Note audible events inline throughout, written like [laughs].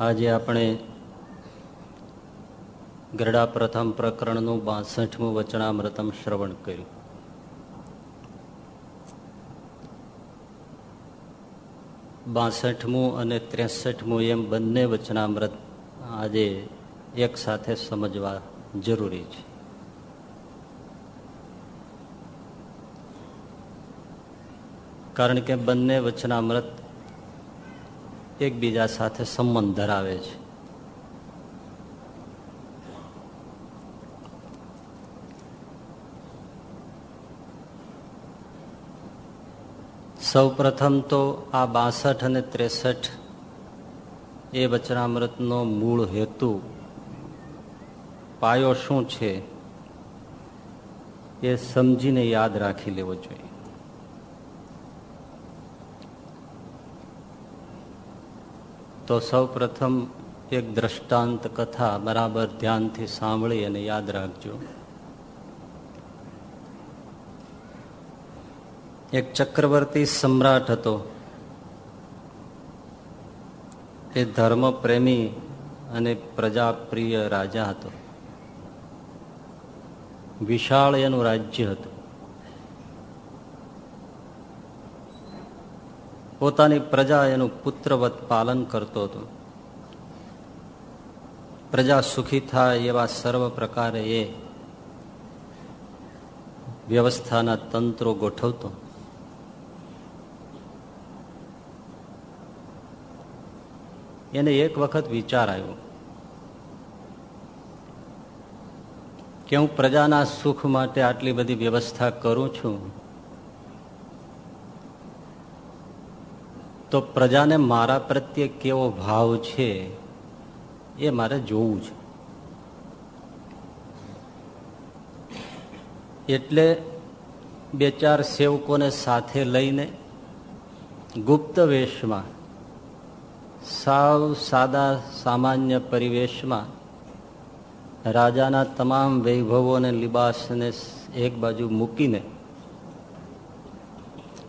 આજે આપણે ગરડા પ્રથમ પ્રકરણનું બાસઠમું વચનામૃતમ શ્રવણ કર્યું. બાસઠમું અને ત્રેસઠમું એમ બંને વચનામૃત આજે એક સાથે સમજવા જરૂરી છે. કારણ કે બંને વચનામૃત એકબીજા સાથે સંબંધ ધરાવે છે. સૌ પ્રથમ તો આ બાસઠ અને ત્રેસઠ એ વચનામૃતનો મૂળ હેતુ. પાયો શું છે એ સમજીને યાદ રાખી લેવો જોઈએ. તો સૌ પ્રથમ એક દ્રષ્ટાંત કથા બરાબર ધ્યાનથી સાંભળી અને યાદ રાખજો. એક ચક્રવર્તી સમ્રાટ હતો. એ ધર્મ પ્રેમી અને પ્રજાપ્રિય રાજા હતો. વિશાળ એનું રાજ્ય હતું. પોતાની પ્રજા એનું પુત્રવત પાલન કરતો હતો. પ્રજા સુખી થાય એવા સર્વ પ્રકારે એ વ્યવસ્થાના તંત્રો ગોઠવતો. એને એક વખત વિચાર આવ્યો કે હું પ્રજાના સુખ માટે આટલી બધી વ્યવસ્થા કરું છું. તો પ્રજાને મારા પ્રત્યે કેવો ભાવ છે એ મારે જોવું છે. એટલે બે ચાર સેવકોને સાથે લઈને ગુપ્ત વેશમાં, સાવ સાદા સામાન્ય પરિવેશમાં, રાજાના તમામ વૈભવો અને લિબાસને એક બાજુ મૂકીને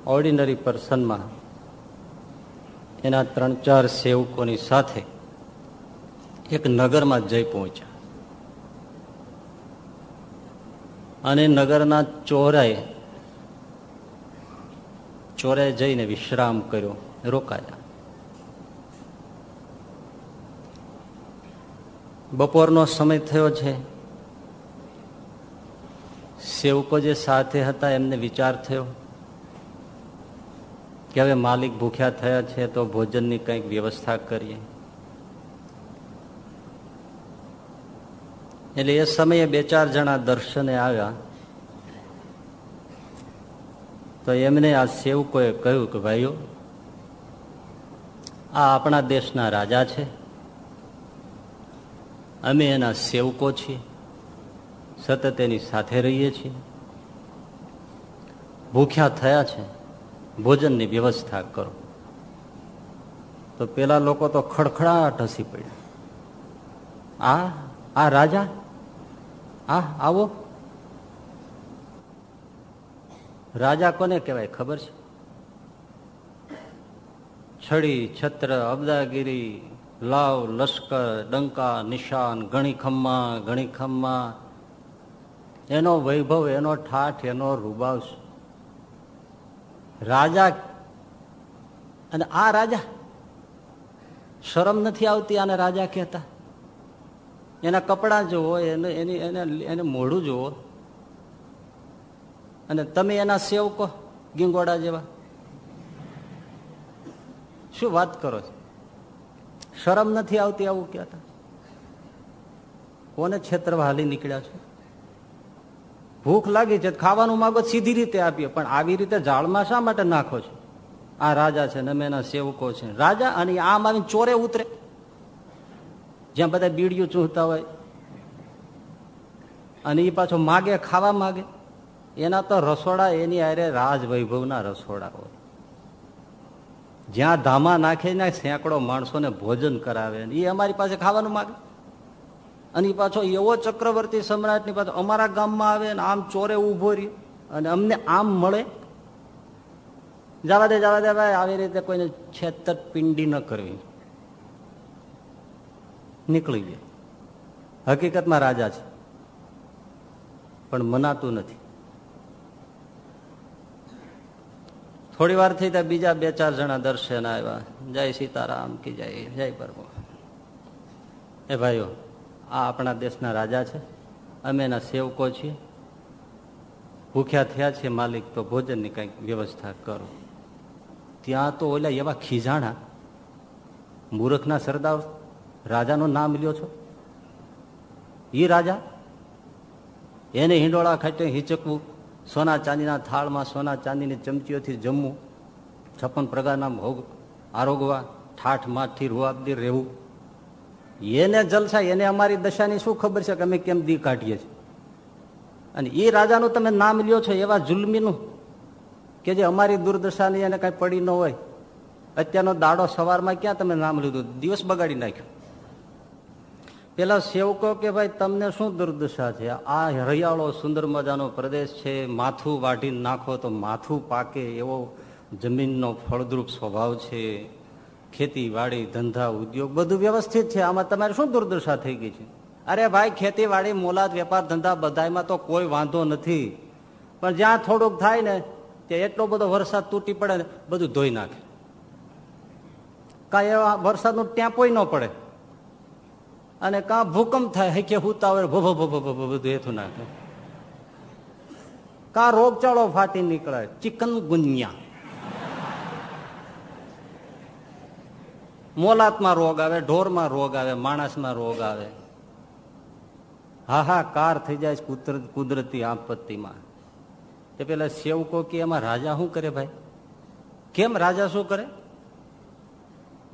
ઓર્ડિનરી પર્સનમાં એના ત્રણ ચાર સેવકોની સાથે એક નગરમાં જઈ પહોંચ્યા. અને નગરના ચોરાએ ચોરાએ જઈને વિશ્રામ કર્યો, રોકાયા. બપોરનો સમય થયો છે. સેવકો જે સાથે હતા, એમને વિચાર થયો. કે હવે માલિક ભૂખ્યા થયા છે તો ભોજનની કંઈક વ્યવસ્થા કરીએ. એટલે એ સમયે બે ચાર જણા દર્શને આવ્યા. તો એમને આ સેવકોએ કહ્યું કે ભાઈઓ, આ આપણા દેશના રાજા છે. અમે એના સેવકો છીએ. સતત એની સાથે રહીએ છીએ. ભૂખ્યા થયા છે. ભોજનની વ્યવસ્થા કરો. તો પેલા લોકો તો ખડખડાટ હસી પડ્યા. આ આ રાજા? આ, આવો. રાજા કોને કહેવાય ખબર છે? છડી, છત્ર, અબદાગીરી, લાવ, લશ્કર, ડંકા, નિશાન ઘણી ખમ્મા ઘણી ખમ્મા એનો વૈભવ, એનો ઠાઠ, એનો રૂબાવ રાજા અને આ રાજા શરમ નથી આવતી આને રાજા કહેતા. એના કપડા જુઓ, એને એની એને એને મોઢું જુઓ. અને તમે એના સેવકો ગીંગોડા જેવા. શું વાત કરો છો? શરમ નથી આવતી આવું કહેતા. કોને છેતરવા હાલી નીકળ્યા છે? ભૂખ લાગી છે ખાવાનું માગો સીધી રીતે આપીએ. પણ આવી રીતે ઝાડમાં શા માટે નાખો છો? આ રાજા છે, ને એના સેવકો છે. રાજા અને આમ આવીને ચોરે ઉતરે. જ્યાં બધા બીડીયું ચૂંટતા હોય. અને એ પાછો માગે, ખાવા માગે. એના તો રસોડા, એની આરે રાજ વૈભવના રસોડા હોય. જ્યાં ધામા નાખે ને સેંકડો માણસોને ભોજન કરાવે. એ અમારી પાસે ખાવાનું માગે. અને પાછો એવો ચક્રવર્તી સમ્રાટની પાછો અમારા ગામમાં આવે ને આમ ચોરે ઊભો રહી અને અમને આમ મળે. જવા દે જવા દે ભાઈ, આવી રીતે કોઈને છેતરપિંડી ન કરવી. નીકળી ગયો. હકીકતમાં રાજા છે. પણ મનાતું નથી. થોડી વાર થઈ ત્યાં બીજા બે ચાર જણા દર્શન આવ્યા. જય સીતારામ કી જય જય પ્રભુ. એ ભાઈઓ આ આપણા દેશના રાજા છે. અમે એના સેવકો છીએ. ભૂખ્યા થયા છે માલિક, તો ભોજનની કંઈક વ્યવસ્થા કરો. ત્યાં તો ઓલા એવા ખીજાણા, મૂર્ખના સરદાર, રાજાનું નામ લ્યો છો. એ રાજા, એને હિંડોળા ખાટે હિંચકવું, સોના ચાંદીના થાળમાં સોના ચાંદીની ચમચીઓથી જમવું, છપ્પન પ્રકારના ભોગ આરોગવા, ઠાઠ માઠથી રૂઆબદી રહેવું. એને જલસા, એને અમારી દશાની શું ખબર છે કે અમે કેમ દી કાઢીએ છીએ? અને એ રાજાનું તમે નામ લ્યો છો એવા જુલમીનું કે જે અમારી દુર્દશાની એને કાંઈ પડી ન હોય. અત્યારનો દાડો સવારમાં ક્યાં તમે નામ લીધું? દિવસ બગાડી નાખ્યો. પેલા સેવકો કે ભાઈ, તમને શું દુર્દશા છે? આ હરિયાળો સુંદર મજાનો પ્રદેશ છે, માથું વાઢી નાખો તો માથું પાકે એવો જમીનનો ફળદ્રુપ સ્વભાવ છે. ખેતી વાડી ધંધા, ઉદ્યોગ બધું વ્યવસ્થિત છે. આમાં તમારે શું દુર્દશા થઈ ગઈ છે? અરે ભાઈ, ખેતીવાડી, મોલાદ, વેપાર, ધંધા બધામાં તો કોઈ વાંધો નથી. પણ જ્યાં થોડુંક થાય ને, ત્યાં એટલો બધો વરસાદ તૂટી પડે ને, બધું ધોઈ નાખે. કાંઈ એવા વરસાદનું ટેમ્પોય ન પડે. અને કાં ભૂકંપ થાય હૈકે હુતા હોય ભભો ભભો ભો બધું એથું નાખે. કાં રોગચાળો ફાટી નીકળે, ચિકન ગુન્યા. મોલાતમાં રોગ આવે, ઢોરમાં રોગ આવે, માણસમાં રોગ આવે. હાહાકાર થઈ જાય કુદરત કુદરતી આપત્તિમાં. તે પેલા સેવકો કે એમાં રાજા શું કરે ભાઈ? કેમ રાજા શું કરે?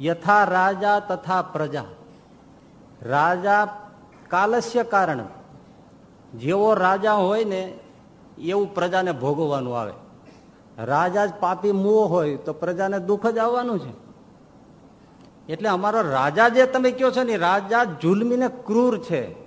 યથા રાજા તથા પ્રજા. રાજા કાલસ્ય કારણ. જેવો રાજા હોય ને, એવું પ્રજાને ભોગવવાનું આવે. રાજા જ પાપી મુઓ હોય, તો પ્રજાને દુઃખ જ આવવાનું છે. એટલે અમારો રાજા જે તમે કહો છો ને રાજા જુલમીને ક્રૂર છે.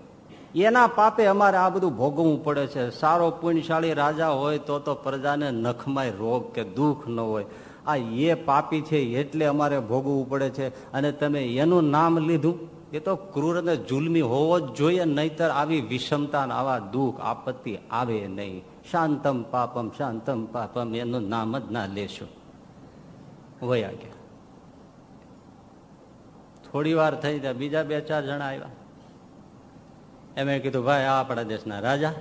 એના પાપે અમારે આ બધું ભોગવવું પડે છે. સારો પુણ્યશાળી રાજા હોય તો તો પ્રજાને નખમાય રોગ કે દુઃખ ન હોય. આ એ પાપી છે એટલે અમારે ભોગવવું પડે છે. અને તમે એનું નામ લીધું. એ તો ક્રૂર અને જુલમી હોવો જ જોઈએ, નહીતર આવી વિષમતા આવા દુઃખ, આપત્તિ આવે નહીં. શાંતમ પાપમ શાંતમ પાપમ, એનું નામ જ ના લેશો. વયા ગયા. થોડી વાર થઈ ત્યાં બીજા બે ચાર જણા આવ્યા. એમણે કીધું, ભાઈ, આ આપણા દેશના રાજા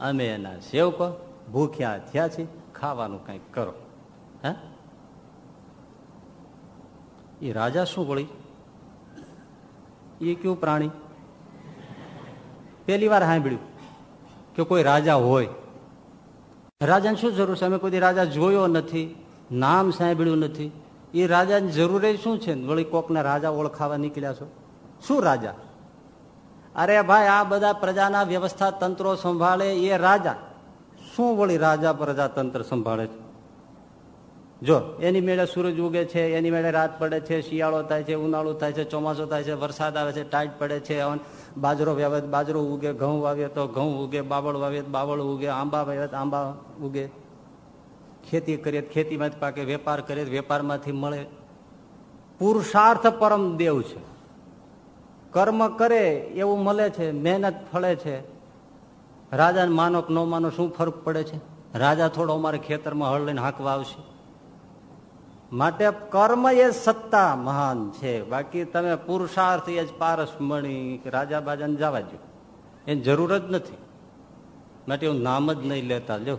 અમે એના સેવકો ભૂખ્યા થયા છે, ખાવાનું કંઈક કરો. હે? એ રાજા શું વળી એ કયું પ્રાણી? પેલી વાર સાંભળ્યું કે કોઈ રાજા હોય. રાજાને શું જરૂર છે? અમે કોઈ રાજા જોયો નથી, નામ સાંભળ્યું નથી. એ રાજાની જરૂર શું છે? વળી કોકને રાજા ઓળખાવા નીકળ્યા છો? શું રાજા? અરે ભાઈ, આ બધા પ્રજાના વ્યવસ્થા તંત્રો સંભાળે એ રાજા. શું વળી રાજા પ્રજાતંત્ર સંભાળે છે? જો, એની મેળે સૂરજ ઉગે છે, એની મેળે રાત પડે છે, શિયાળો થાય છે, ઉનાળો થાય છે, ચોમાસું થાય છે, વરસાદ આવે છે, ટાઈટ પડે છે બાજરો વાવે બાજરો ઉગે, ઘઉં વાવે તો ઘઉં ઉગે બાબળ વાવે બાવળ ઉગે, આંબા વાવીએ આંબા ઉગે. ખેતી કરીએ ખેતીમાંથી પાકે, વેપાર કરીએ વેપારમાંથી મળે. પુરુષાર્થ પરમ દેવ છે. કર્મ કરે એવું મળે છે, મહેનત ફળે છે. રાજાને માનો કે ન માનો શું ફરક પડે છે? રાજા થોડો અમારે ખેતરમાં હળ લઈને હાંકવા આવશે. માટે કર્મ એ સત્તા મહાન છે. બાકી તમે પુરુષાર્થ એ જ પારસ મણી રાજા બાજાને જવા દો એની જરૂર જ નથી. માટે એવું નામ જ નહીં લેતા. લ્યો.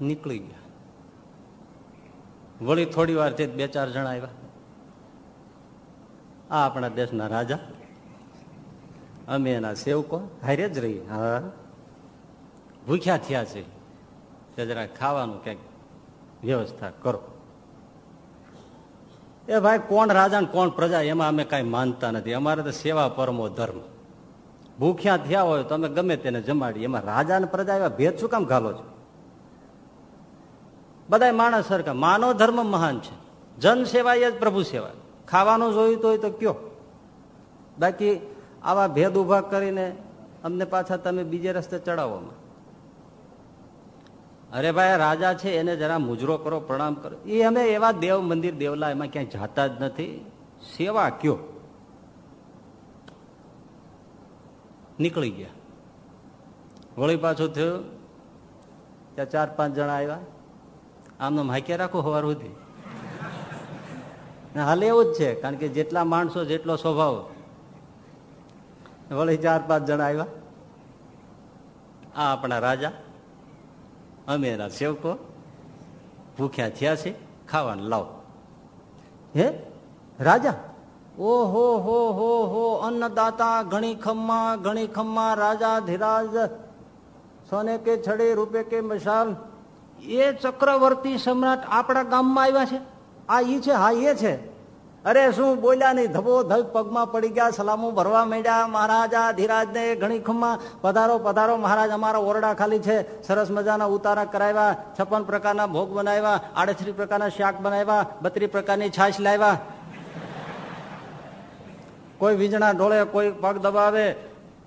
નીકળી ગયા. વળી થોડી વાર છે બે ચાર જણા આવ્યા. આ આપણા દેશના રાજા. અમે એના સેવકો. હારે જ રહી હા. ભૂખ્યા થયા છે. તે જરા ખાવાનું ક્યાંક વ્યવસ્થા કરો. એ ભાઈ, કોણ રાજા ને કોણ પ્રજા, એમાં અમે કઈ માનતા નથી. અમારે તો સેવા પરમો ધર્મ. ભૂખ્યા થયા હોય તો અમે ગમે તેને જમાડી એમાં રાજા ને પ્રજા એવા ભેદ શું કામ ઘાલો છો? બધા માણસ સરખા માનવ ધર્મ મહાન છે. જન સેવા એ જ પ્રભુ સેવા ખાવાનું જોયું હોય તો કયો. બાકી આવા ભેદ ઊભા કરીને અમને પાછા તમે બીજે રસ્તે ચડાવવામાં અરે ભાઈ રાજા છે, એને જરા મુજરો કરો, પ્રણામ કરો. એ અમે એવા દેવ મંદિર, દેવલા એમાં ક્યાંય જાતા જ નથી. સેવા કયો. નીકળી ગયા. વળી પાછું થયું, ત્યાં ચાર પાંચ જણા આવ્યા. આમને હાક્યા રાખો હવાર સુધી. હાલ એવું જ છે, કારણ કે જેટલા માણસો, જેટલો સ્વભાવ. વળી ચાર, પાંચ જણા આવ્યા. આ આપણા રાજા, અમે એના સેવકો. ભૂખ્યા થયા છે, ખાવાનું લાવ. હે? રાજા? ઓહો, હો હો હો, અન્નદાતા ઘણી ખમ્મા ઘણી ખમ્મા, રાજા, ધીરાજ. સોને કે છડે, રૂપે કે મશાલ. એ ચક્રવર્તી સમ્રાટ આપણા ગામમાં આવ્યા છે. આ ઈ છે, હા, એ છે. અરે શું બોલ્યા નહીં ધબો ધબ પગમાં પડી ગયા, સલામો ભરવા માંડ્યા, મહારાજા ધીરાજને ઘણી ખમમાં પધારો પધારો, મહારાજ અમારા ઓરડા ખાલી છે. સરસ મજાના ઉતારા કરાવ્યા, છપ્પન પ્રકારના ભોગ બનાવ્યા, આડત્રીસ પ્રકારના શાક બનાવ્યા, બત્રીસ પ્રકારની છાશ લાવ્યા. કોઈ વીજણા ઢોળે, કોઈ પગ દબાવે,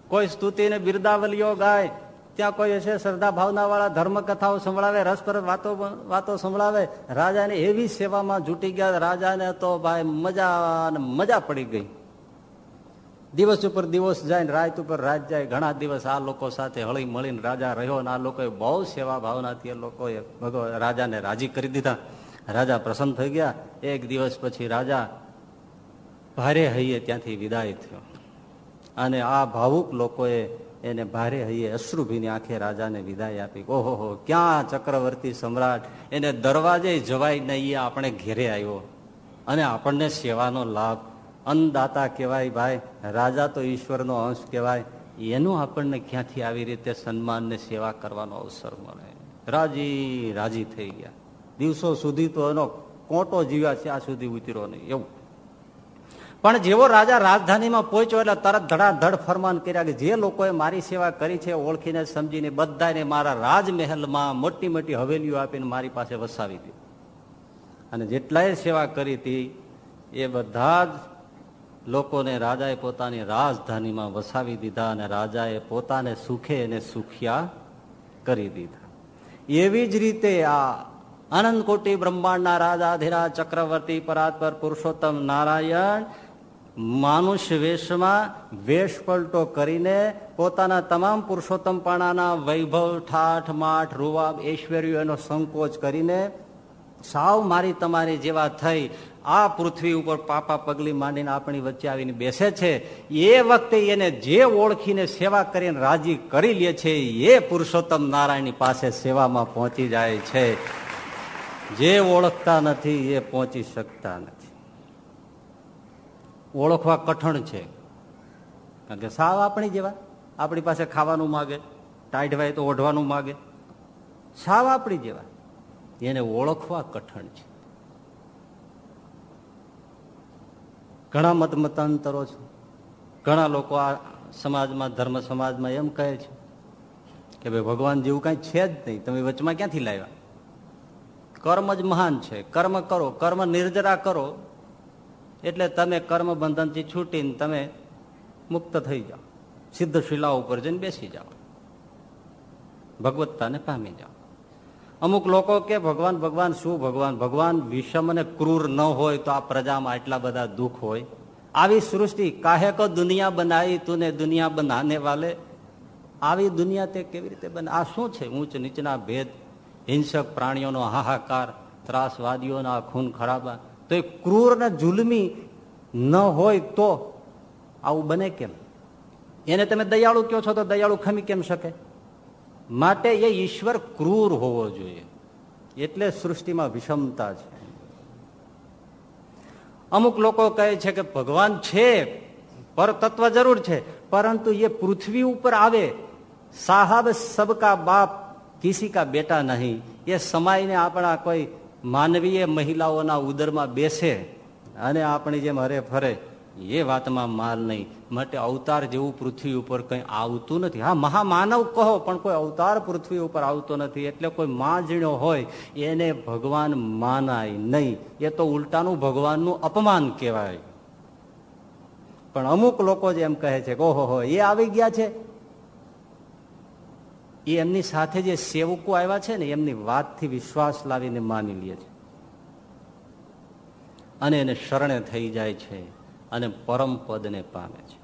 કોઈ સ્તુતિને બિરદાવલીઓ ગાય ત્યાં કોઈ હશે શ્રદ્ધા ભાવના વાળા ધર્મ સંભળાવે, રસપ્રદ વાતો વાતો સંભળાવે, રાજાને એવી સેવામાં જૂટી ગયા, રાજાને તો ભાઈ મજા મજા પડી ગઈ. દિવસ ઉપર દિવસ જાય રાત ઉપર રાત જાય, ઘણા દિવસ આ લોકો સાથે હળી મળીને રાજા રહ્યો અને આ લોકોએ બહુ સેવા ભાવનાથી એ લોકોએ ભગવાન રાજાને રાજી કરી દીધા. રાજા પ્રસન્ન થઈ ગયા. એક દિવસ પછી રાજા ભારે હૈયે ત્યાંથી વિદાય થયો. અને આ ભાવુક લોકોએ એને ભારે હૈયે અશ્રુભીની આંખે રાજાને વિદાય આપી. ઓહો ક્યાં ચક્રવર્તી સમ્રાટ? એને દરવાજે જવાય નહીં આપણે ઘેરે આવ્યો. અને આપણને સેવાનો લાભ. અન્નદાતા કહેવાય, ભાઈ, રાજા તો ઈશ્વરનો અંશ કહેવાય. એનું આપણને ક્યાંથી આવી રીતે સન્માન ને સેવા કરવાનો અવસર મળે? રાજી રાજી થઈ ગયા. દિવસો સુધી તો એનો કોટો જીવ્યા છે આ સુધી ઉતર્યો નહીં. એવું. પણ જેવો રાજા રાજધાનીમાં પહોંચ્યો એટલે તરત ધડાધડ ફરમાન કર્યા કે જે લોકોએ મારી સેવા કરી છે, ઓળખીને સમજીને બધાને મારા રાજમહેલમાં મોટી મોટી હવેલીઓ આપીને મારી પાસે વસાવી દીધી અને જેટલાય સેવા કરી હતી, એ બધા જ લોકોને રાજાએ પોતાની રાજધાનીમાં વસાવી દીધા અને રાજાએ પોતાને સુખે અને સુખિયા કરી દીધા. એવી જ રીતે આ અનંત કોટી બ્રહ્માંડના રાજાધિરા ચક્રવર્તી, પરાત્પર પુરુષોત્તમ નારાયણ માનુષ્ય વેશમાં વેશ પલટો કરીને પોતાના તમામ પુરુષોત્તમપણાના વૈભવ, ઠાઠ, માઠ, રૂવાબ, ઐશ્વર્ય એનો સંકોચ કરીને સાવ મારી તમારી જેવા થઈ આ પૃથ્વી ઉપર પાપા પગલી માંડીને આપણી વચ્ચે આવીને બેસે છે. એ વખતે એને જે ઓળખીને સેવા કરીને રાજી કરી લે છે, એ પુરુષોત્તમ નારાયણની પાસે સેવામાં પહોંચી જાય છે. જે ઓળખતા નથી એ પહોંચી શકતા નથી. ઓળખવા કઠણ છે. કારણ કે સાવ આપણી જેવા, આપણી પાસે ખાવાનું માગે ટાઈટ હોય તો ઓઢવાનું માગે. સાવ આપણી જેવા, એને ઓળખવા કઠણ છે. ઘણા મત મતાંતરો છે. ઘણા લોકો આ સમાજમાં, ધર્મ સમાજમાં એમ કહે છે કે ભાઈ ભગવાન જેવું કઈ છે જ નહીં. તમે વચમાં ક્યાંથી લાવ્યા? કર્મ જ મહાન છે. કર્મ કરો, કર્મ નિર્જરા કરો. એટલે તમે કર્મ બંધનથી છૂટીને તમે મુક્ત થઈ જાઓ. સિદ્ધ શિલા ઉપર જઈને બેસી જાઓ. ભગવત્તાને પામી જાઓ. અમુક લોકો કે, ભગવાન ભગવાન, શું ભગવાન? ભગવાન વિષમ અને ક્રૂર ન હોય તો આ પ્રજામાં આટલા બધા દુઃખ હોય. આવી સૃષ્ટિ કાહે કો દુનિયા બનાવી તુને દુનિયા બનાને વાલે? આવી દુનિયા તે કેવી રીતે બને? આ શું છે? ઊંચ નીચના ભેદ, હિંસક પ્રાણીઓનો હાહાકાર, ત્રાસવાદીઓના ખૂન ખરાબા તો એ ક્રૂર ને જુલમી ન હોય તો આવું બને કેમ? એને તમે દયાળુ કહો છો તો દયાળુ ખમી કેમ શકે? માટે એ ઈશ્વર ક્રૂર હોવો જોઈએ. એટલે સૃષ્ટિમાં વિષમતા છે. અમુક લોકો કહે છે કે ભગવાન છે પર તત્વ જરૂર છે, પરંતુ એ પૃથ્વી ઉપર આવે, સાહબ સબકા બાપ કિસી કા બેટા નહીં, એ સમાયને આપણા કોઈ માનવીય મહિલાઓના ઉદરમાં બેસે અને આપણી જેમ હરે ફરે, એ વાતમાં માલ નહીં. માટે અવતાર જેવું પૃથ્વી ઉપર કંઈ આવતું નથી. હા, મહામાનવ કહો, પણ કોઈ અવતાર પૃથ્વી ઉપર આવતો નથી. એટલે કોઈ માં જીણો હોય, એને ભગવાન માનાય નહીં. એ તો ઉલટાનું ભગવાનનું અપમાન કહેવાય. પણ અમુક લોકો જે એમ કહે છે કે, ઓહો એ આવી ગયા છે. એ એમની સાથે જે સેવકો આવ્યા છે ને, એમની વાતથી વિશ્વાસ લાવીને માની લે છે. અને એને શરણે થઈ જાય છે અને પરમ પદને પામે છે.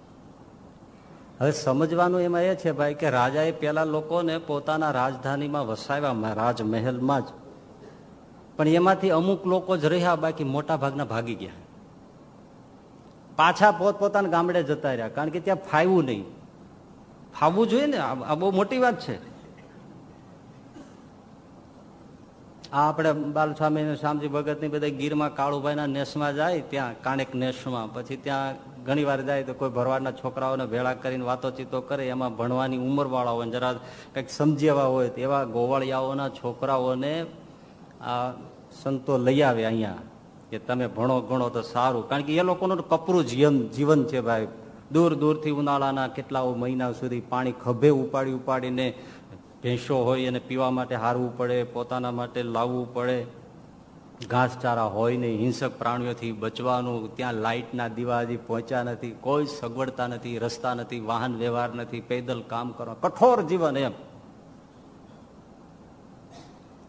હવે સમજવાનું એમાં એ છે ભાઈ કે રાજાએ પેલા લોકોને પોતાના રાજધાનીમાં વસાવ્યા રાજમહેલમાં જ. પણ એમાંથી અમુક લોકો જ રહ્યા, બાકી મોટા ભાગના ભાગી ગયા. પાછા પોતપોતાના ગામડે જતા રહ્યા, કારણ કે ત્યાં ફાયવું નહીં. ફાવવું જોઈએ ને? આ બહુ મોટી વાત છે. આ આપણે બાલસ્વામી શામજી ભગતની બધા ગીરમાં કાળુભાઈના નેસમાં જાય, ત્યાં કાણેક નેસમાં. પછી ત્યાં ઘણી વાર જાય તો કોઈ ભરવાડના છોકરાઓને ભેળા કરીને વાતોચીતો કરે, એમાં ભણવાની ઉંમર વાળા હોય જરા કંઈક સમજેવા હોય એવા ગોવાળિયાઓના છોકરાઓને આ સંતો લઈ આવે અહીંયા. કે તમે ભણો ગણો તો સારું. કારણ કે એ લોકોનું કપરું જીવન જીવન છે ભાઈ. દૂર દૂરથી ઉનાળાના કેટલાઓ મહિના સુધી પાણી ખભે ઉપાડી ઉપાડીને ભેંસો હોય એને પીવા માટે હારવું પડે, પોતાના માટે લાવવું પડે. ઘાસચારા હોય નહીં, હિંસક પ્રાણીઓથી બચવાનું, ત્યાં લાઇટના દીવા પહોંચ્યા નથી, કોઈ સગવડતા નથી, રસ્તા નથી, વાહન વ્યવહાર નથી, પેદલ કામ કરવા, કઠોર જીવન એમ.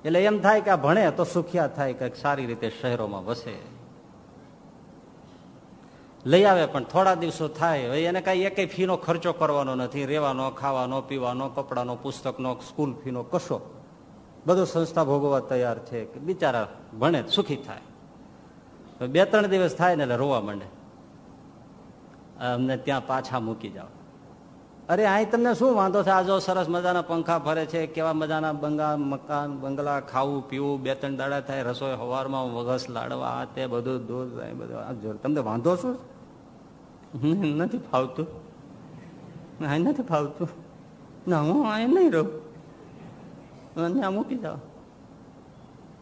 એટલે એમ થાય કે આ ભણે તો સુખિયા થાય, કંઈક સારી રીતે શહેરોમાં વસે. લઈ આવે પણ થોડા દિવસો થાય એને કાંઈ એક ફીનો ખર્ચો કરવાનો નથી. રહેવાનો, ખાવાનો, પીવાનો, કપડાનો, પુસ્તકનો, સ્કૂલ ફીનો, કશો. બધું સંસ્થા ભોગવવા તૈયાર છે કે બિચારા ભણે, સુખી થાય. બે ત્રણ દિવસ થાય ને એટલે રોવા માંડે. અમને ત્યાં પાછા મૂકી જાઓ. અરે અહીં તમને શું વાંધો છે? આ જો સરસ મજાના પંખા ફરે છે, કેવા મજાના બંગા, મકાન, બંગલા, ખાવું, પીવું, બે ત્રણ દાડા થાય, રસોઈ હવારમાં વગસ લાડવા તે બધું, દૂધ બધું. તમને વાંધો શું? નથી ફાવતું. અહીં નથી ફાવતું. ના, હું અહીં નહીં રહું. ત્યાં મૂકી જાઓ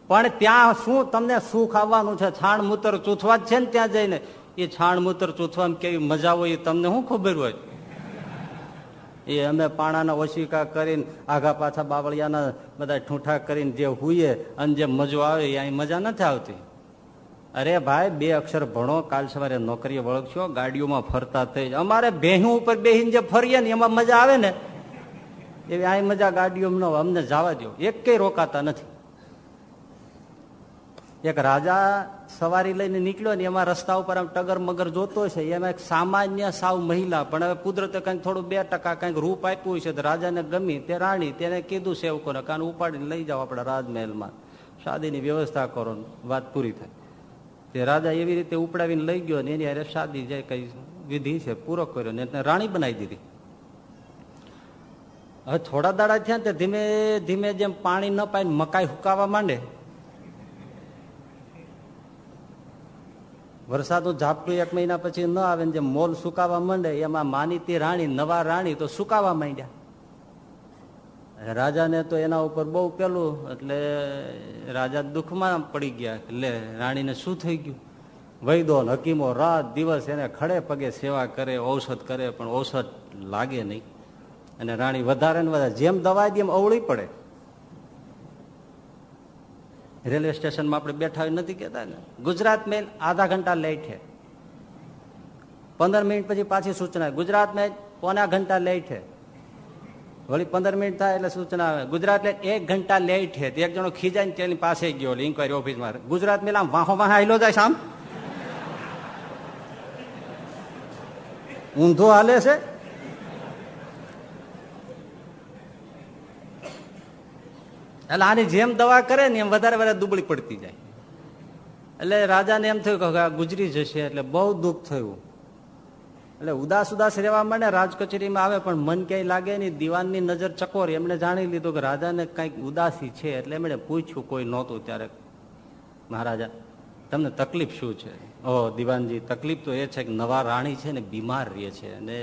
પણ ત્યાં શું તમને સુખ આવવાનું છે? છાણ મૂતર ચૂથવા જ છે ને ત્યાં જઈને? એ છાણ મૂતર ચૂથવામાં કેવી મજા હોય એ તમને શું ખબર હોય? એ અમે પાણાના ઓશિકા કરીને આઘા પાછા બાવળિયાના બધા ઠૂંઠા કરીને જે હુઈએ અને જે મજો આવે એ અહીં મજા નથી આવતી. અરે ભાઈ, બે અક્ષર ભણો, કાલ સવારે નોકરીએ વળગશો, ગાડીઓમાં ફરતા થઈ અમારે બેહું ઉપર બેહીને જે ફરીએ ને એમાં મજા આવે ને, એવી અહીં મજા ગાડીઓમાં ન અમને જવા દો એક કઈ રોકાતા નથી. એક રાજા સવારી લઈને નીકળ્યો ને, એમાં રસ્તા ઉપર આમ ટગર મગર જોતો છે એમાં એક સામાન્ય સાવ મહિલા, પણ હવે કુદરતે કંઈક થોડું બે ટકા કંઈક રૂપ આપ્યું છે રાજાને ગમી. તે રાણી, તેને કીધું, સેવકોને કાન ઉપાડીને લઈ જાઓ આપણા રાજમહેલમાં. શાદીની વ્યવસ્થા કરો વાત પૂરી થાય તે રાજા એવી રીતે ઉપડાવીને લઈ ગયો ને એની અરે શાદી જે કઈ વિધિ છે પૂરો કર્યો ને રાણી બનાવી દીધી. હવે થોડા દાડા થયા તે ધીમે ધીમે જેમ પાણી ન પાય મકાઈ હુકાવા માંડે, વરસાદનું ઝાપટું એક મહિના પછી ન આવે ને જે મોલ સુકાવા માંડે, એમાં માનીતી રાણી, નવા રાણી તો સુકાવા માંડ્યા. રાજાને તો એના ઉપર બહુ પેલું, એટલે રાજા દુઃખમાં પડી ગયા એટલે રાણીને શું થઈ ગયું? વૈદો હકીમો રાત દિવસ એને ખડે પગે સેવા કરે, ઔષધ કરે, પણ ઔષધ લાગે નહીં. અને રાણી વધારે ને વધારે જેમ દવા એમ અવળી પડે. રેલવે સ્ટેશનમાં આપણે બેઠા નથી કેતા ને? ગુજરાત મેલ આધા ઘંટા લેટ છે પંદર મિનિટ પછી પાછી સૂચના, ગુજરાત મેલ પોના ઘંટા લેટ છે વળી પંદર મિનિટ થાય એટલે સૂચના આવે. ગુજરાત એક ઘંટા લેટ છે. એક જણો ખીજાઈને તેની પાસે ગયો ઇન્કવાયરી ઓફિસમાં ગુજરાત મેલા વાહો વાહ હાઈલો જાય શામ ઊંધો હાલે છે. એટલે આની જેમ દવા કરે ને એમ વધારે વધારે દુબળી પડતી જાય. એટલે રાજાને એમ થયું કે ગુજરી જશે એટલે બહુ દુઃખ થયું. એટલે ઉદાસ ઉદાસ રહેવા માંડે રાજ કચેરીમાં આવે, પણ મન ક્યાંય લાગે નહીં, દિવાનની નજર ચકોર. એમણે જાણી લીધું કે રાજાને કંઈક ઉદાસી છે, એટલે એમણે પૂછ્યું, કોઈ નહોતું ત્યારે? મહારાજા, તમને તકલીફ શું છે? ઓ દિવાનજી, તકલીફ તો એ છે કે નવા રાણી છે ને બીમાર રહે છે અને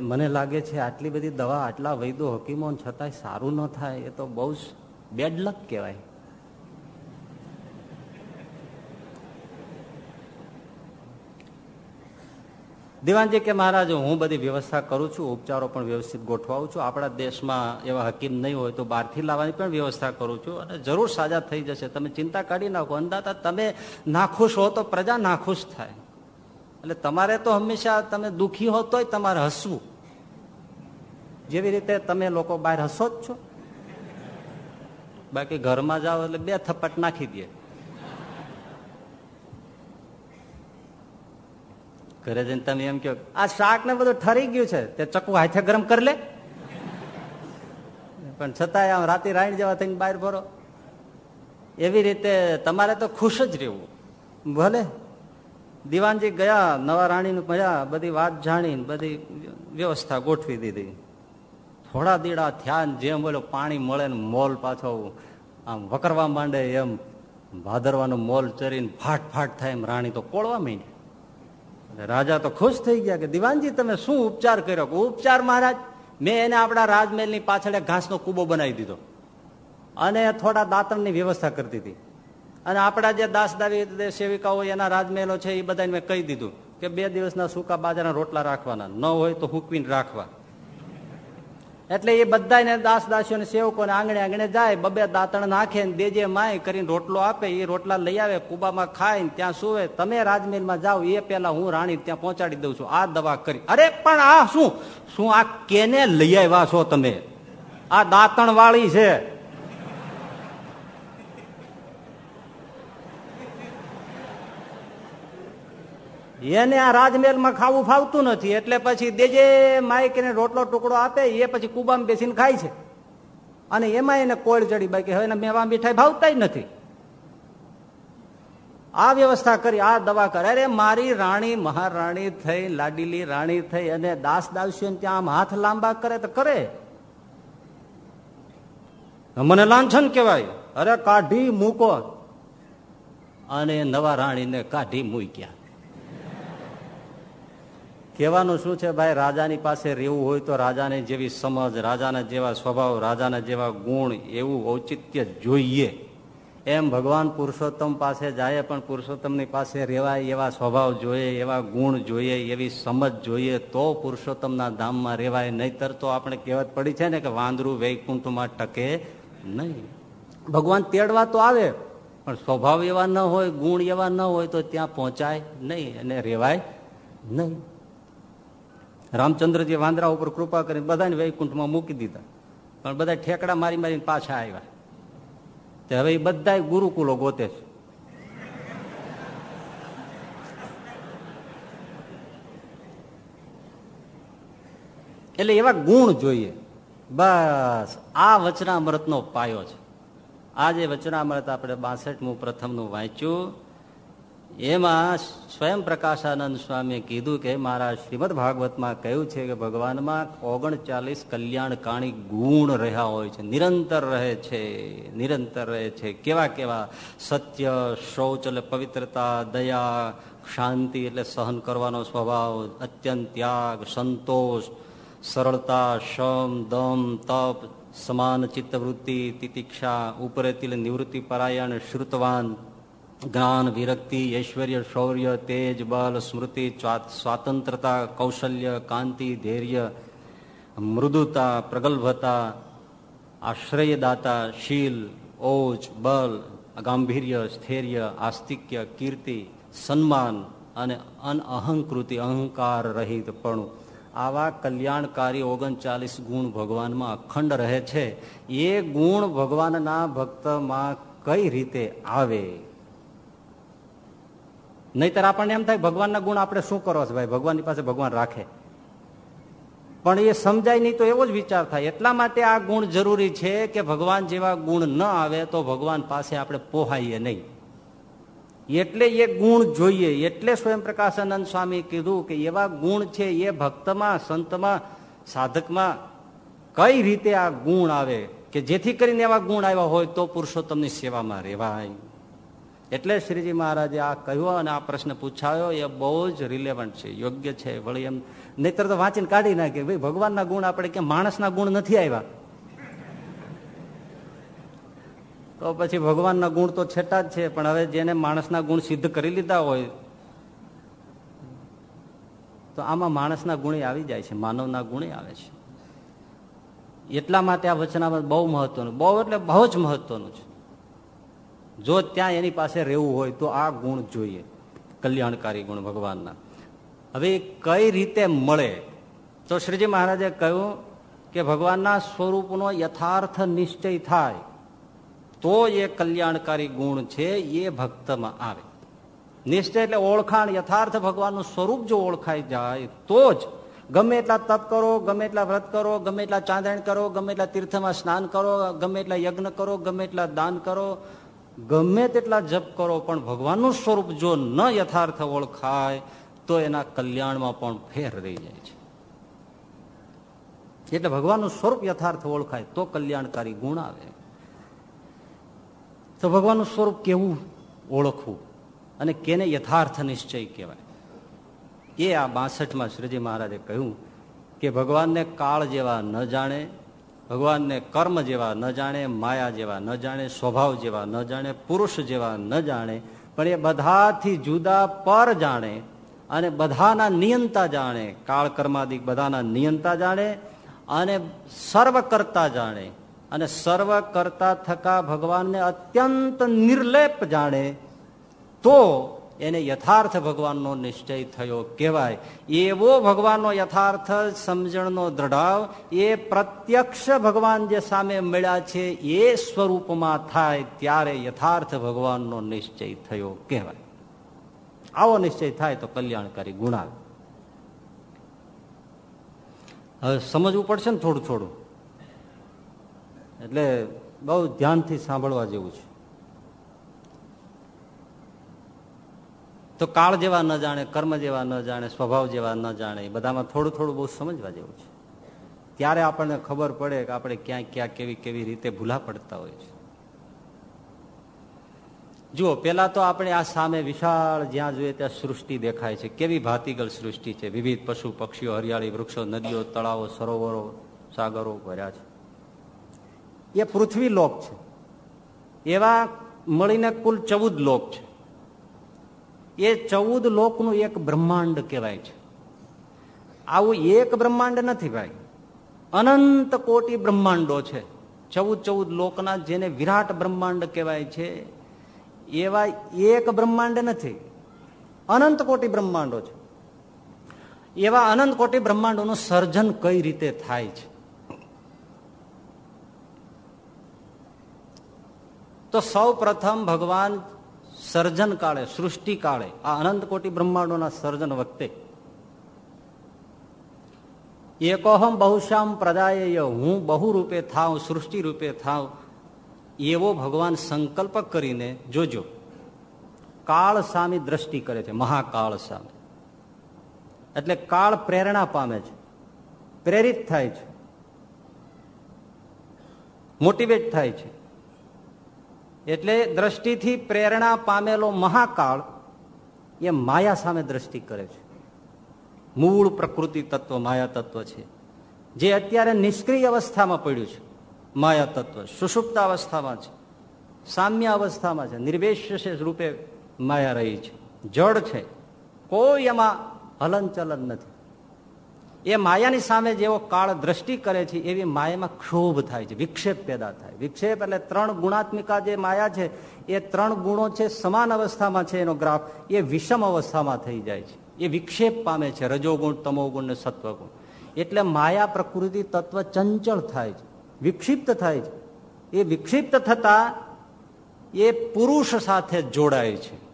મને લાગે છે આટલી બધી દવા, આટલા વૈદો હકીમો છતાંય સારું ન થાય. એ તો બહુ બેડ લક કહેવાય. દિવાનજી કે મહારાજ, હું બધી વ્યવસ્થા કરું છું, ઉપચારો પણ વ્યવસ્થિત ગોઠવાઉં છું. આપણા દેશમાં એવા હકીમ નહીં હોય તો બહારથી લાવવાની પણ વ્યવસ્થા કરું છું અને જરૂર સાજા થઈ જશે. તમે ચિંતા કાઢી નાખો. અંદાતા તમે નાખુશ હો તો પ્રજા નાખુશ થાય. એટલે તમારે તો હંમેશા તમે દુઃખી હો તોય તમારે હસવું. જેવી રીતે તમે લોકો બહાર હસો જ છો. બાકી ઘરમાં જાઓ એટલે બે થપ્પટ નાખી દે. ઘરે જઈને તમે એમ કહો આ શાક ને બધું ઠરી ગયું છે, તે ચકુ હાથે ગરમ કરી લે. પણ છતાંય આમ રાતે રાઈણ જેવા થઈને બહાર ભરો એવી રીતે તમારે તો ખુશ જ રહેવું. ભલે. દિવાનજી ગયા, નવા રાણીનું મજા બધી વાત જાણીને બધી વ્યવસ્થા ગોઠવી દીધી. થોડા દીડા ધ્યાન જેમ બોલો પાણી મળે ને મોલ પાછો આમ વકરવા માંડે એમ ભાદરવાનો મોલ ચરીને ફાટ ફાટ થાય એમ રાણી તો કોળવા માંડી. રાજા તો ખુશ થઈ ગયા કે, દિવાનજી, તમે શું ઉપચાર કર્યો? ઉપચાર મહારાજ, મેં એને આપણા રાજમહેલની પાછળ ઘાસનો કૂબો બનાવી દીધો અને થોડા દાંતણની વ્યવસ્થા કરી દીધી અને આપણા જે દાસ દાવી સેવિકાઓ એના રાજમહેલો છે, એ બધાને મેં કહી દીધું કે, બે દિવસના સૂકા બાજરાના રોટલા રાખવાના. ન હોય તો હુકવીને રાખવા. એટલે એ બધાને દાસ દાસીઓને સેવકોને આંગણે આંગણે જાય, બબે દાંતણ નાખે ને દેજે માય કરીને રોટલો આપે, એ રોટલા લઈ આવે, કુબામાં ખાય ત્યાં સુવે. તમે રાજમહેલમાં જાઓ, એ પેલા હું રાણી ત્યાં પહોંચાડી દઉં છું. આ દવા કરી. અરે, પણ આ શું? શું આ કેને લઈ આવ્યા છો તમે? આ દાંતણ વાળી છે. એને આ રાજમહેલમાં ખાવું ફાવતું નથી. એટલે પછી દેજે માઇક એને રોટલો ટુકડો આપે, એ પછી કુબામાં બેસીને ખાય છે. અને એમાં એને કોળ ચડી બાકી. હવે મેવા મીઠાઈ ભાવતા નથી. આ વ્યવસ્થા કરી, આ દવા કરે. અરે, મારી રાણી મહારાણી થઈ, લાડીલી રાણી થઈ, અને દાસ દાસીઓ ત્યાં આમ હાથ લાંબા કરે તો કરે. મને લાંછન કહેવાય. અરે, કાઢી મૂકો. અને નવા રાણીને કાઢી મૂક્યા. કહેવાનું શું છે ભાઈ? રાજાની પાસે રહેવું હોય તો રાજાને જેવી સમજ, રાજાના જેવા સ્વભાવ, રાજાના જેવા ગુણ એવું ઔચિત્ય જોઈએ. એમ ભગવાન પુરુષોત્તમ પાસે જાય પણ પુરુષોત્તમની પાસે રહેવાય એવા સ્વભાવ જોઈએ, એવા ગુણ જોઈએ, એવી સમજ જોઈએ તો પુરુષોત્તમના ધામમાં રહેવાય. નહીતર તો આપણે કહેવત પડી છે ને કે વાંદરું વૈકુંઠમાં ટકે નહીં. ભગવાન તેડવા તો આવે, પણ સ્વભાવ એવા ન હોય, ગુણ એવા ન હોય તો ત્યાં પહોંચાય નહીં અને રહેવાય નહીં. રામચંદ્રજી વાંદરા ઉપર કૃપા કરીને બધાને વૈકુંઠમાં મૂકી દીધા. પણ બધા ઠેકડા મારી મારીને પાછા આવ્યા. તે હવે એ બધા ગુરુકુલો ગોતે છે. એટલે એવા ગુણ જોઈએ. બસ આ વચનામૃતનો પાયો છે. આ જે વચનામૃત આપણે બાસઠમું પ્રથમનું વાંચ્યું. એમાં સ્વયં પ્રકાશાનંદ સ્વામીએ કીધું કે મારા શ્રીમદ ભાગવતમાં કહ્યું છે કે ભગવાનમાં ઓગણચાલીસ કલ્યાણકાણી ગુણ રહ્યા હોય છે, નિરંતર રહે છે, નિરંતર રહે છે. કેવા કેવા? સત્ય શૌચ એટલે પવિત્રતા, દયા શાંતિ એટલે સહન કરવાનો સ્વભાવ, અત્યંત ત્યાગ, સંતોષ, સરળતા, શમ, દમ, તપ, સમાન ચિત્તવૃત્તિ, તિતિક્ષા ઉપરેતી નિવૃત્તિ પરાયણ, શ્રુતવાન જ્ઞાન વિરક્તિ ઐશ્વર્ય શૌર્ય તેજ બલ સ્મૃતિ સ્વાતંત્રતા કૌશલ્ય કાંતિ ધૈર્ય મૃદુતા પ્રગલ્ભતા આશ્રયદાતા શીલ ઓજ બલ ગાંભીર્ય સ્થૈર્ય આસ્તિક્ય કીર્તિ સન્માન અને અનઅહંકૃતિ અહંકાર રહિત પણ. આવા કલ્યાણકારી ઓગણચાલીસ ગુણ ભગવાનમાં અખંડ રહે છે. એ ગુણ ભગવાનના ભક્તમાં કઈ રીતે આવે? નહીતર આપણને એમ થાય, ભગવાનના ગુણ આપણે શું કરો છો ભાઈ? ભગવાનની પાસે ભગવાન રાખે. પણ એ સમજાય નહીં તો એવો જ વિચાર થાય. એટલા માટે આ ગુણ જરૂરી છે કે ભગવાન જેવા ગુણ ન આવે તો ભગવાન પાસે આપણે પોહાઈએ નહીં. એટલે એ ગુણ જોઈએ. એટલે સ્વયં પ્રકાશાનંદ સ્વામી કીધું કે એવા ગુણ છે એ ભક્તમાં, સંતમાં, સાધકમાં કઈ રીતે આ ગુણ આવે? કે જેથી કરીને એવા ગુણ આવ્યા હોય તો પુરુષોત્તમની સેવામાં રહેવાય. એટલે શ્રીજી મહારાજે આ કહ્યું અને આ પ્રશ્ન પૂછાયો. એ બહુ જ રિલેવન્ટ છે, યોગ્ય છે, વળી એમ. નહીતર તો વાંચીને કાઢી નાખે. ભાઈ, ભગવાનના ગુણ આપણે કે માણસના ગુણ નથી આવ્યા. તો પછી ભગવાનના ગુણ તો છેટા જ છે, પણ હવે જેને માણસના ગુણ સિદ્ધ કરી લીધા હોય, તો આમાં માણસના ગુણે આવી જાય છે, માનવના ગુણે આવે છે. એટલા માટે આ વચનામાં બહુ મહત્વનું. બહુ એટલે બહુ જ મહત્વનું છે. જો ત્યાં એની પાસે રહેવું હોય તો આ ગુણ જોઈએ. કલ્યાણકારી ગુણ ભગવાનના. હવે કઈ રીતે મળે? તો શ્રીજી મહારાજે કહ્યું કે ભગવાનના સ્વરૂપનો યથાર્થ નિશ્ચય થાય, તો એ કલ્યાણકારી ગુણ છે, એ ભક્તમાં આવે. નિશ્ચય એટલે ઓળખાણ, યથાર્થ ભગવાનનું સ્વરૂપ જો ઓળખાઈ જાય, તો જ ગમે એટલા તપ કરો, ગમે એટલા વ્રત કરો, ગમે એટલા ચાંદણ કરો, ગમે એટલા તીર્થમાં સ્નાન કરો, ગમે એટલા યજ્ઞ કરો, ગમે એટલા દાન કરો ગમે તેટલા જપ કરો, પણ ભગવાનનું સ્વરૂપ જો ન યથાર્થ ઓળખાય, તો એના કલ્યાણમાં પણ ફેર રહી જાય છે. એટલે ભગવાનનું સ્વરૂપ યથાર્થ ઓળખાય, તો કલ્યાણકારી ગુણ આવે. તો ભગવાનનું સ્વરૂપ કેવું ઓળખવું? અને કેને યથાર્થ નિશ્ચય કહેવાય? એ આ બાસઠમાં શ્રીજી મહારાજે કહ્યું કે ભગવાનને કાળ જેવા ન જાણે ભગવાનને કર્મ જેવા ન જાણે, માયા જેવા ન જાણે, સ્વભાવ જેવા ન જાણે, પુરુષ જેવા ન જાણે, પણ એ બધાથી જુદા પર જાણે અને બધાના નિયંતા જાણે. કાળ કર્માદિક બધાના નિયંતા જાણે અને સર્વ કરતા જાણે. અને સર્વ કરતા થકા ભગવાનને અત્યંત નિર્લેપ જાણે. તો એને યથાર્થ ભગવાનનો નિશ્ચય થયો કહેવાય. એવો ભગવાનનો યથાર્થ સમજણનો દ્રઢાવ, એ પ્રત્યક્ષ ભગવાન જે સામે મળ્યા છે, એ સ્વરૂપમાં થાય ત્યારે યથાર્થ ભગવાનનો નિશ્ચય થયો કહેવાય. આવો નિશ્ચય થાય તો કલ્યાણકારી ગુણાવે હવે સમજવું પડશે ને થોડું થોડું. એટલે બહુ ધ્યાનથી સાંભળવા જેવું છે. તો કાળ જેવા ન જાણે, કર્મ જેવા ન જાણે, સ્વભાવ જેવા ન જાણે બધામાં થોડું થોડું બહુ સમજવા જેવું છે. ત્યારે આપણને ખબર પડે કે આપણે ક્યાં ક્યાં કેવી કેવી રીતે ભૂલા પડતા હોય છે. જુઓ પેલા તો આપણે આ સામે વિશાળ જ્યાં જોઈએ ત્યાં સૃષ્ટિ દેખાય છે. કેવી ભાતીગળ સૃષ્ટિ છે. વિવિધ પશુ, પક્ષીઓ, હરિયાળી, વૃક્ષો, નદીઓ, તળાવો, સરોવરો, સાગરો ભર્યા છે. એ પૃથ્વી લોક છે. એવા મળીને કુલ ચૌદ લોક છે. એ ચૌદ લોકનું એક બ્રહ્માંડ કહેવાય છે. આવું એક બ્રહ્માંડ નથી ભાઈ. અનંત કોટી બ્રહ્માંડો છે. ચૌદ ચૌદ લોકના જેને વિરાટ બ્રહ્માંડ કહેવાય છે, એવા એક બ્રહ્માંડ નથી. અનંત કોટી બ્રહ્માંડો છે. એવા અનંત કોટી બ્રહ્માંડોનું સર્જન કઈ રીતે થાય છે? તો સૌ ભગવાન સર્જન કાળે, સૃષ્ટિ કાળે, આ અનંત કોટી બ્રહ્માંડોના સર્જન વખતે. એકોહમ બહુશ્યામ પ્રદાય હું બહુ રૂપે થાવ સૃષ્ટિ રૂપે થાવ એવો ભગવાન સંકલ્પ કરીને જોજો. કાળ સામે દ્રષ્ટિ કરે છે મહાકાળ સામે એટલે કાળ પ્રેરણા પામે છે, પ્રેરિત થાય છે, મોટિવેટ થાય છે. એટલે દ્રષ્ટિથી પ્રેરણા પામેલો મહાકાળ એ માયા સામે દ્રષ્ટિ કરે છે. મૂળ પ્રકૃતિ તત્વ માયા તત્વ છે. જે અત્યારે નિષ્ક્રિય અવસ્થામાં પડ્યું છે. માયા તત્વ, સુષુપ્ત અવસ્થામાં છે. સામ્ય અવસ્થામાં છે. નિર્વેશ રૂપે માયા રહી છે. જડ છે. કોઈ એમાં હલનચલન નથી. એ માયાની સામે જેવો કાળ દ્રષ્ટિ કરે છે, એવી માયામાં ક્ષોભ થાય છે, વિક્ષેપ પેદા થાય. વિક્ષેપ એટલે ત્રણ ગુણાત્મિકા જે માયા છે, એ ત્રણ ગુણો છે સમાન અવસ્થામાં છે એનો ગ્રાફ, એ વિષમ અવસ્થામાં થઈ જાય છે. એ વિક્ષેપ પામે છે, રજોગુણ, તમોગુણ ને સત્વગુણ. એટલે માયા પ્રકૃતિ તત્વ ચંચળ થાય છે, વિક્ષિપ્ત થાય છે. એ વિક્ષિપ્ત થતા એ પુરુષ સાથે જોડાય છે.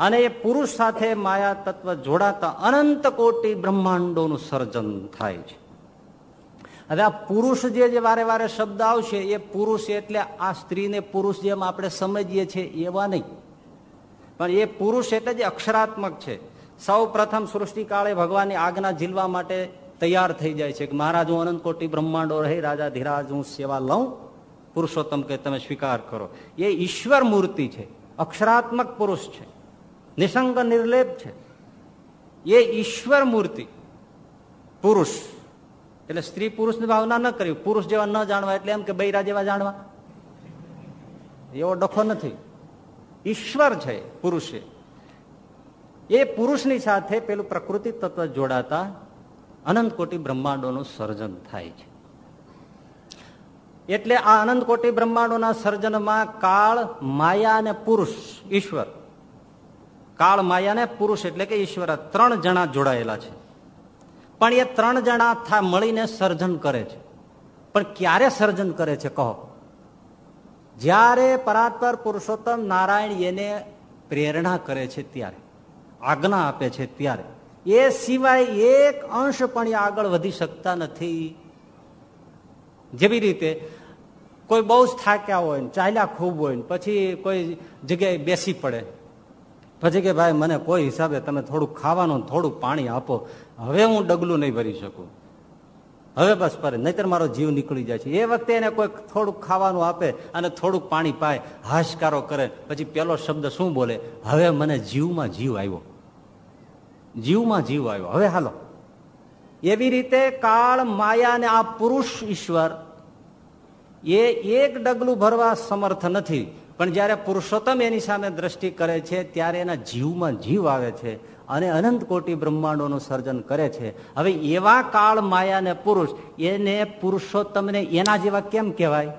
અને એ પુરુષ સાથે માયા તત્વ જોડાતા અનંત કોટી બ્રહ્માંડોનું સર્જન થાય છે. હવે આ પુરુષ જે વારે વારે શબ્દ આવશે, એ પુરુષ એટલે આ સ્ત્રીને પુરુષ જેમ આપણે સમજીએ છીએ એવા નહીં. પણ એ પુરુષ એટલે જે અક્ષરાત્મક છે. સૌ પ્રથમ સૃષ્ટિકાળે ભગવાનની આજ્ઞા ઝીલવા માટે તૈયાર થઈ જાય છે કે મહારાજ, હું અનંત કોટી બ્રહ્માંડો રહી, રાજા ધીરાજ, હું સેવા લઉં. પુરુષોત્તમ કે તમે સ્વીકાર કરો. એ ઈશ્વર મૂર્તિ છે. અક્ષરાત્મક પુરુષ છે. નિસંગ નિર્લેપ છે. એ ઈશ્વર મૂર્તિ, પુરુષ. એટલે સ્ત્રી પુરુષની ભાવના ન કરી પુરુષ જેવા ન જાણવા એટલે એમ કે બૈરા જેવા જાણવા. એવો ડખો નથી. ઈશ્વર છે, પુરુષે. એ પુરુષની સાથે પેલું પ્રકૃતિ તત્વ જોડાતા અનંત કોટી બ્રહ્માંડોનું સર્જન થાય છે. એટલે આ અનંત કોટી બ્રહ્માંડોના સર્જનમાં કાળ, માયા અને પુરુષ, ઈશ્વર. કાળ માયા ને પુરુષ એટલે કે ઈશ્વર, ત્રણ જણા જોડાયેલા છે. પણ એ ત્રણ જણા મળીને સર્જન કરે છે. પણ ક્યારે સર્જન કરે છે કહો? જ્યારે પરાત્પર પુરુષોત્તમ નારાયણ એને પ્રેરણા કરે છે ત્યારે, આજ્ઞા આપે છે ત્યારે. એ સિવાય એક અંશ પણ આગળ વધી શકતા નથી. જેવી રીતે કોઈ બહુ જ થાક્યા હોય ચાલ્યા ખૂબ હોય પછી કોઈ જગ્યાએ બેસી પડે. પછી કે ભાઈ, મને કોઈ હિસાબે તમે થોડુંક ખાવાનું થોડુંક પાણી આપો, હવે હું ડગલું નહીં ભરી શકું. હવે બસ પર, નહીતર મારો જીવ નીકળી જાય છે. એ વખતે એને કોઈ થોડુંક ખાવાનું આપે અને થોડુંક પાણી પાય, હાશકારો કરે, પછી પેલો શબ્દ શું બોલે? હવે મને જીવમાં જીવ આવ્યો. જીવમાં જીવ આવ્યો. હવે હાલો. એવી રીતે કાળ, માયા આ પુરુષ ઈશ્વર, એ એક ડગલું ભરવા સમર્થ નથી. પણ જયારે પુરુષોત્તમ એની સામે દ્રષ્ટિ કરે છે, ત્યારે એના જીવમાં જીવ આવે છે અને અનંત કોટી બ્રહ્માંડોનું સર્જન કરે છે. હવે એવા કાળ માયા ને પુરુષ, એને પુરુષોત્તમને એના જેવા કેમ કહેવાય?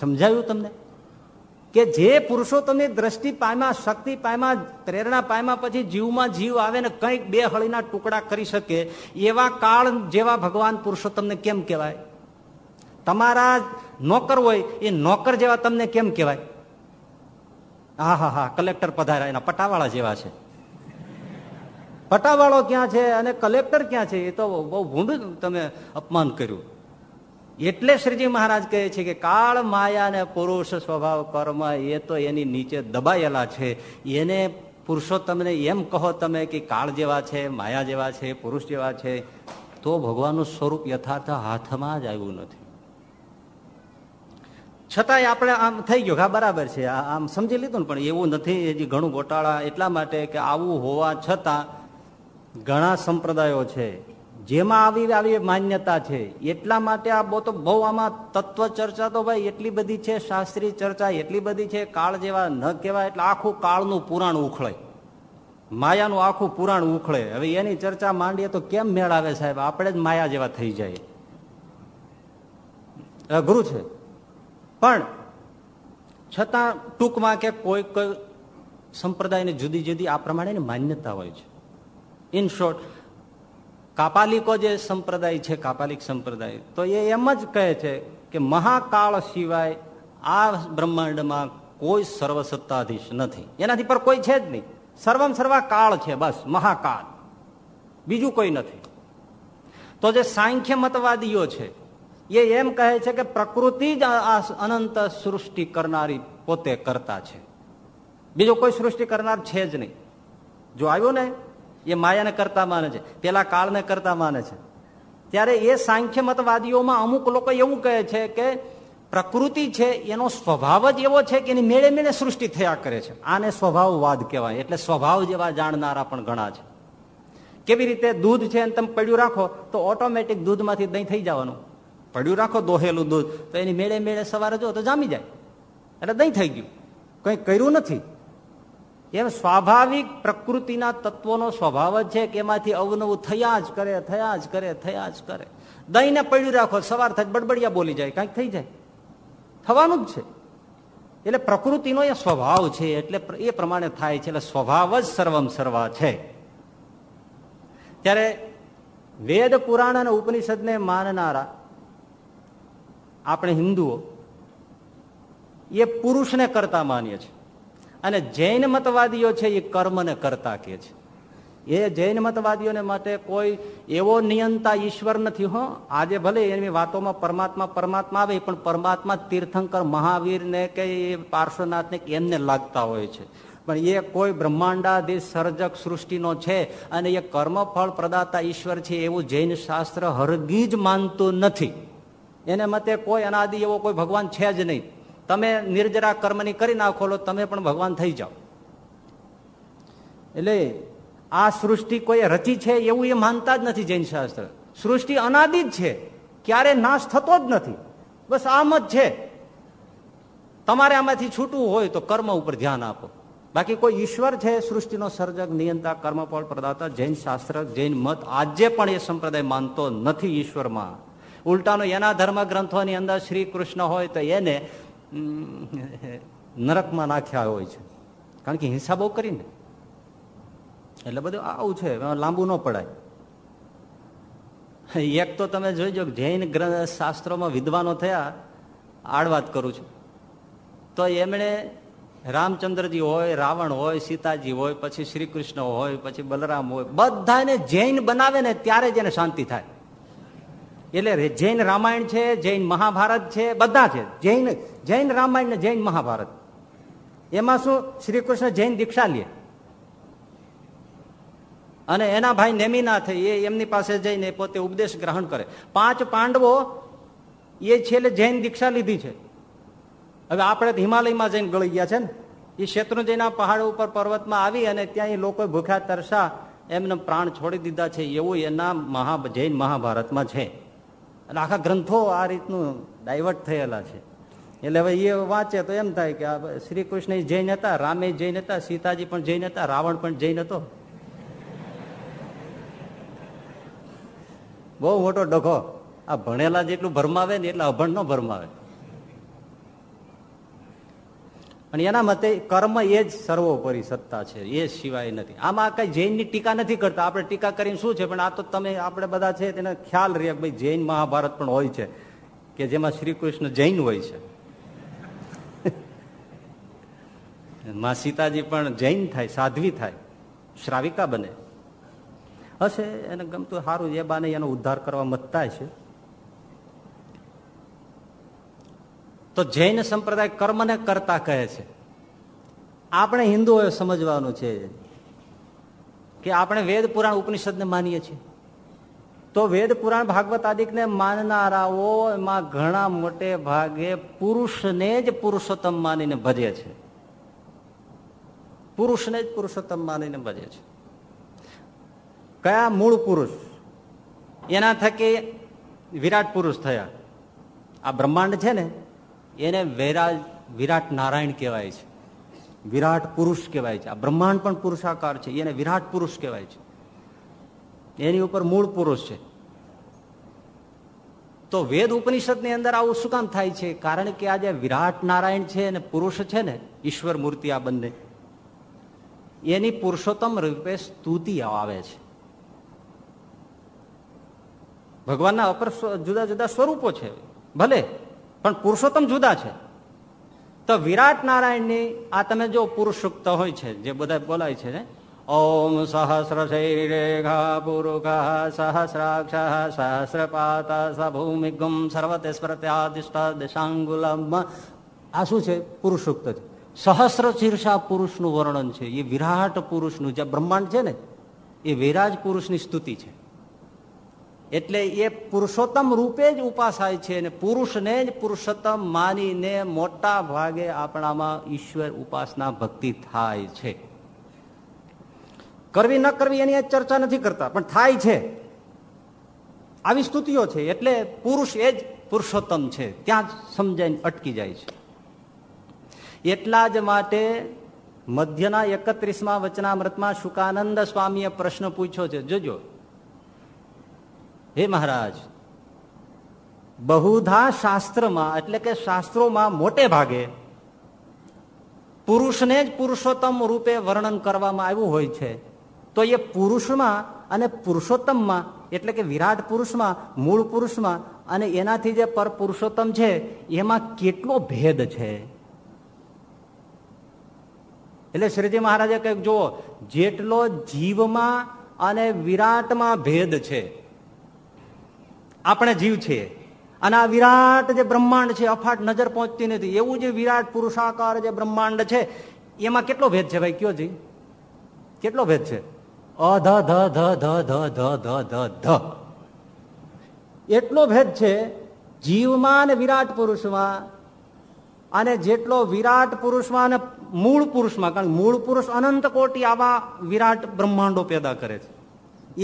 સમજાયું તમને? કે જે પુરુષોત્તમની દ્રષ્ટિ પામ્યા, શક્તિ પામ્યા, પ્રેરણા પામ્યા, પછી જીવમાં જીવ આવે ને કંઈક બે હળીના ટુકડા કરી શકે, એવા કાળ જેવા ભગવાન પુરુષોત્તમને કેમ કહેવાય? તમારા નોકર હોય, એ નોકર જેવા તમને કેમ કહેવાય? હા હા હા કલેક્ટર પધાર્યા, એના પટાવાળા જેવા છે. પટાવાળો ક્યાં છે અને કલેક્ટર ક્યાં છે, એ તો બહુ ભૂંડું તમે અપમાન કર્યું. એટલે શ્રીજી મહારાજ કહે છે કે કાળ માયા ને પુરુષ સ્વભાવ કર્મ, એ તો એની નીચે દબાયેલા છે. એને પુરુષોત્તમને એમ કહો તમે કે કાળ જેવા છે, માયા જેવા છે, પુરુષ જેવા છે, તો ભગવાનનું સ્વરૂપ યથાર્થ હાથમાં જ આવ્યું નથી. છતાંય આપણે આમ થઈ ગયું હા બરાબર છે. આમ સમજી લીધું ને, પણ એવું નથી હજી ઘણું ગોટાળા એટલા માટે કે આવું હોવા છતાં ઘણા સંપ્રદાયો છે. જેમાં આવી આવી માન્યતા છે. એટલા માટે આ બહુ તો બહુ આમાં તત્વ ચર્ચા તો ભાઈ એટલી બધી છે, શાસ્ત્રીય ચર્ચા એટલી બધી છે, કાળ જેવા ન કહેવાય, એટલે આખું કાળનું પુરાણ ઉખળે. માયાનું આખું પુરાણ ઉખળે. હવે એની ચર્ચા માંડીએ તો કેમ મેળ આવે સાહેબ? આપણે જ માયા જેવા થઈ જાય. અઘરું છે. પણ છતાં ટૂંકમાં કે કોઈ કોઈ સંપ્રદાયની જુદી જુદી આ પ્રમાણેની માન્યતા હોય છે. ઇન શોર્ટ કાપાલિકો જે સંપ્રદાય છે, કાપાલિક સંપ્રદાય, તો એ એમ જ કહે છે કે મહાકાળ સિવાય આ બ્રહ્માંડમાં કોઈ સર્વસત્તાધીશ નથી. એનાથી પર કોઈ છે જ નહીં. સર્વમ સર્વા કાળ છે, બસ, મહાકાળ. બીજું કોઈ નથી. તો જે સાંખ્ય મતવાદીઓ છે એ એમ કહે છે કે પ્રકૃતિ જ આ અનંત સૃષ્ટિ કરનારી પોતે કરતા છે. બીજો કોઈ સૃષ્ટિ કરનાર છે જ નહીં. જો આવ્યો ને, એ માયાને કરતા માને છે, પેલા કાળને કરતા માને છે. ત્યારે એ સાંખ્ય મતવાદીઓમાં અમુક લોકો એવું કહે છે કે પ્રકૃતિ છે, એનો સ્વભાવ જ એવો છે કે એની મેળે મેળે સૃષ્ટિ થયા કરે છે. આને સ્વભાવવાદ કહેવાય, એટલે સ્વભાવ જેવા જાણનારા પણ ઘણા છે. કેવી રીતે દૂધ છે તમે પડ્યું રાખો, તો ઓટોમેટિક દૂધમાંથી દહીં થઈ જવાનું. પડ્યું રાખો, દોહેલું દૂધ. તો એની મેળે મેળે સવારે જો તો જામી જાય. એટલે દહીં થઈ ગયું. કંઈ કર્યું નથી. એમ સ્વાભાવિક પ્રકૃતિના તત્વોનો સ્વભાવ જ છે કે એમાંથી અવનવું થયા જ કરે, થયા જ કરે, થયા જ કરે. દહીંને પડ્યું રાખો, સવાર થાય બડબડિયા બોલી જાય, કાંઈક થઈ જાય. થવાનું જ છે. એટલે પ્રકૃતિનો એ સ્વભાવ છે, એટલે એ પ્રમાણે થાય છે, એટલે સ્વભાવ જ સર્વમ સર્વા છે. ત્યારે વેદ પુરાણ અને ઉપનિષદને માનનારા આપણે હિન્દુઓ, એ પુરુષને કરતા માનીએ છીએ. અને જૈન મતવાદીઓ છે, એ કર્મને કરતા કે છે. એ જૈન મતવાદીઓને માટે કોઈ એવો નિયંતા ઈશ્વર નથી, હો. આજે ભલે એની વાતોમાં પરમાત્મા પરમાત્મા આવે, પણ પરમાત્મા તીર્થંકર મહાવીરને કે પાર્શ્વનાથને એમને લાગતા હોય છે. પણ એ કોઈ બ્રહ્માંડાદી સર્જક સૃષ્ટિનો છે અને એ કર્મફળ પ્રદાતા ઈશ્વર છે, એવું જૈન શાસ્ત્ર હરગી જ માનતું નથી. એને મતે કોઈ અનાદિ એવો કોઈ ભગવાન છે જ નહીં. તમે નિર્જરા કર્મની કરી નાખો તમે પણ ભગવાન થઈ જાઓ. એટલે આ સૃષ્ટિ કોઈ રચી છે એવું એ માનતા જ નથી જૈન શાસ્ત્ર. સૃષ્ટિ અનાદિ જ છે. ક્યારે નાશ થતો જ નથી. બસ આમ જ છે. તમારે આમાંથી છૂટવું હોય તો કર્મ ઉપર ધ્યાન આપો. બાકી કોઈ ઈશ્વર છે, સૃષ્ટિનો સર્જક, નિયંતા, કર્મફળ પ્રદાતા, જૈન શાસ્ત્ર, જૈન મત, આજે પણ એ સંપ્રદાય માનતો નથી ઈશ્વરમાં. ઉલટાનો એના ધર્મ ગ્રંથોની અંદર શ્રી કૃષ્ણ હોય તો એને નરકમાં નાખ્યા હોય છે. કારણ કે હિંસા બહુ કરીને. એટલે બધું આવું છે, લાંબુ ન પડાય. એક તો તમે જોઈજો જૈન શાસ્ત્રોમાં વિદ્વાનો થયા આડવાત કરું છું. તો એમણે રામચંદ્રજી હોય, રાવણ હોય, સીતાજી હોય, પછી શ્રી કૃષ્ણ હોય, પછી બલરામ હોય, બધાને જૈન બનાવે ને ત્યારે જ એને શાંતિ થાય. એટલે જૈન રામાયણ છે, જૈન મહાભારત છે, બધા છે. જૈન જૈન રામાયણ ને જૈન મહાભારત. એમાં શું? શ્રી કૃષ્ણ જૈન દીક્ષા લે. અને એના ભાઈ નેમિનાથ એ એમની પાસે જઈને પોતે ઉપદેશ ગ્રહણ કરે. પાંચ પાંડવો, એ છેલ્લે જૈન દીક્ષા લીધી છે. હવે આપણે હિમાલયમાં જઈને ગળી ગયા છે ને. એ શેત્રુંજયના પહાડ ઉપર પર્વતમાં આવી અને ત્યાં એ લોકો ભૂખ્યા તરસા એમને પ્રાણ છોડી દીધા છે. એવું એના મહા, જૈન મહાભારતમાં છે. અને આખા ગ્રંથો આ રીતનું ડાયવર્ટ થયેલા છે. એટલે હવે એ વાંચે તો એમ થાય કે શ્રી કૃષ્ણ જૈન હતા, રામે જૈન હતા, સીતાજી પણ જૈન હતા, રાવણ પણ જૈન હતો. બહુ મોટો ડખો આ ભણેલા જેટલું ભરમાવે ને એટલે અભણ ન ભરમાવે. અને એના મતે કર્મ એ જ સર્વોપરી સત્તા છે, એ સિવાય નથી. આમાં કઈ જૈનની ટીકા નથી કરતા. આપણે ટીકા કરીને શું છે? પણ આ તો તમે, આપણે બધા છે, તેને ખ્યાલ રહે ભાઈ જૈન મહાભારત પણ હોય છે, કે જેમાં શ્રી કૃષ્ણ જૈન હોય છે. [laughs] માં સીતાજી પણ જૈન થાય, સાધ્વી થાય, શ્રાવિકા બને. હશે, એને ગમતું સારું એ બાને એનો ઉદ્ધાર કરવા મતતા છે. તો જૈન સંપ્રદાય કર્મને કરતા કહે છે. આપણે હિન્દુઓએ સમજવાનું છે કે આપણે વેદ પુરાણ ઉપનિષદને માનીએ છીએ. તો વેદ પુરાણ ભાગવત આદિકને માનનારાઓ એમાં ઘણા મોટે ભાગે પુરુષને જ પુરુષોત્તમ માનીને ભજે છે. પુરુષને જ પુરુષોત્તમ માનીને ભજે છે. કયા મૂળ પુરુષ? એના થકી વિરાટ પુરુષ થયા. આ બ્રહ્માંડ છે ને? એને વૈરાજ, વિરાટ નારાયણ કહેવાય છે. વિરાટ પુરુષ કહેવાય છે. આ બ્રહ્માંડ પણ પુરુષાકાર છે. એને વિરાટ પુરુષ કહેવાય છે. એની ઉપર મૂળ પુરુષ છે. તો વેદ ઉપનિષદની અંદર આવું શું કામ થાય છે? કારણ કે આ જે વિરાટ નારાયણ છે અને પુરુષ છે ને, ઈશ્વર મૂર્તિ આ બંને, એની પુરુષોત્તમ રૂપે સ્તુતિ આવે છે. ભગવાનના અપર જુદા જુદા સ્વરૂપો છે. ભલે પણ પુરુષોત્તમ જુદા છે. તો વિરાટ નારાયણની આ તમે જો પુરુષુક્ત હોય છે, જે બધા બોલાય છે ઓમ સહસ્ર શૈરેઘા પુરુષ સહસ્રાક્ષ સહસ્રપાત સભૂમિગમ સર્વતે સ્મૃત્યાદિષ્ટ દેશાંગુલમ. આ શું છે? પુરુષુક્ત છે. સહસ્ર શીર્ષા પુરુષનું વર્ણન છે. એ વિરાટ પુરુષનું, જે બ્રહ્માંડ છે ને, એ વિરાજ પુરુષની સ્તુતિ છે. એટલે એ પુરુષોત્તમ રૂપે જ ઉપાસાય છે અને પુરુષને જ પુરુષોત્તમ માનીને મોટા ભાગે આપણામાં ઈશ્વર ઉપાસના ભક્તિ થાય છે. કરવી ન કરવી એની ચર્ચા નથી કરતા, પણ થાય છે. આવી સ્તુતિઓ છે, એટલે પુરુષ એ જ પુરુષોત્તમ છે. ત્યાં જ સમજાઈને અટકી જાય છે. એટલા જ માટે મધ્યના એકત્રીસમાં વચનામૃતમાં શુકાનંદ સ્વામીએ પ્રશ્ન પૂછ્યો છે. જોજો હે મહારાજ, બહુધા શાસ્ત્રમાં, એટલે કે શાસ્ત્રોમાં મોટે ભાગે, પુરુષને જ પુરુષોત્તમ રૂપે વર્ણન કરવામાં આવ્યું હોય છે. તો એ પુરુષમાં અને પુરુષોત્તમમાં, એટલે કે વિરાટ પુરુષમાં, મૂળ પુરુષમાં અને એનાથી જે પર પુરુષોત્તમ છે, એમાં કેટલો ભેદ છે? એટલે શ્રીજી મહારાજે કંઈક જુઓ, જેટલો જીવમાં અને વિરાટમાં ભેદ છે આપણે જીવ છીએ. અને આ વિરાટ જે બ્રહ્માંડ છે, અફાટ નજર પહોંચતી નથી. એવું જે વિરાટ પુરુષાકાર જે બ્રહ્માંડ છે, એમાં કેટલો ભેદ છે ભાઈ? કયો જી? કેટલો ભેદ છે? અધ ધ ધ ધ ધ ધ ધ ધ ધ એટલો ભેદ છે જીવમાં અને વિરાટ પુરુષમાં અને જેટલો વિરાટ પુરુષમાં અને મૂળ પુરુષમાં, કારણ મૂળ પુરુષ અનંત કોટી આવા વિરાટ બ્રહ્માંડો પેદા કરે છે.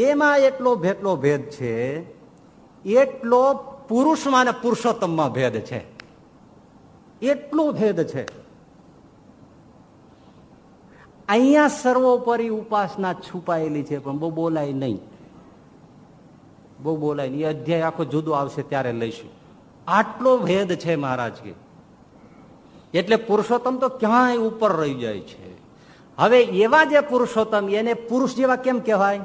એમાં એટલો ભેટલો ભેદ છે એટલો પુરુષમાં અને પુરુષોત્તમમાં ભેદ છે. એટલો ભેદ છે. અહીંયા સર્વોપરી ઉપાસના છુપાયેલી છે, પણ બહુ બોલાય નહીં. બહુ બોલાય નહીં. અધ્યાય આખો જુદો આવશે, ત્યારે લઈશું. આટલો ભેદ છે મહારાજ. કે એટલે પુરુષોત્તમ તો ક્યાંય ઉપર રહી જાય છે. હવે એવા જે પુરુષોત્તમ, એને પુરુષ જેવા કેમ કહેવાય?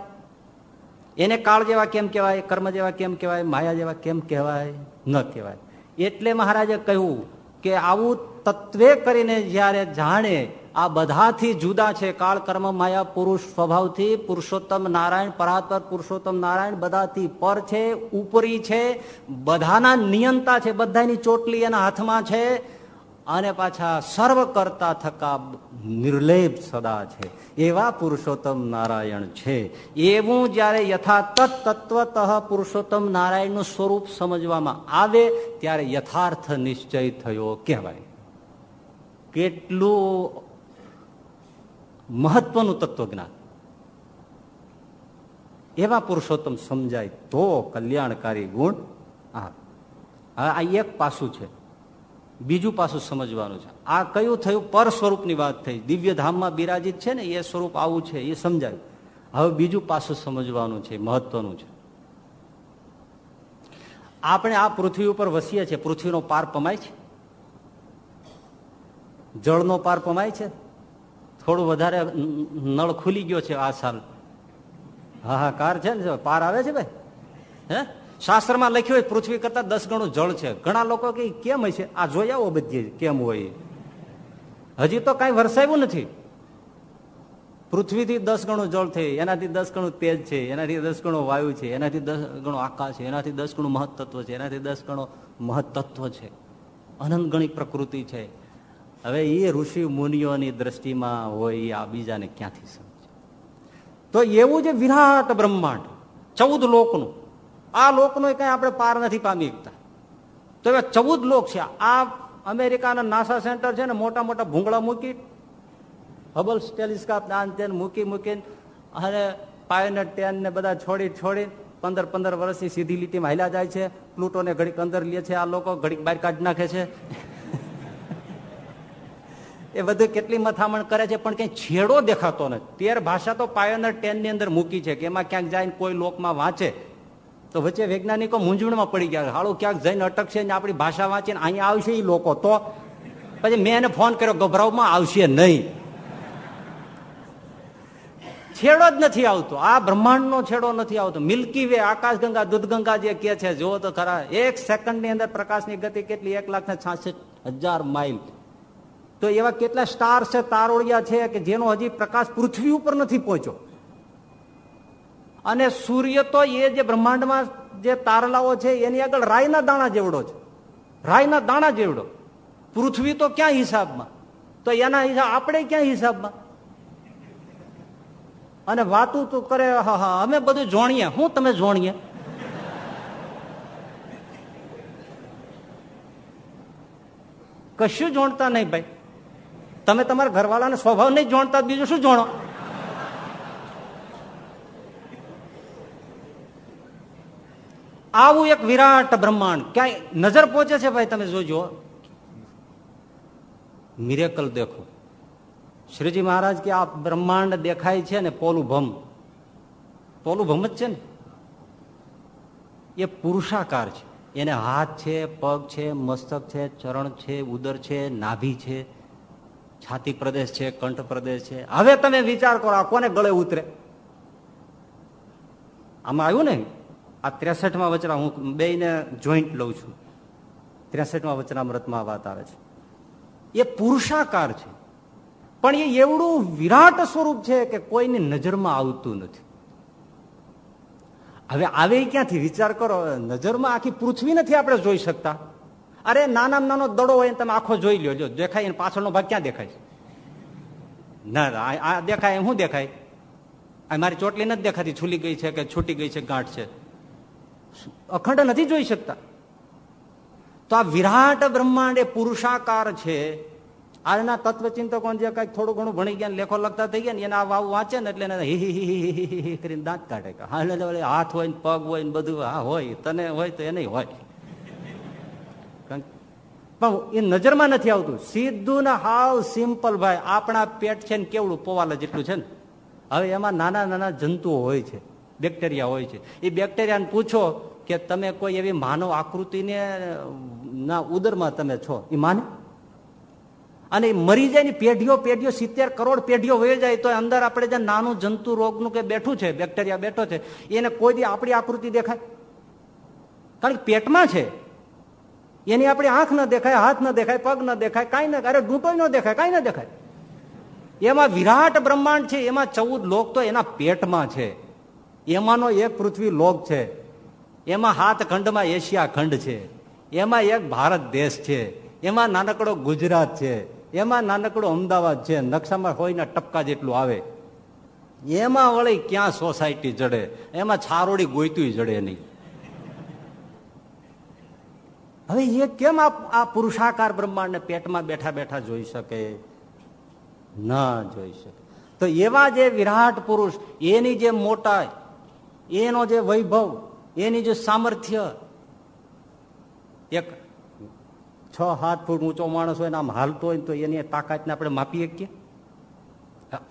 એને કાળ જેવા કેમ કહેવાય, કર્મ જેવા કેમ કહેવાય, માયા જેવા કેમ કહેવાય, ન કહેવાય. એટલે મહારાજે કહ્યું કે આવું તત્વે કરીને જયારે જાણે આ બધાથી જુદા છે, કાળ, કર્મ, માયા, પુરુષ સ્વભાવથી, પુરુષોત્તમ નારાયણ, પરાત્પર, પુરુષોત્તમ નારાયણ, બધાથી પર છે, ઉપરી છે, બધાના નિયંતા છે, બધાની ચોટલી એના હાથમાં છે અને પાછા સર્વ કરતા થકા નિર્લેપ સદા છે. એવા પુરુષોત્તમ નારાયણ છે. એવું જયારે યથાતત તત્વત પુરુષોત્તમ નારાયણનું સ્વરૂપ સમજવામાં આવે, ત્યારે યથાર્થ નિશ્ચય થયો કહેવાય. કેટલું મહત્વનું તત્વજ્ઞાન. એવા પુરુષોત્તમ સમજાય તો કલ્યાણકારી ગુણ આ આ એક પાસું છે. બીજું પાસું સમજવાનું છે. આ કયું થયું? પર સ્વરૂપની વાત થઈ. દિવ્ય ધામમાં બિરાજિત છે ને, એ સ્વરૂપ આવું છે, એ સમજાય. હવે બીજું પાસું સમજવાનું છે, મહત્વનું છે. આપણે આ પૃથ્વી ઉપર વસીએ છીએ. પૃથ્વીનો પાર પમાય છે? જળનો પાર પમાય છે? થોડું વધારે નળ ખુલી ગયો છે આ સાલ. કાર છે ને, પાર આવે છે ભાઈ? હે? શાસ્ત્રમાં લખ્યું હોય, પૃથ્વી કરતા દસ ગણું જળ છે. ઘણા લોકો કે કેમ હશે આ જોઈ આવો બધી કેમ હોય હજી તો કઈ વરસાવ્યું નથી. પૃથ્વીથી દસ ગણું જળ છે, એનાથી દસ ગણું તેજ છે, એનાથી દસ ગણો વાયુ છે, એનાથી દસ ગણો આકાશ છે, એનાથી દસ ગણું મહત્તત્વ છે, એનાથી દસ ગણો મહત્તત્વ છે. અનંત ગણી પ્રકૃતિ છે. હવે એ ઋષિ મુનિઓની દ્રષ્ટિમાં હોય એ આ બીજાને ક્યાંથી સમજે? તો એવું જે વિરાટ બ્રહ્માંડ, ચૌદ લોકનું. આ લોકનો કઈ આપણે પાર નથી પામી શકતા તો એવા ચૌદ લોક છે. આ અમેરિકાના નાસા સેન્ટર છે ને મોટા મોટા ભૂંગળા મૂકી, હબલ ટેલિસ્કોપ તેન મૂકી મૂકીને, અને પાયોનેટ ટેન ને બધા છોડી છોડી પંદર પંદર વર્ષથી સીધી લીટીમાં હાલ્યા જાય છે. પ્લુટોને ઘડીક અંદર લે છે આ લોકો, ઘડીક બહાર કાઢી નાખે છે. એ બધું કેટલી મથામણ કરે છે, પણ ક્યાંય છેડો દેખાતો નથી. તેર ભાષા તો પાયોનર ટેનની અંદર મૂકી છે, કે એમાં ક્યાંક જાય કોઈ લોકમાં વાંચે. તો વચ્ચે વૈજ્ઞાનિકો મૂંઝવણમાં પડી ગયા હાલો, ક્યાંક જઈને અટકશે ને આપણી ભાષા વાંચીને અહીંયા આવશે એ લોકો તો. પછી મેં એને ફોન કર્યો, ગભરાવમાં આવશે નહીં. છેડો જ નથી આવતો. આ બ્રહ્માંડ નો છેડો નથી આવતો. મિલ્કી વે આકાશ ગંગા દૂધ ગંગા જે કે છે, જુઓ તો ખરા. એક સેકન્ડની અંદર પ્રકાશની ગતિ કેટલી? એક લાખ ને હજાર માઇલ. તો એવા કેટલા સ્ટાર છે, તારોળિયા છે કે જેનો હજી પ્રકાશ પૃથ્વી ઉપર નથી પહોંચ્યો? અને સૂર્ય તો એ જે બ્રહ્માંડમાં જે તારલાઓ છે, એની આગળ રાયના દાણા જેવડો છે. રાયના દાણા જેવડો. પૃથ્વી તો ક્યાં હિસાબમાં? તો એના હિસાબ, આપણે ક્યાં હિસાબમાં? અને વાતું તું કરે, હા હા, અમે બધું જોણીએ. હું તમે જોણીએ? કશું જોણતા નહીં ભાઈ. તમે તમારા ઘરવાળાના સ્વભાવ નહીં જોણતા, બીજું શું જોણો? આવું એક વિરાટ બ્રહ્માંડ. ક્યાંય નજર પહોંચે છે ભાઈ તમે જોજો. મિરેકલ દેખો. શ્રીજી મહારાજ કે આ બ્રહ્માંડ દેખાય છે ને પોલું ભમ પોલું ભમ જ છે ને. એ પુરુષાકાર છે. એને હાથ છે, પગ છે, મસ્તક છે, ચરણ છે, ઉદર છે, નાભી છે, છાતી પ્રદેશ છે, કંઠ પ્રદેશ છે. હવે તમે વિચાર કરો આ કોને ગળે ઉતરે? આમાં આવ્યું ને? આ ત્રેસઠમાં વચરા હું બે ને જોઈન્ટ લઉં છું. ત્રેસઠમાં વચનામૃતમાં વાત આવે છે. એ પુરુષાકાર છે. પણ એ એવડું વિરાટ સ્વરૂપ છે કે કોઈની નજરમાં આવતું નથી. હવે આવે ક્યાંથી? વિચાર કરો, નજરમાં આખી પૃથ્વી નથી આપણે જોઈ શકતા. અરે નાના નાનો દડો હોય તમે આખો જોઈ લો જો દેખાય પાછળનો ભાગ ક્યાં દેખાય ના આ દેખાય શું દેખાય? મારી ચોટલી નથી દેખાતી. છૂલી ગઈ છે કે છૂટી ગઈ છે, ગાંઠ છે? અખંડ નથી જોઈ શકતા. તો આ વિરાટ બ્રહ્માંડ એ પુરુષાકાર છે. આજના તત્વચિંતકો જે કંઈક થોડું ઘણું ભણી ગયા લેખો લખતા થઈ ગયા ને એના વાવ વાંચે ને એટલે હી કરીને દાંત કાઢે હાથ હોય ને પગ હોય ને બધું આ હોય, તને હોય તો એને હોય. પણ એ નજરમાં નથી આવતું. સીધું ને હાવ સિમ્પલ ભાઈ, આપણા પેટ છે ને કેવડું, પોવાલા જેટલું છે ને. હવે એમાં નાના નાના જંતુઓ હોય છે. બેક્ટેરિયા હોય છે. એ બેક્ટેરિયાને પૂછો કે તમે કોઈ એવી માનવ આકૃતિને ના ઉદરમાં તમે છો. એ માને? અને મરી જાય ને પેઢીઓ પેઢીઓ, સિત્તેર કરોડ પેઢીઓ વહી જાય, તો અંદર આપણે જે નાનું જંતુ રોગનું કે બેઠું છે, બેક્ટેરિયા બેઠો છે, એને કોઈ દી આપણી આકૃતિ દેખાય? કારણ કે પેટમાં છે. એની આપણી આંખ ન દેખાય, હાથ ન દેખાય, પગ ન દેખાય, કાંઈ ન, અરે ડૂંટો ન દેખાય, કાંઈ ન દેખાય. એમાં વિરાટ બ્રહ્માંડ છે, એમાં ચૌદ લોક તો એના પેટમાં છે. એમાંનો એક પૃથ્વી લોક છે. એમાં હાથ ખંડમાં એશિયા ખંડ છે. એમાં એક ભારત દેશ છે. એમાં નાનકડો ગુજરાત છે. એમાં નાનકડો અમદાવાદ છે. નકશામાં હોય ને ટપકા જેટલું આવે. એમાં વળી ક્યાં સોસાયટી જડે? એમાં છારોડી ગોયતું જડે નહીં. હવે એ કેમ આ પુરુષાકાર બ્રહ્માંડને પેટમાં બેઠા બેઠા જોઈ શકે? ના જોઈ શકે. તો એવા જે વિરાટ પુરુષ, એની જે મોટાઈ એનો જે વૈભવ, એની જે સામર્થ્ય, એક છ હાથ ફૂટ ઊંચો માણસ હોય ને આમ હાલતો હોય તો એની તાકાતને આપણે માપી શકીએ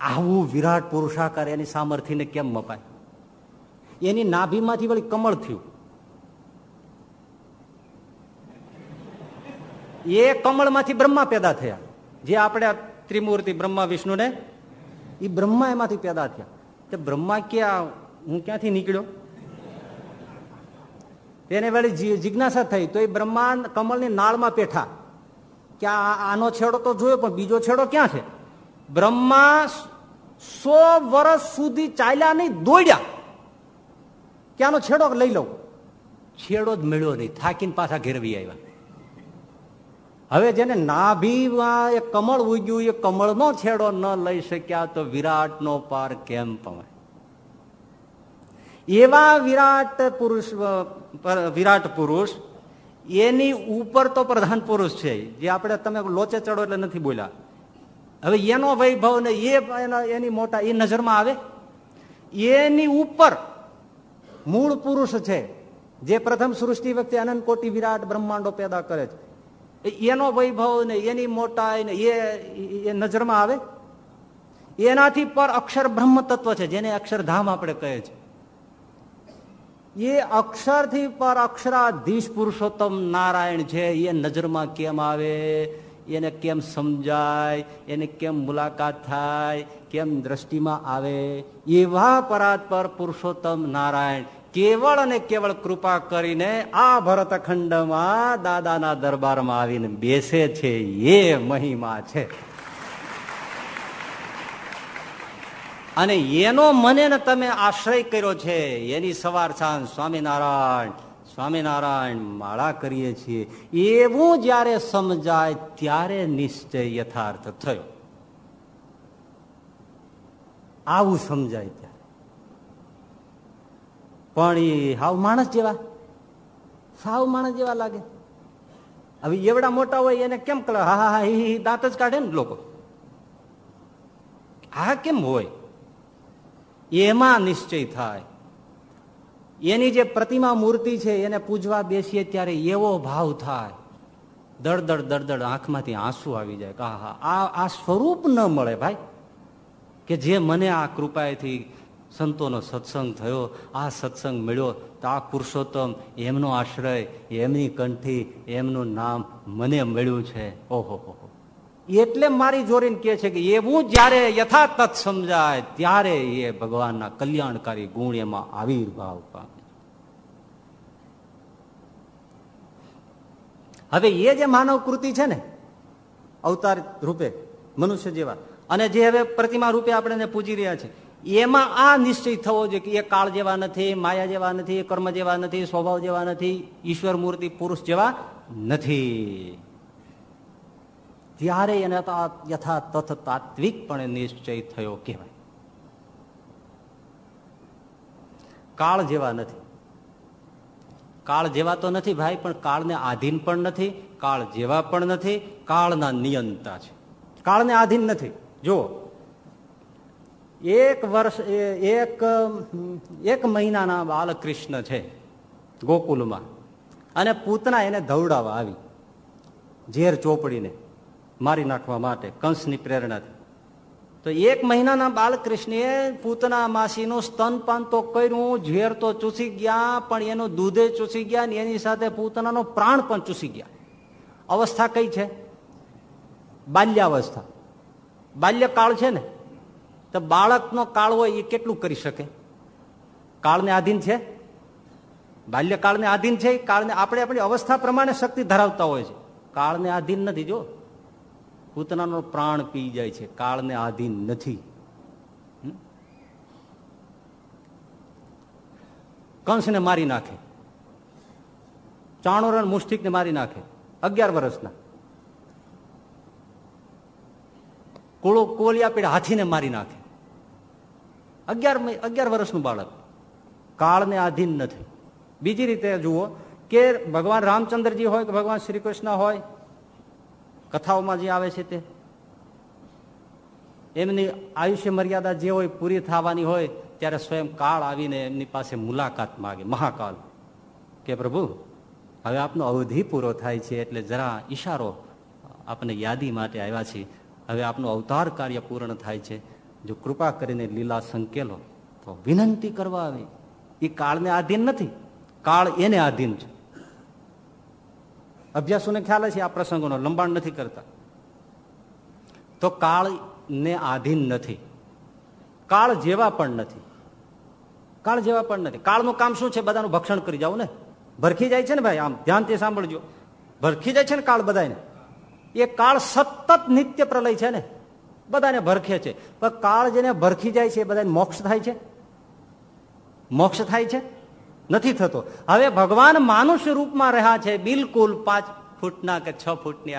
આવું વિરાટ પુરુષાકાર એની સામર્થ્યને કેમ મપાય? એની નાભીમાંથી વળી કમળ થયું. એ કમળમાંથી બ્રહ્મા પેદા થયા. જે આપણે ત્રિમૂર્તિ બ્રહ્મા વિષ્ણુ ને એ બ્રહ્મા એમાંથી પેદા થયા. તે બ્રહ્મા ક્યાં હું ક્યાંથી નીકળ્યો? તેને વળી જિજ્ઞાસા થઈ, તો એ બ્રહ્માંડ કમળની નાળમાં પેઠા કે આનો છેડો તો જોયો, પણ બીજો છેડો ક્યાં છે? બ્રહ્મા સો વર્ષ સુધી ચાલ્યા નહીં, દોડ્યા. ક્યાંનો છેડો લઈ લઉં? છેડો જ મળ્યો નહીં, થાકીને પાછા ઘેરવી આવ્યા. હવે જેને નાભીમાં એ કમળ ઉગ્યું, એ કમળનો છેડો ન લઈ શક્યા, તો વિરાટનો પાર કેમ પમાય એવા વિરાટ પુરુષ વિરાટ પુરુષ, એની ઉપર તો પ્રધાન પુરુષ છે. જે આપણે, તમે લોચે ચડો એટલે નથી બોલ્યા. હવે એનો વૈભવ ને એ, એની મોટા, એ નજરમાં આવે? એની ઉપર મૂળ પુરુષ છે. જે પ્રથમ સૃષ્ટિ વખતે અનંત કોટી વિરાટ બ્રહ્માંડો પેદા કરે છે. એનો વૈભવ ને એની મોટા ને એ નજરમાં આવે? એનાથી પર અક્ષર બ્રહ્મ તત્વ છે, જેને અક્ષરધામ આપણે કહે છે. એ અક્ષરથી પર અક્ષરાધીશ પુરુષોત્તમ નારાયણ છે. એ નજરમાં કેમ આવે? એને કેમ સમજાય? એને કેમ મુલાકાત થાય? કેમ દ્રષ્ટિમાં આવે? એવા પરાત પર પુરુષોત્તમ નારાયણ કેવળ અને કેવળ કૃપા કરીને આ ભરતખંડમાં દાદાના દરબારમાં આવીને બેસે છે. એ મહિમા છે. અને એનો મને ને તમે આશ્રય કર્યો છે. એની સવાર સાંજ સ્વામિનારાયણ સ્વામિનારાયણ માળા કરીએ છીએ. એવું જયારે સમજાય ત્યારે નિશ્ચય યથાર્થ થયો. આવું સમજાય ત્યારે. પણ એ હાવ માણસ જેવા, સાવ માણસ જેવા લાગે. હવે એવડા મોટા હોય એને કેમ કલા હા હા હા દાંત જ કાઢે ને લોકો. હા કેમ હોય? એમાં નિશ્ચય થાય. એની જે પ્રતિમા મૂર્તિ છે, એને પૂજવા બેસીએ ત્યારે એવો ભાવ થાય. દળદળ દળદળ આંખમાંથી આંસુ આવી જાય કે હા આ આ સ્વરૂપ ન મળે ભાઈ. કે જે મને આ કૃપાએથી સંતોનો સત્સંગ થયો, આ સત્સંગ મળ્યો, તો આ પુરુષોત્તમ એમનો આશ્રય, એમની કંઠી, એમનું નામ મને મળ્યું છે. ઓહો એટલે મારી જોરીને કે છે કે એવું જયારે યથાતથ સમજાય, ત્યારે એ ભગવાનના કલ્યાણકારી ગુણ એમાં આવિર્ભાવ પામે. હવે એ જે માનવ કૃતિ છે ને, અવતાર રૂપે, મનુષ્ય જેવા, અને જે હવે પ્રતિમા રૂપે આપણે પૂજી રહ્યા છે, એમાં આ નિશ્ચય થવો જોઈએ કે એ કાળ જેવા નથી, માયા જેવા નથી, કર્મ જેવા નથી, સ્વભાવ જેવા નથી, ઈશ્વર મૂર્તિ પુરુષ જેવા નથી. ત્યારે એને યથા તથ તાત્વિકપણે નિશ્ચય થયો કહેવાય. કાળ જેવા નથી. કાળ જેવા તો નથી ભાઈ, પણ કાળને આધીન પણ નથી, કાળ જેવા પણ નથી, કાળના નિયંતા છે. કાળને આધીન નથી. જુઓ, એક વર્ષ એક એક મહિનાના બાલકૃષ્ણ છે ગોકુલમાં. અને પૂતના એને ધવડાવવા આવી, ઝેર ચોપડીને. મારી નાખવા માટે, કંસની પ્રેરણાથી. તો એક મહિનાના બાલકૃષ્ણે પૂતના માસીનું સ્તનપાન તો કર્યું, ઝેર તો ચૂસી ગયા, પણ એનું દૂધે ચૂસી ગયા ને એની સાથે પૂતનાનો પ્રાણ પણ ચૂસી ગયા. અવસ્થા કઈ છે? બાલ્યાવસ્થા. બાલ્યકાળ છે ને? તો બાળકનો કાળ હોય એ કેટલું કરી શકે? કાળને આધીન છે? બાલ્યકાળને આધીન છે કાળને આપણે આપણી અવસ્થા પ્રમાણે શક્તિ ધરાવતા હોય છે. કાળને આધીન નથી, જો. પૂતનાનો પ્રાણ પી જાય છે, કાળને આધીન નથી. કંસને મારી નાખે. ચાણોર મુષ્ટિકને મારી નાખે. અગિયાર વર્ષના. કોળો કોલિયા પીડા હાથીને મારી નાખે. અગિયાર અગિયાર વર્ષનું બાળક. કાળને આધીન નથી. બીજી રીતે જુઓ, કે ભગવાન રામચંદ્રજી હોય કે ભગવાન શ્રી કૃષ્ણ હોય કથાઓમાં જે આવે છે તે? એમની આયુષ્ય મર્યાદા જે હોય પૂરી થવાની હોય, ત્યારે સ્વયં કાળ આવીને એમની પાસે મુલાકાત માગે, મહાકાલ. કે પ્રભુ, હવે આપનો અવધિ પૂરો થાય છે, એટલે જરા ઈશારો આપને યાદી માટે આવ્યા છીએ. હવે આપનું અવતાર કાર્ય પૂર્ણ થાય છે. જો કૃપા કરીને લીલા સંકેલો, તો વિનંતી કરવા આવી. એ કાળને આધીન નથી. કાળ એને આધીન છે. અભ્યાસોને ખ્યાલ છે આ પ્રસંગોનો. લંબાણ નથી કરતા. તો કાળ ને આધીન નથી. કાળ જેવા પણ નથી. કાળ જેવા પણ નથી. કાળનું કામ શું છે? બધાનું ભક્ષણ કરી જાવ ને. ભરખી જાય છે ને ભાઈ? આમ ધ્યાનથી સાંભળજો. ભરખી જાય છે ને કાળ બધાને એ કાળ સતત નિત્ય પ્રલય છે ને. બધાને ભરખે છે. પણ કાળ જેને ભરખી જાય છે, એ બધાને મોક્ષ થાય છે? મોક્ષ થાય છે? નથી થતો. હવે ભગવાન માનુષ્ય રૂપમાં રહ્યા છે, બિલકુલ પાંચ ફૂટના કે છ ફૂટની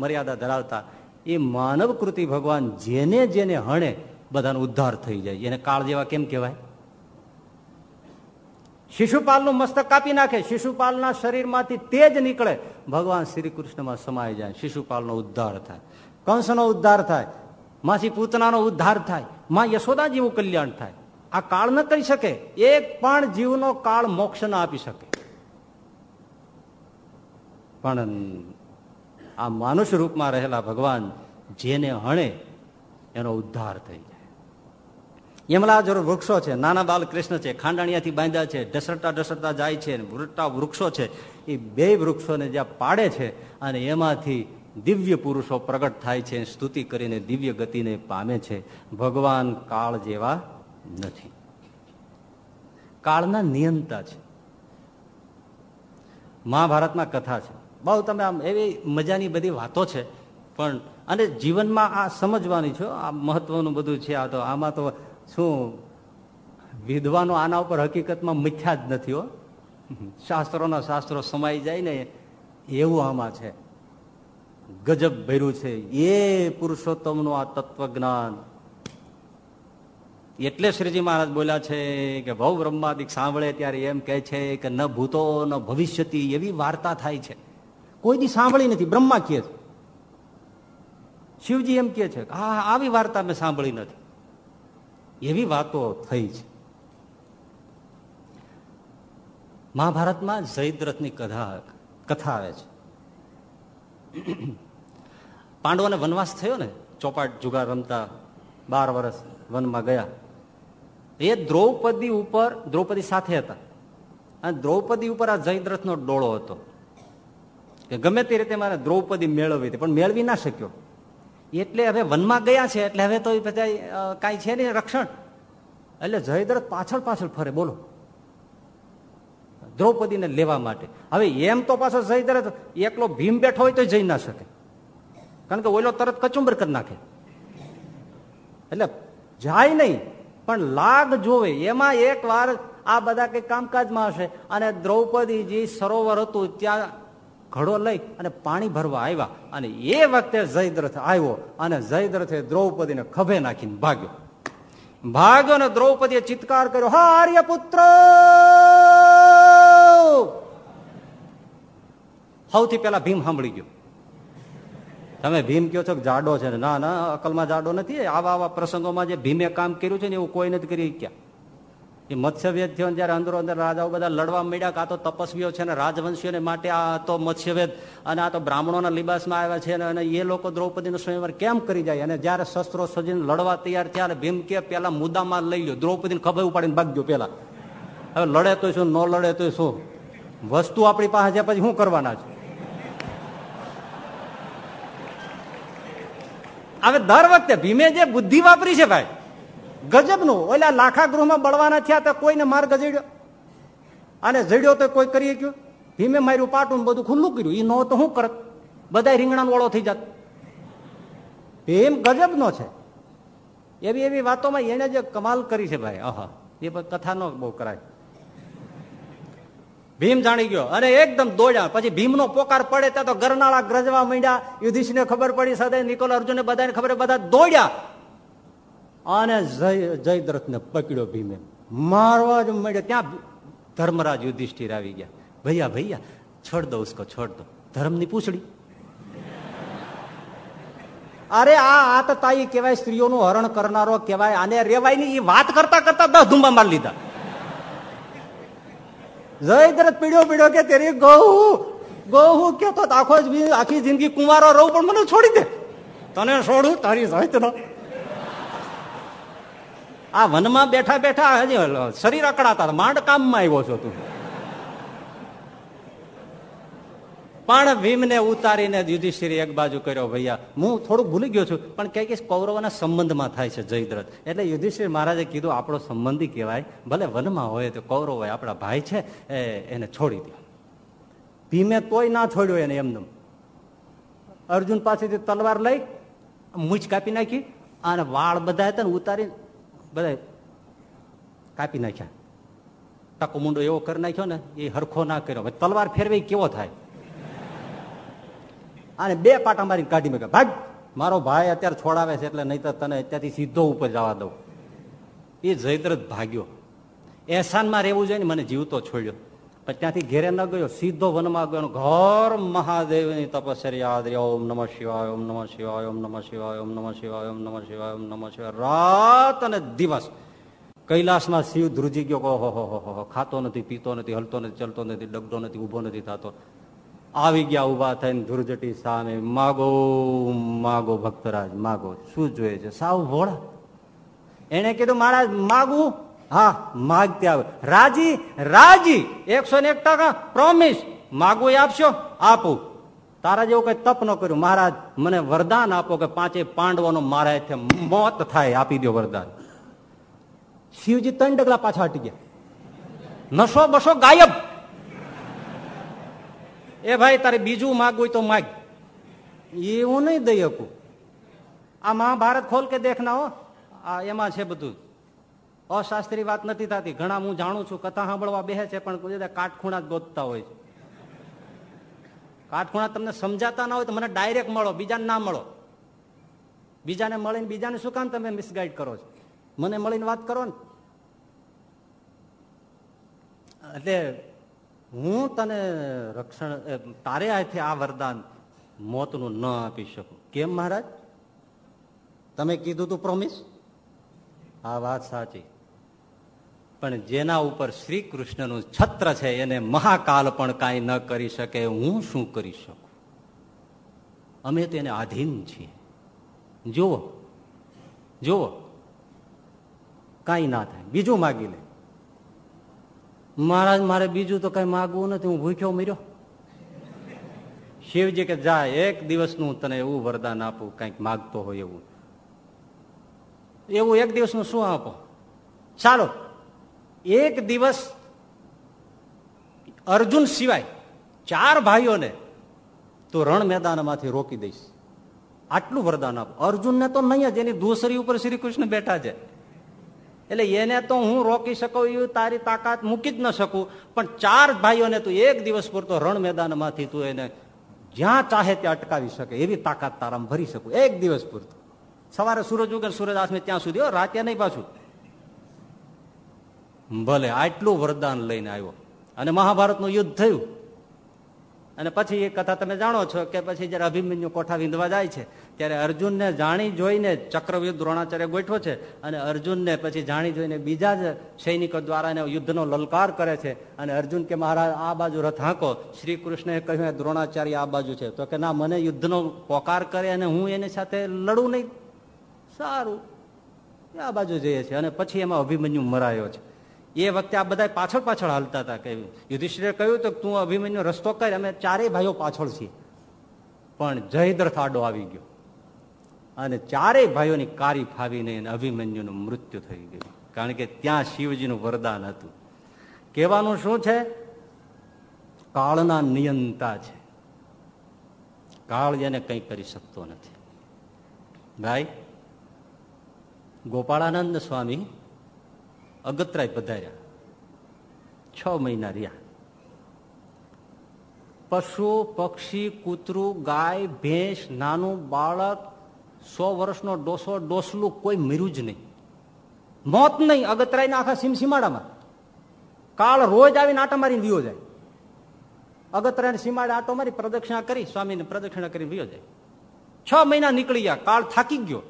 મર્યાદા ધરાવતા. એ માનવ કૃતિ ભગવાન જેને જેને હણે બધાનો ઉદ્ધાર થઈ જાય. એને કાળ જેવા કેમ કહેવાય? શિશુપાલનું મસ્તક કાપી નાખે, શિશુપાલના શરીરમાંથી તેજ નીકળે. ભગવાન શ્રી કૃષ્ણમાં સમાઈ જાય, શિશુપાલનો ઉદ્ધાર થાય. કંસનો ઉદ્ધાર થાય, માસી પૂતનાનો ઉદ્ધાર થાય, માં યશોદા જેવું કલ્યાણ થાય. આ કાળ ન કરી શકે, એક પણ જીવનો કાળ મોક્ષ ન આપી શકે. પણ આ માનુષ રૂપમાં રહેલા ભગવાન જેને હણે, એનો ઉદ્ધાર થઈ જાય. યમલાજર વૃક્ષો છે, નાના બાલ કૃષ્ણ છે, ખાંડાણિયાથી બાંધ્યા છે ઢસરતા ઢસરતા જાય છે વૃટ્ટા વૃક્ષો છે, એ બે વૃક્ષોને જ્યાં પાડે છે અને એમાંથી દિવ્ય પુરુષો પ્રગટ થાય છે, સ્તુતિ કરીને દિવ્ય ગતિને પામે છે. ભગવાન કાળ જેવા નથી. કાળના નિયંતા છે. મહાભારતમાં કથા છે. બહુ તમે આમ એવી મજાની બધી વાતો છે, પણ અને જીવનમાં આ સમજવાની છો, આ મહત્વનું બધું છે આ તો, આમાં તો શું વિધવાનો આના ઉપર હકીકતમાં મિથ્યા જ નથી હો. શાસ્ત્રોના શાસ્ત્રો સમાઈ જાય ને એવું આમાં છે. ગજબ ભર્યું છે. એ પુરુષોત્તમનું આ તત્વજ્ઞાન. એટલે શ્રીજી મહારાજ બોલ્યા છે કે ભવ બ્રહ્માદિક સાંભળે ત્યારે એમ કહે છે કે ન ભૂતો, ન ભવિષ્યતી એવી વાર્તા થાય છે. કોઈ દી સાંભળી નથી, બ્રહ્મા કહે છે. શિવજી એમ કે છે હા, આવી વાર્તા મેં સાંભળી નથી. એવી વાતો થઈ છે. મહાભારતમાં જયદ્રથની કથા કથા આવે છે. પાંડવોને વનવાસ થયો ને, ચોપાટ જુગાર રમતા બાર વર્ષ વનમાં ગયા. એ દ્રૌપદી ઉપર, દ્રૌપદી સાથે હતા. અને દ્રૌપદી ઉપર આ જયદ્રથનો ડોળો હતો. ગમે તે રીતે મારે દ્રૌપદી મેળવવી હતી, પણ મેળવી ના શક્યો. એટલે હવે વનમાં ગયા છે, એટલે હવે તો બધા કાંઈ છે નહીં, રક્ષણ. એટલે જયદ્રથ પાછળ પાછળ ફરે, બોલો. દ્રૌપદીને લેવા માટે. હવે એમ તો પાછો જયદ્રથ એકલો ભીમ બેઠો હોય તો જઈ ના શકે. કારણ કે ઓલો તરત કચુંબર કરી નાખે. એટલે જાય નહીં. પણ લાગ જોવે. એમાં એક વાર આ બધા કઈ કામકાજમાં હશે અને દ્રૌપદીજી સરોવર હતું, ત્યાં ઘડો લઈ અને પાણી ભરવા આવ્યા. અને એ વખતે જયદ્રથ આવ્યો અને જયદ્રથે દ્રૌપદીને ખભે નાખીને ભાગ્યો. ભાગ્યો ને દ્રૌપદીએ ચિત્કાર કર્યો હા આર્યપુત્ર સૌથી પેલા ભીમ સાંભળી ગયો. તમે ભીમ કયો છો કે જાડો છે? ના ના, અકલમાં જાડો નથી. આવા આવા પ્રસંગોમાં જે ભીમે કામ કર્યું છે ને, એવું કોઈ નથી કરી ક્યાં એ મત્સ્યવેદ થયો જયારે અંદરો અંદર રાજાઓ બધા લડવા મળ્યા કાં તો તપસ્વીઓ છે ને, રાજવંશીઓને માટે આ તો મત્સ્યવેદ અને આ તો બ્રાહ્મણોના લિબાસમાં આવ્યા છે અને એ લોકો દ્રૌપદીનો સ્વયંવર કેમ કરી જાય? અને જયારે શસ્ત્રો સજીને લડવા તૈયાર થયા ભીમ કે પેલા મુદ્દામાં લઈ લો દ્રૌપદીને ખબર ઉપાડીને ભાગ્યો પેલા હવે લડે તો શું, ન લડે તો શું? વસ્તુ આપણી પાસે છે, પછી શું કરવાના છે? હવે દર વખતે ભીમે જે બુદ્ધિ વાપરી છે ભાઈ, ગજબનું. ઓલા લાખા ગૃહમાં બળવાના થયા તો કોઈને માર ગજડ્યો? અને જડ્યો તો કોઈ કરી ગયો ભીમે માર્યું પાટું બધું ખુલ્લું કર્યું. એ ન તો શું કરત? બધા રીંગણા ઓળો થઈ જાત. ભીમ ગજબનો છે. એવી એવી વાતોમાં એને જે કમાલ કરી છે ભાઈ. અહ, એ કથા નો બહુ કરાય. ભીમ જાણી ગયો. અને એકદમ દોડ્યા. પછી ભીમનો પોકાર પડે ત્યાં તો ગરનાળા ગ્રજવા માંડ્યા. યુધિષ્ઠને ખબર પડી સદય નિકોલ અર્જુનને બધાને ખબર બધા દોડ્યા. અને જય, જયદ્રથને પકડ્યો ભીમે મારવા જ મળ્યો ત્યાં ધર્મરાજ યુધિષ્ઠિર આવી ગયા. ભૈયા ભૈયા, છોડ દો ઉસકો, છોડ દો ધર્મની પૂછડી. અરે આ આતતાઈ કહેવાય, સ્ત્રીઓનું હરણ કરનારો કહેવાય, આને રેવાયની એ વાત કરતા કરતા દસ ધુંબા મારી લીધા. જયદ્રથ પીડ્યો પીડ્યો કે તેરી ગૌ ગૌ કેતો આખો આખી જિંદગી કુંવારો રહું, પણ મને છોડી દે. તને છોડું, તારી જયત આ વનમાં બેઠા બેઠા હજી શરીર અકડાતા માંડ કામમાં આવ્યો છો તું. પણ ભીમને ઉતારીને યુધિષ્ઠિરે એક બાજુ કર્યો, ભૈયા, હું થોડુંક ભૂલી ગયો છું, પણ કઈ કૌરવના સંબંધમાં થાય છે જયદ્રથ. એટલે યુધિષ્ઠિર મહારાજે કીધું, આપણો સંબંધી કહેવાય, ભલે વનમાં હોય તો કૌરવ હોય આપણા ભાઈ છે એને છોડી દો. ભીમે તોય ના છોડ્યો એને એમનું અર્જુન પાસેથી તલવાર લઈ, મૂછ કાપી નાખી અને વાળ બધા હતા ને ઉતારી બધા કાપી નાખ્યા. ટકો મુંડો એવો કરી નાખ્યો ને, એ હરખો ના કર્યો. તલવાર ફેરવી કેવો થાય? અને બે પાટા મારીને કાઢી મૂક્યા ભાગ. મારો ભાઈ અત્યારે છોડાવે છે એટલે નહીં તને ત્યાંથી સીધો ઉપર જવા દઉં. એ જયદ્રથ ભાગ્યો. એહસાનમાં રહેવું જોઈએ ને મને જીવતો છોડ્યો. પણ ત્યાંથી ઘેરે ન ગયો, સીધો વનમાં ગયો ઘર મહાદેવની તપસ્યા યાદ ઓમ નમઃ શિવાય, ઓમ નમઃ શિવાય, ઓમ નમઃ શિવાય, ઓમ નમઃ શિવાય, ઓમ નમઃ શિવાય, ઓમ નમઃ શિવાય. રાત અને દિવસ કૈલાસમાં શિવ ધ્રુજી ગયો હો હો હો ખાતો નથી, પીતો નથી, હલતો નથી, ચલતો નથી, ડગડો નથી ઊભો નથી થતો. આવી ગયા ઊભા થઈને ધુરજટી સામે, માગો માગો ભક્તરાજ, માગો. શું જોઈએ છે? સાવ ભોળા. એને કીધું, મહારાજ, માગવું? હા, માગતે આવે. રાજી રાજી, એકસો ને એક ટકા પ્રોમિસ માગવું આપશો? આપું. તારા જેવું કઈ તપ ન કર્યું. મહારાજ, મને વરદાન આપો કે પાંચે પાંડવોનો મારા મોત થાય. આપી દો વરદાન. શિવજી ત્રણ ડગલા પાછા હટી ગયા. નશો બસો ગાયબ. એ ભાઈ, તારે બીજું માગવું તો માગ. એ હું નહીં દઈ શકું. આ મહાભારત ખોલ કે દેખના હો. આ એમાં છે બધું. અશાસ્ત્રી વાત નથી થતી. ઘણા હું જાણું છું, કથા સાંભળવા બેસે છે, પણ કાટખૂણા જ ગોતતા હોય છે. કાટખૂણા તમને સમજાતા ના હોય તો મને ડાયરેક્ટ મળો, બીજાને ના મળો. બીજાને મળીને બીજાને શું કામ તમે મિસગાઈડ કરો છો? મને મળીને વાત કરો ને. એટલે હું તને રક્ષણ તારે હાથે આ વરદાન મોતનું ન આપી શકું. કેમ મહારાજ? તમે કીધું તું પ્રોમિસ આ વાત સાચી. પણ જેના ઉપર શ્રી કૃષ્ણનું છત્ર છે, એને મહાકાલ પણ કાંઈ ન કરી શકે, હું શું કરી શકું? અમે તેને આધીન છીએ. જુઓ જુઓ, કાંઈ ના થાય. બીજું માગી લે. મહારાજ, મારે બીજું તો કઈ માગવું નથી. હું ભૂખ્યો મર્યો. શિવજી કે, જા, એક દિવસનું તને એવું વરદાન આપું, કંઈક માગતો હોય એવું. એવું એક દિવસનું શું આપો? ચાલો, એક દિવસ અર્જુન સિવાય ચાર ભાઈઓને તો રણ મેદાનમાંથી રોકી દઈશ. આટલું વરદાન આપો. અર્જુનને તો નહીં જ, એની દોસરી ઉપર શ્રી કૃષ્ણ બેઠા છે. એટલે એને તો હું રોકી શકું એવું તારી તાકાત મૂકી જ ન શકું. પણ ચાર ભાઈઓને તું એક દિવસ પૂરતો રણ મેદાનમાંથી તું એને જ્યાં ચાહે ત્યાં અટકાવી શકે, એવી તાકાત તારામાં ભરી શકું. એક દિવસ પૂરતો. સવારે સૂરજ ઉગે સૂરજ આસમે ત્યાં સુધી રાતે નહીં પાછું. ભલે આટલું વરદાન લઈને આવ્યો. અને મહાભારતનું યુદ્ધ થયું. અને પછી એ કથા તમે જાણો છો કે પછી જયારે અભિમન્યુ કોઠા વિંધવા જાય છે. ત્યારે અર્જુનને જાણી જોઈને ચક્રવ્યુદ્ધ દ્રોણાચાર્ય ગોઠવો છે અને અર્જુનને પછી જાણી જોઈને બીજા જ સૈનિકો દ્વારા એને યુદ્ધનો લલકાર કરે છે. અને અર્જુન કે, મહારાજ, આ બાજુ રથ હાંકો. શ્રી કૃષ્ણએ કહ્યું દ્રોણાચાર્ય આ બાજુ છે. તો કે, ના, મને યુદ્ધનો પોકાર કરે અને હું એની સાથે લડું નહીં. સારું. આ બાજુ જઈએ છીએ અને પછી એમાં અભિમન્યુ મરાયો છે. એ વખતે આ બધા પાછળ પાછળ હાલતા હતા કહ્યું યુધિષ્ઠિરે કહ્યું તો તું અભિમન્યુ રસ્તો કર, અમે ચારેય ભાઈઓ પાછળ છીએ. પણ જયદ્રથ આડો આવી ગયો. અને ચારેય ભાઈઓની કારી ફાવીને અભિમન્યુનું મૃત્યુ થઈ ગયું. કારણ કે ત્યાં શિવજીનું વરદાન હતું. કહેવાનું શું છે? કાળના નિયંતા છે. કાળ જેને કંઈ કરી શકતો નથી. ભાઈ, ગોપાળાનંદ સ્વામી અગતરાય પધાર્યા. છ મહિના રહ્યા. પશુ, પક્ષી, કૂતરું, ગાય, ભેંસ, નાનું બાળક સો વર્ષનો ડોસો ડોસલું કોઈ મર્યું જ નહીં. મોત નહીં, અગતરાયના આખા સીમસીમાડામાં. કાળ રોજ આવીને આટા મારીને વિયો જાય. અગતરાય સીમાડે આટો મારી પ્રદક્ષિણા કરી, સ્વામીને પ્રદક્ષિણા કરીને વિયો જાય. છ મહિના નીકળી ગયા, કાળ થાકી ગયો.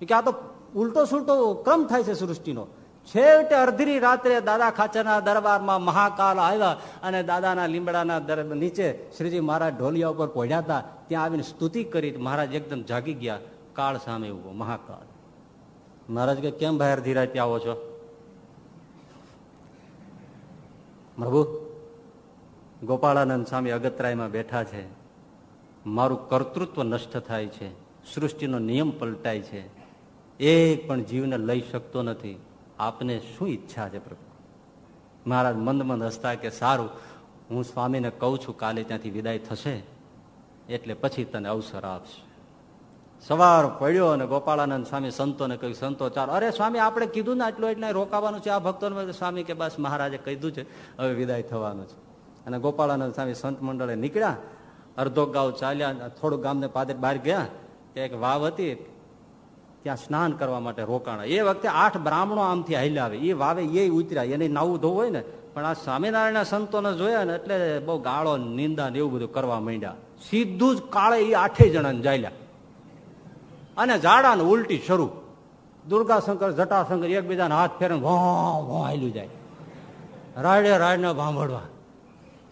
કે આ તો ઉલટો સુલટો ક્રમ થાય છે સૃષ્ટિનો. છેવટે અડધી રાત્રે દાદા ખાચરના દરબારમાં મહાકાલ આવ્યા અને દાદાના લીમડાના નીચે શ્રીજી મહારાજ ઢોલિયા ઉપર પહોંચ્યા હતા. ત્યાં આવીને સ્તુતિ કરી, મહારાજ એકદમ જાગી ગયા. કાળ સામે ઊભો મહાકાળ. મહારાજ કે, કેમ બહાર અડધી આવો છો? પ્રભુ, ગોપાળાનંદ સ્વામી અગતરાયમાં બેઠા છે. મારું કર્તૃત્વ નષ્ટ થાય છે. સૃષ્ટિનો નિયમ પલટાય છે. એક પણ જીવને લઈ શકતો નથી. આપને શું ઈચ્છા છે, પ્રભુ? મહારાજ મંદ મંદ હસતા કે, સારું, હું સ્વામીને કહું છું, કાલે ત્યાંથી વિદાય થશે. એટલે પછી તને અવસર આપશે. સવાર પડ્યો અને ગોપાળાનંદ સ્વામી સંતોને કહ્યું, સંતો, ચાલો. અરે સ્વામી, આપણે કીધું ને આટલું, એટલે રોકાવાનું છે આ ભક્તોને. સ્વામી, કે બસ મહારાજે કીધું છે, હવે વિદાય થવાનું છે. અને ગોપાળાનંદ સ્વામી સંત મંડળે નીકળ્યા, અડધો ગાવ ચાલ્યા થોડું ગામને પાદર બહાર ગયા એક વાવ હતી, ત્યાં સ્નાન કરવા માટે રોકાણા. એ વખતે આઠ બ્રાહ્મણો આમથી હાલ્યા આવે. એ વાવે એ ઉતર્યા. એને નાવું ધોવું હોય ને, પણ આ સ્વામિનારાયણના સંતોને જોયા ને, એટલે બહુ ગાળો, નિંદા ને એવું બધું કરવા માંડ્યા. સીધું જ કાળે એ આઠે જણાને જાયલા અને ઝાડા ને ઉલટી શરૂ. દુર્ગાશંકર, જટાશંકર એકબીજાને હાથ ફેરે વાયલું જાય. રાડે રાડને ભાંભળવા.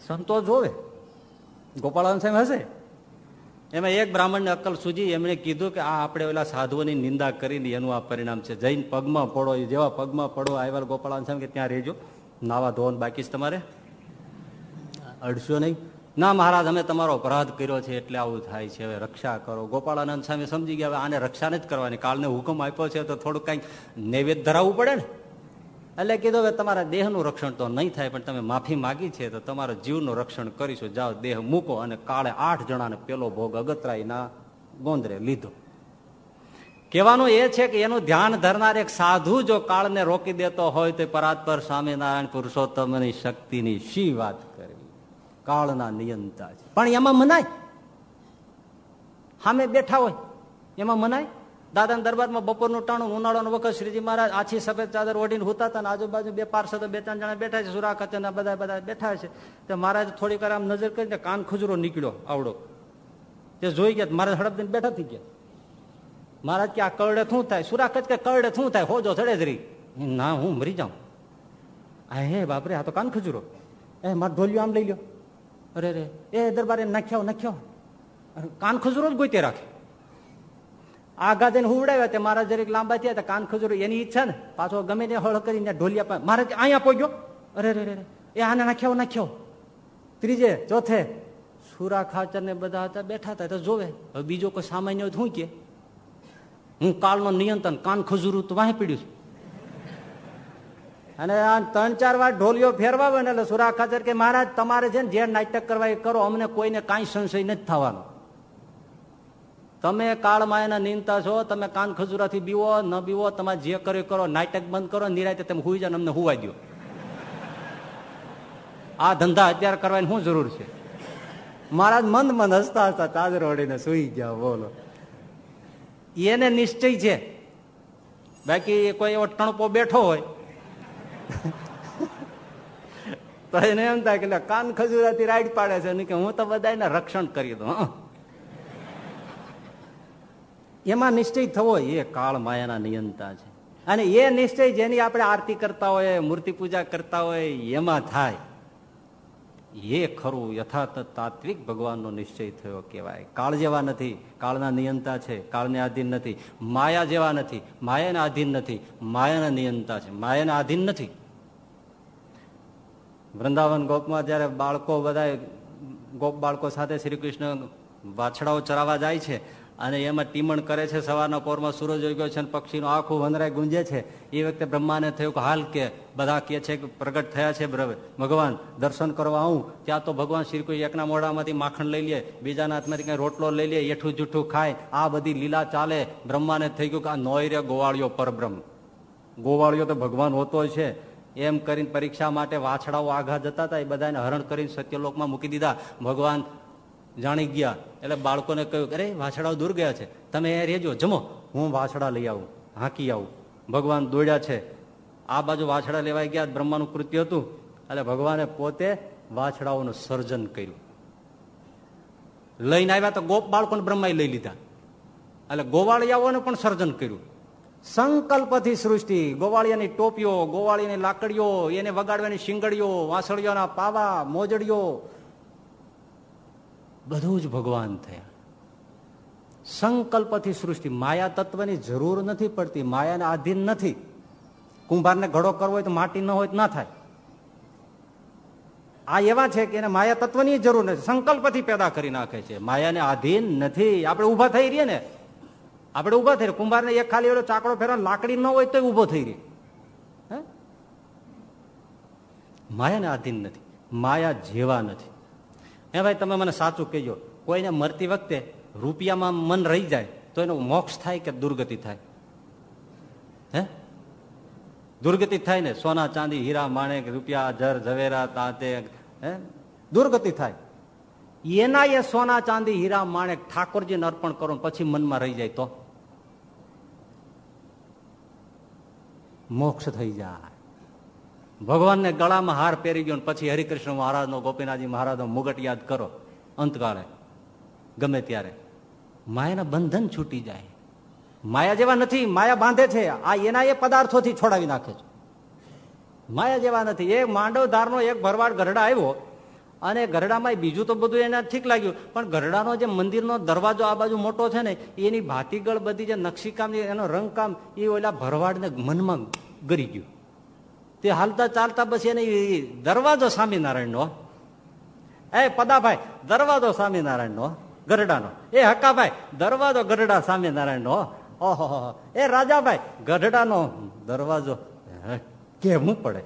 સંતો જોવે. ગોપાળાન સાહેબ હશે. એમાં એક બ્રાહ્મણને અક્કલ સૂજી, એમણે કીધું કે આ આપણે ઓલા સાધુઓની નિંદા કરીને એનું આ પરિણામ છે. જૈન પગમાં પડો, એ જેવા પગમાં પડો આવ્યા ગોપાળાન સાહેબ કે ત્યાં રહેજો. નાવા ધોવાનું બાકી છે તમારે. અડશો નહીં. ના મહારાજ, અમે તમારો અપરાધ કર્યો છે એટલે આવું થાય છે. હવે રક્ષા કરો. ગોપાળાનંદ સ્વામી સમજી ગયા, હવે આને રક્ષા નથી કરવાની. કાલને હુકમ આપ્યો છે તો થોડુંક કંઈક નૈવેદ્ય ધરાવવું પડે ને? એટલે કીધું, હવે તમારા દેહનું રક્ષણ તો નહીં થાય, પણ તમે માફી માગી છે તો તમારા જીવનું રક્ષણ કરીશું. જાઓ, દેહ મૂકો અને કાળે આઠ જણાને પેલો ભોગ અગતરાયના ગોંદરે લીધો. કહેવાનું એ છે કે એનું ધ્યાન ધરનાર એક સાધુ જો કાળને રોકી દેતો હોય તો પરાત્પર સ્વામિનારાયણ પુરુષોત્તમની શક્તિની શી વાત? કાળના નિયંતા છે. પણ એમાં મનાય. સામે બેઠા હોય, એમાં મનાય. દાદાના દરબારમાં બપોરનું ટાણું ઉનાળાનો વખત શ્રીજી મહારાજ આછી સફેદ ચાદર ઓઢીને હોતા હતા આજુબાજુ બે પાર્ષદો બે ત્રણ જણા બેઠા છે સુરા ખાતેના બધા બધા બેઠા છે. તો મહારાજ થોડીક આમ નજર કરીને કાન ખુજરો નીકળ્યો, આવડો. તે જોઈ ગયા, મહારાજ હડપ બેઠા થઈ ગયા. મહારાજ કે, આ કરડે શું થાય? સુરા કચ કે કરડે શું થાય? હોજો ચડે જ રી ના, હું મરી જાઉં. હા હે બાપરે, આ તો કાન ખજુરો. એ, મારે ઢોલિયો આમ લઈ લ્યો. અરે રે એ દરબારે નાખ્યો નાખ્યો. કાન ખજૂરો જ ગોતે રાખે. આગા જઈને હુવડાવ્યા તે મારા જરીક લાંબા થયા કાન ખજૂરો એની ઈચ્છા ને. પાછો ગમે તે હળ કરીને ઢોલિયા મારે અહીંયા પહોંચ્યો. અરે રે રે એ આને નાખ્યો નાખ્યો. ત્રીજે, ચોથે. સુરા ખાચર ને બધા હતા બેઠા હતા. તો જોવે બીજો કોઈ સામાન્ય શું કે? હું કાળનો નિયંત્રણ, કાન ખજૂરું તો વાહી પીડ્યું અને આ ત્રણ, ચાર વાર ઢોલિયો ફેરવા ને એટલે સુરા ખાચર કે, મહારાજ, તમારે છે ને જે નાટક કરવા એ કરો, અમને કોઈને કાંઈ સંશય નથી થવાનો. તમે કાળમાં એના નિંદતા છો, તમે કાન ખજૂરાથી બીવો, ન બીવો, તમે જે કરે કરો, નાટક બંધ કરો નિરાયતે તમે હુઈ જાઓ અમને હુવા દો આ ધંધા અત્યારે કરવાની શું જરૂર છે? મહારાજ મંદ મંદ હસતા હસતા ચાદર વળીને સુઈ ગયા, બોલો. એને નિશ્ચય છે. બાકી કોઈ એવો ટણપો બેઠો હોય તો એને એમ થાય કે કાન ખજૂરાથી રાઈડ પાડે છે. કે હું તો બધાને રક્ષણ કરી દઉં એમાં નિશ્ચય થવો એ કાળ માયાના નિયંતા છે. અને એ નિશ્ચય જેની આપણે આરતી કરતા હોય, મૂર્તિ પૂજા કરતા હોય, એમાં થાય. એ ખરું યથાર્થ તાત્વિક ભગવાનનો નિશ્ચય થયો કહેવાય. કાળ જેવા નથી, કાળના નિયંતા છે, કાળને આધીન નથી, માયા જેવા નથી, માયાના આધીન નથી, માયાના નિયંતા છે. માયાના આધીન નથી. વૃંદાવન ગોપમાં જયારે બાળકો બધા ગોપ બાળકો સાથે શ્રી કૃષ્ણ વાછડાઓ ચરાવવા જાય છે અને એમાં ટીમણ કરે છે, સવારના પોરમાં સૂરજ ઉગ્યો છે અને પક્ષીનો આખું વનરાય ગુંજે છે, એ વખતે બ્રહ્માને થયું કે હાલ કે બધા કે છે કે પ્રગટ થયા છે ભગવાન દર્શન કરવા આવું, ત્યાં તો ભગવાન શ્રી કોઈ એકના મોઢામાંથી માખણ લઈ લે, બીજાના હાથમાંથી કંઈ રોટલો લઈ લે, એઠું જૂઠું ખાય, આ બધી લીલા ચાલે, બ્રહ્માને થઈ ગયું કે આ નોયરે ગોવાળિયો પરબ્રહ્મ. ગોવાળિયો તો ભગવાન હોતો છે એમ કરીને પરીક્ષા માટે વાછડાઓ આઘા જતા હતા, એ બધાને હરણ કરીને સત્યલોકમાં મૂકી દીધા. ભગવાન જાણી ગયા. એટલે બાળકોને કહ્યું, અરે, વાછડાઓ દૂર ગયા છે. તમે એ રેજો જમો. હું વાછડા લઈ આવું, હાંકી આવું. ભગવાન દોડ્યા છે. આ બાજુ વાછડા લેવાઈ ગયા. બ્રહ્માનું કૃત્ય હતું. એટલે ભગવાને પોતે વાછડાઓનું સર્જન કર્યું. લઈને આવ્યા તો ગોપ બાળકોને બ્રહ્માએ લઈ લીધા. એટલે ગોવાળિયાઓને પણ સર્જન કર્યું. સંકલ્પથી સૃષ્ટિ. ગોવાળિયાની ટોપીઓ ગોવાળીની લાકડીઓ, એને વગાડવાની શિંગડીઓ વાસળીઓના પાવા, મોજડીઓ. બધું જ ભગવાન થયા. સંકલ્પથી સૃષ્ટિ. માયા તત્વની જરૂર નથી પડતી, માયાને આધીન નથી. કુંભારને ઘડો કરવો હોય તો માટી ન હોય તો ના થાય. આ એવા છે કે એને માયા તત્વની જરૂર નથી. સંકલ્પથી પેદા કરી નાખે છે. માયાને આધીન નથી. આપણે ઊભા થઈ રહીએ ને આપણે ઊભા થઈ કુંભારને એક ખાલી એવો ચાકડો ફેરવા લાકડી ન હોય તો ઊભો થઈ રહી. માયાને આધીન નથી, માયા જેવા નથી. હે ભાઈ, તમે મને સાચું કહેજો, કોઈને મરતી વખતે રૂપિયામાં મન રહી જાય તો એનો મોક્ષ થાય કે દુર્ગતિ થાય? હે? દુર્ગતિ થાય ને, સોના ચાંદી, હીરા, માણેક, રૂપિયા, જર, ઝવેરા તાતે હે? દુર્ગતિ થાય. એના એ સોના ચાંદી, હીરા, માણેક ઠાકોરજીને અર્પણ કરો પછી મનમાં રહી જાય તો? મોક્ષ થઈ જાય. ભગવાનને ગળામાં હાર પહેરી ગયો પછી હરિકૃષ્ણ મહારાજનો, ગોપીનાથજી મહારાજનો મુગટ યાદ કરો અંતકાળે. ગમે ત્યારે. માયાના બંધન છૂટી જાય. માયા જેવા નથી, માયા બાંધે છે. આ એના એ પદાર્થોથી છોડાવી નાખે છે. માયા જેવા નથી. એ માંડવ ધારનો એક ભરવાડ ગરડા આવ્યો અને ગરડામાં બીજું તો બધું એને ઠીક લાગ્યું. પણ ગરડાનો જે મંદિરનો દરવાજો આ બાજુ મોટો છે ને, એની ભાતીગળ બધી જે નકશીકામ એનો રંગકામ, એ ઓલા ભરવાડને મનમાં ગરી ગયું. તે હાલતા ચાલતા બસ એને દરવાજો સ્વામિનારાયણનો એ પદાભાઈ, દરવાજો સ્વામિનારાયણનો ગરડાનો. એ હક્કાભાઈ, દરવાજો ગરડા સ્વામિનારાયણનો ઓહો એ રાજાભાઈ ગઢડાનો દરવાજો કેવું પડે?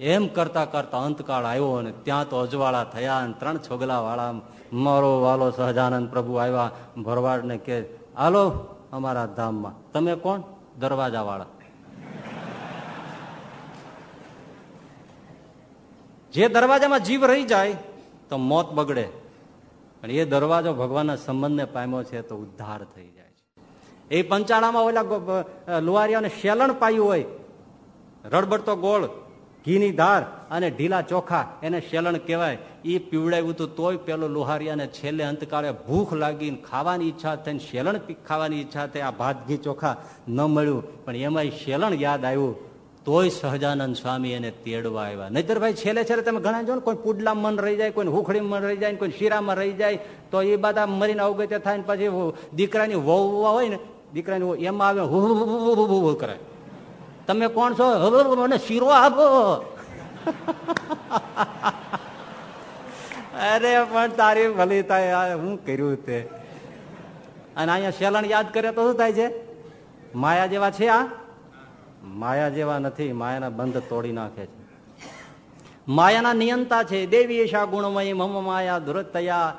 એમ કરતા કરતા અંતકાળ આવ્યો અને ત્યાં તો અજવાળા થયા અને ત્રણ છોગલા વાળા મારો વાલો સહજાનંદ પ્રભુ આવ્યા ભરવાડને કે, હાલો અમારા ધામમાં. તમે કોણ? દરવાજા વાળા જે દરવાજામાં જીવ રહી જાય તો મોત બગડે. પણ એ દરવાજો ભગવાનના સંબંધને પામ્યો છે તો ઉદ્ધાર થઈ જાય છે. એ પંચાળામાં ઓલા લુવારિયાને શેલણ પાયું હોય. રડબડતો ગોળ. ઘીની ધાર અને ઢીલા ચોખા એને શેલણ કહેવાય એ પીવડાવ્યું હતું તોય પેલો લુહારિયાને છેલ્લે અંતકાળે ભૂખ લાગીને ખાવાની ઈચ્છા થઈને શેલણ ખાવાની ઈચ્છા થઈ આ ભાત ઘી ચોખા ન મળ્યું પણ એમાંય શેલણ યાદ આવ્યું તોય સહજાનંદ સ્વામી એને તેડવા આવ્યા નહીતર ભાઈ છેલ્લે છેલ્લે તમે ઘણા જો ને કોઈ પુડલા મન રહી જાય કોઈ હુખડી મન રહી જાય કોઈ શીરામાં રહી જાય તો એ બધા મરીને અવગત્ય થાય ને પછી દીકરાની વહુ હોય ને દીકરાની એમાં આવે હું કરે તમે કોણ છો? મને શીરો આપો. અરે, પણ તારી ભલી થાય હું કર્યું તે? અને અહીંયા શેલણ યાદ કરે તો શું થાય છે? માયા જેવા છે આ? માયા જેવા નથી, માયાના બંધ તોડી નાખે છે. માયાના નિયંતા છે, દેવી એશા ગુણમય, મમ માયા ધુરતયા.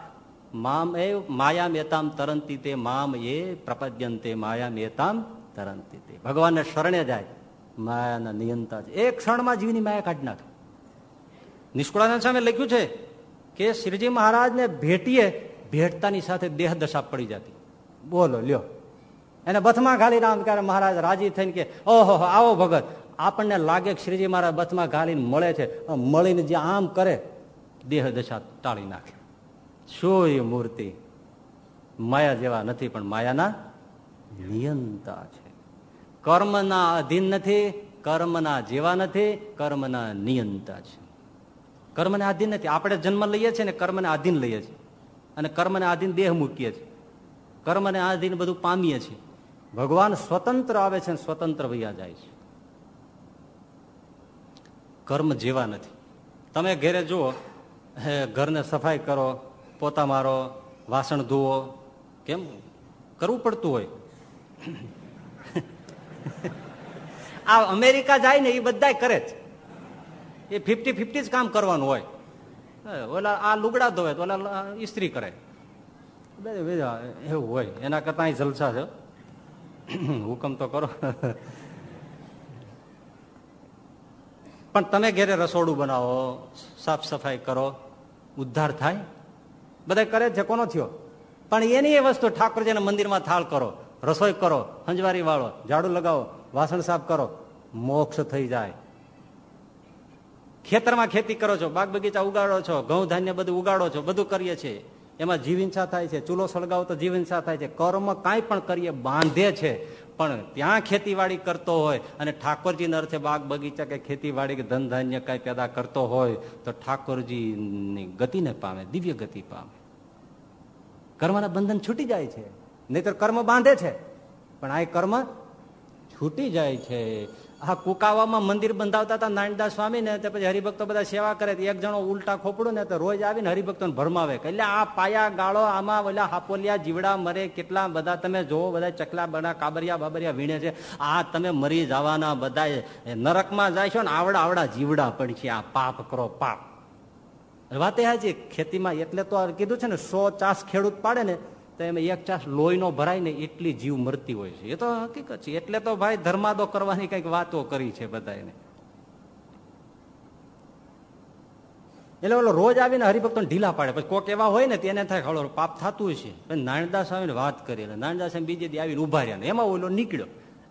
મામ એ, માયા મેતામ તરંતી તે, મામ એ પ્રપદ્યંતે, માયા મેતામ તરંતી તે. ભગવાનને શરણે જાય. માયાના નિયંતા છે. એક ક્ષણમાં જીવની માયા કાઢી નાખે. નિષ્કુળાનંદ સામે લખ્યું છે કે શ્રીજી મહારાજને ભેટીએ ભેટતાની સાથે દેહ દશા પડી જતી. બોલો, લ્યો. એને બથમાં ઘાલી રામ ક્યારે મહારાજ રાજી થઈને કે, ઓહો આવો ભગત. આપણને લાગે કે શ્રીજી મહારાજ બથમાં ઘાલીને મળે છે. મળીને જે આમ કરે, દેહ દશા ટાળી નાખે. શું મૂર્તિ? માયા જેવા નથી, પણ માયાના નિયંતા છે. કર્મના અધીન નથી, કર્મના જેવા નથી, કર્મના નિયંતા છે. કર્મને આધીન નથી. આપણે જન્મ લઈએ છીએ ને કર્મને આધીન લઈએ છીએ. અને કર્મને આધીન દેહ મૂકીએ છીએ. કર્મને આધીન બધું પામીએ છીએ. ભગવાન સ્વતંત્ર આવે છે સ્વતંત્ર વૈયા જાય છે. કર્મ જેવા નથી. તમે ઘેરે જુઓ ઘરને સફાઈ કરો, પોતા મારો, વાસણ ધોવો, કેમ? કરવું પડતું હોય. આ અમેરિકા જાય ને એ બધા કરે જ. એ ફિફ્ટી ફિફ્ટી જ કામ કરવાનું હોય. ઓલા આ લુગડા ધોવે તો ઓલા ઇસ્ત્રી કરે. એવું હોય. એના કરતા જલસા છે. હુકમ તો કરો. પણ તમે ઘેરે રસોડું બનાવો, સાફ સફાઈ કરો, ઉદ્ધાર થાય. બધા કરે છે, કોનો થયો? પણ એની એ વસ્તુ ઠાકોરજીના મંદિરમાં થાળ કરો. રસોઈ કરો, હંજવારી વાળો, ઝાડુ લગાવો, વાસણ સાફ કરો, મોક્ષ થઈ જાય. ખેતરમાં ખેતી કરો છો, બાગ બગીચા ઉગાડો છો, ઘઉં ધાન્ય બધું ઉગાડો છો, બધું કરીએ છીએ. એમાં જીવહિંસા થાય છે, ચૂલો સળગાવો તો જીવહિંસા થાય છે, કર્મ કાંઈ પણ કરીએ બાંધે છે, પણ ત્યાં ખેતીવાડી કરતો હોય અને ઠાકોરજીના અર્થે બાગ બગીચા કે ખેતીવાડી કે ધન ધાન્ય કાંઈ પેદા કરતો હોય, તો ઠાકોરજીની ગતિને પામે, દિવ્ય ગતિ પામે. કર્મના બંધન છૂટી જાય છે. નહીતર કર્મ બાંધે છે. પણ આ કર્મ છૂટી જાય છે. આ કુકાવામાં મંદિર બંધાવતા હતા નારાયણદાસ સ્વામી ને પછી હરિભક્તો બધા સેવા કરે એક જણો ઉલટા ખોપડું ને તો રોજ આવીને હરિભક્તોને ભરમાવે. એટલે આ પાયા ગાળો, આમાં ઓલા હાપોલિયા, જીવડા મરે કેટલા બધા તમે જોવો, બધા ચકલા બના કાબરિયા, બાબરિયા વીણે છે. આ તમે મરી જવાના બધા નરકમાં જાય છો ને, આવડા આવડા જીવડા પણ છે. આ પાપ કરો પાપ. વાત એ હાજી ખેતીમાં એટલે તો કીધું છે ને, સો ચાસ ખેડૂત પાડે ને તો એમાં એક ચાસ લોહીનો ભરાય ને એટલી જીવ મરતી હોય છે. એ તો હકીકત છે. એટલે તો ભાઈ ધર્માદો કરવાની કંઈક વાતો કરી છે બધા એને એટલે ઓલો રોજ આવીને હરિભક્તો ઢીલા પાડે. પછી કોક એવા હોય ને તેને થાય ખબર પાપ થતું છે નાણદાસ આવીને વાત કરી. એટલે એમ બીજે દી આવીને ઊભા રહ્યા એમાં ઓલો નીકળ્યો.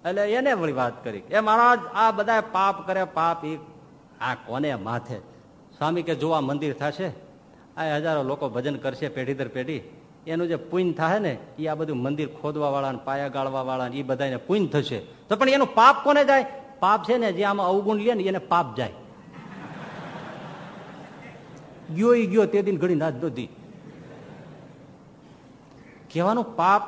એટલે એને વળી વાત કરી. એ મહારાજ, આ બધા પાપ કરે પાપ એ આ કોને માથે? સ્વામી કે, જોવા મંદિર થશે? આ હજારો લોકો ભજન કરશે પેઢી દર પેઢી. એનું જે પુણ્ય થાય ને એ આ બધું મંદિર ખોદવા વાળા ને, પાયા ગાળવા વાળા એ બધાને પુણ્ય થશે. તો પણ એનું પાપ કોને જાય? પાપ છે ને, જે આમાં અવગુણ લે ને, એને પાપ જાય. ગયો ઈ ગયો તે દિન ઘડી ના દોધી કહેવાનું પાપ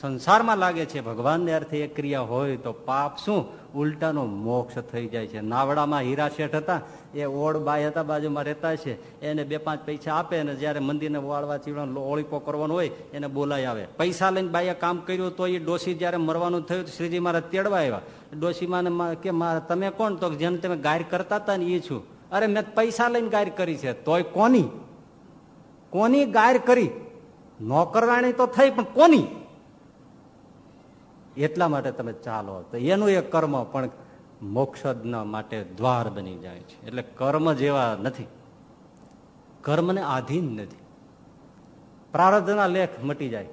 સંસારમાં લાગે છે, ભગવાનને અર્થે એ ક્રિયા હોય તો પાપ શું? ઉલટાનો મોક્ષ થઈ જાય છે. નાવડામાં હીરા શેઠ હતા, એ ઓળ બાય હતા, બાજુમાં રહેતા છે એને બે પાંચ પૈસા આપે ને જયારે મંદિરને વાળવા ચીવડા ઓળીપો કરવાનો હોય, એને બોલાય આવે. પૈસા લઈને બાઈએ કામ કર્યું તો એ ડોસી જયારે મરવાનું થયું શ્રીજી મારા તેડવા આવ્યા. ડોસીમાં કે તમે કોણ? તો જેને તમે ગાયર કરતા હતા ને એ છું. અરે મેં પૈસા લઈને ગાયર કરી છે. તોય કોની? કોની ગાયર કરી? નોકરવાણી તો થઈ, પણ કોની? એટલા માટે તમે ચાલો. તો એનું એક કર્મ પણ મોક્ષ માટે દ્વાર બની જાય છે. એટલે કર્મ જેવા નથી. કર્મને આધીન નથી. પ્રારબ્ધના લેખ મટી જાય.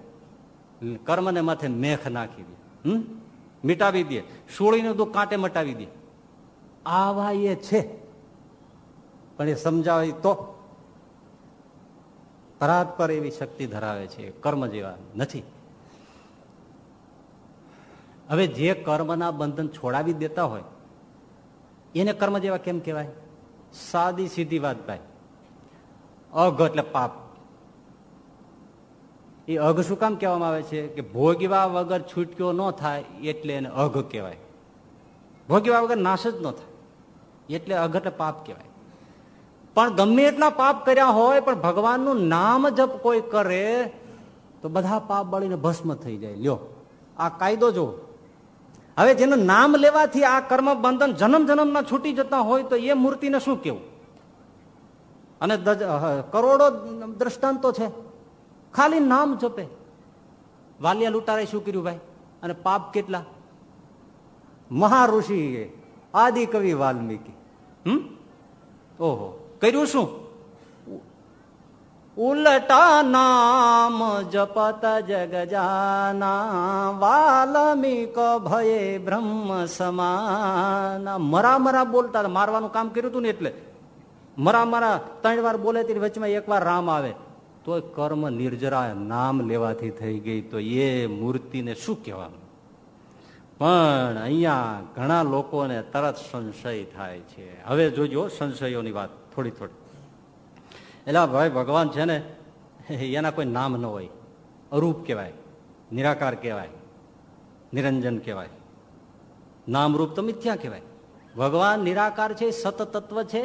કર્મને માથે મેખ નાખી દે. હમ? મિટાવી દે. સોળીને બધું કાંટે મટાવી દે. આવા એ છે. પણ એ સમજાવે તો. પરાત પર એવી શક્તિ ધરાવે છે. કર્મ જેવા નથી. હવે જે કર્મના બંધન છોડાવી દેતા હોય, એને કર્મ જેવા કેમ કહેવાય? સાદી સીધી વાત ભાઈ. અઘ એટલે પાપ. એ અઘ શું કામ કહેવામાં આવે છે? કે ભોગીવા વગર છૂટક્યો ન થાય એટલે એને અઘ કહેવાય. ભોગીવા વગર નાશ જ ન થાય. એટલે અઘ એટલે પાપ કહેવાય. પણ ગમે એટલા પાપ કર્યા હોય, પણ ભગવાનનું નામ જપ કોઈ કરે, તો બધા પાપ બળીને ભસ્મ થઈ જાય. લ્યો, આ કાયદો જો હવે જેનું નામ લેવાથી આ કર્મ બંધન જન્મ જન્મના છૂટી જતા હોય તો એ મૂર્તિને શું કેવું? અને કરોડો દ્રષ્ટાંતો છે. ખાલી નામ જપે. વાલિયા લૂંટારે શું કર્યું ભાઈ? અને પાપ કેટલા? મહાઋષિ આદિ કવિ વાલ્મીકી. હમ? ઓહો. કર્યું શું? ઉલટા નામ જપત જગજાના વાલ્મિક ભયે બ્રહ્મ સમાના મરા મરા બોલતા મારવાનું કામ કર્યું હતું ને એટલે મરા મરા ત્રણ વાર બોલે તે વચમાં એક વાર રામ આવે તો કર્મ નિર્જરા નામ લેવાથી થઈ ગઈ તો એ મૂર્તિને શું કહેવાનું પણ અહીંયા ઘણા લોકોને તરત સંશય થાય છે હવે જોજો સંશયોની વાત થોડી થોડી એટલે ભાઈ, ભગવાન છે ને, એના કોઈ નામ ન હોય. અરૂપ કહેવાય, નિરાકાર કહેવાય, નિરંજન કહેવાય. નામરૂપ તો મિથ્યા કહેવાય. ભગવાન નિરાકાર છે સતતત્વ છે,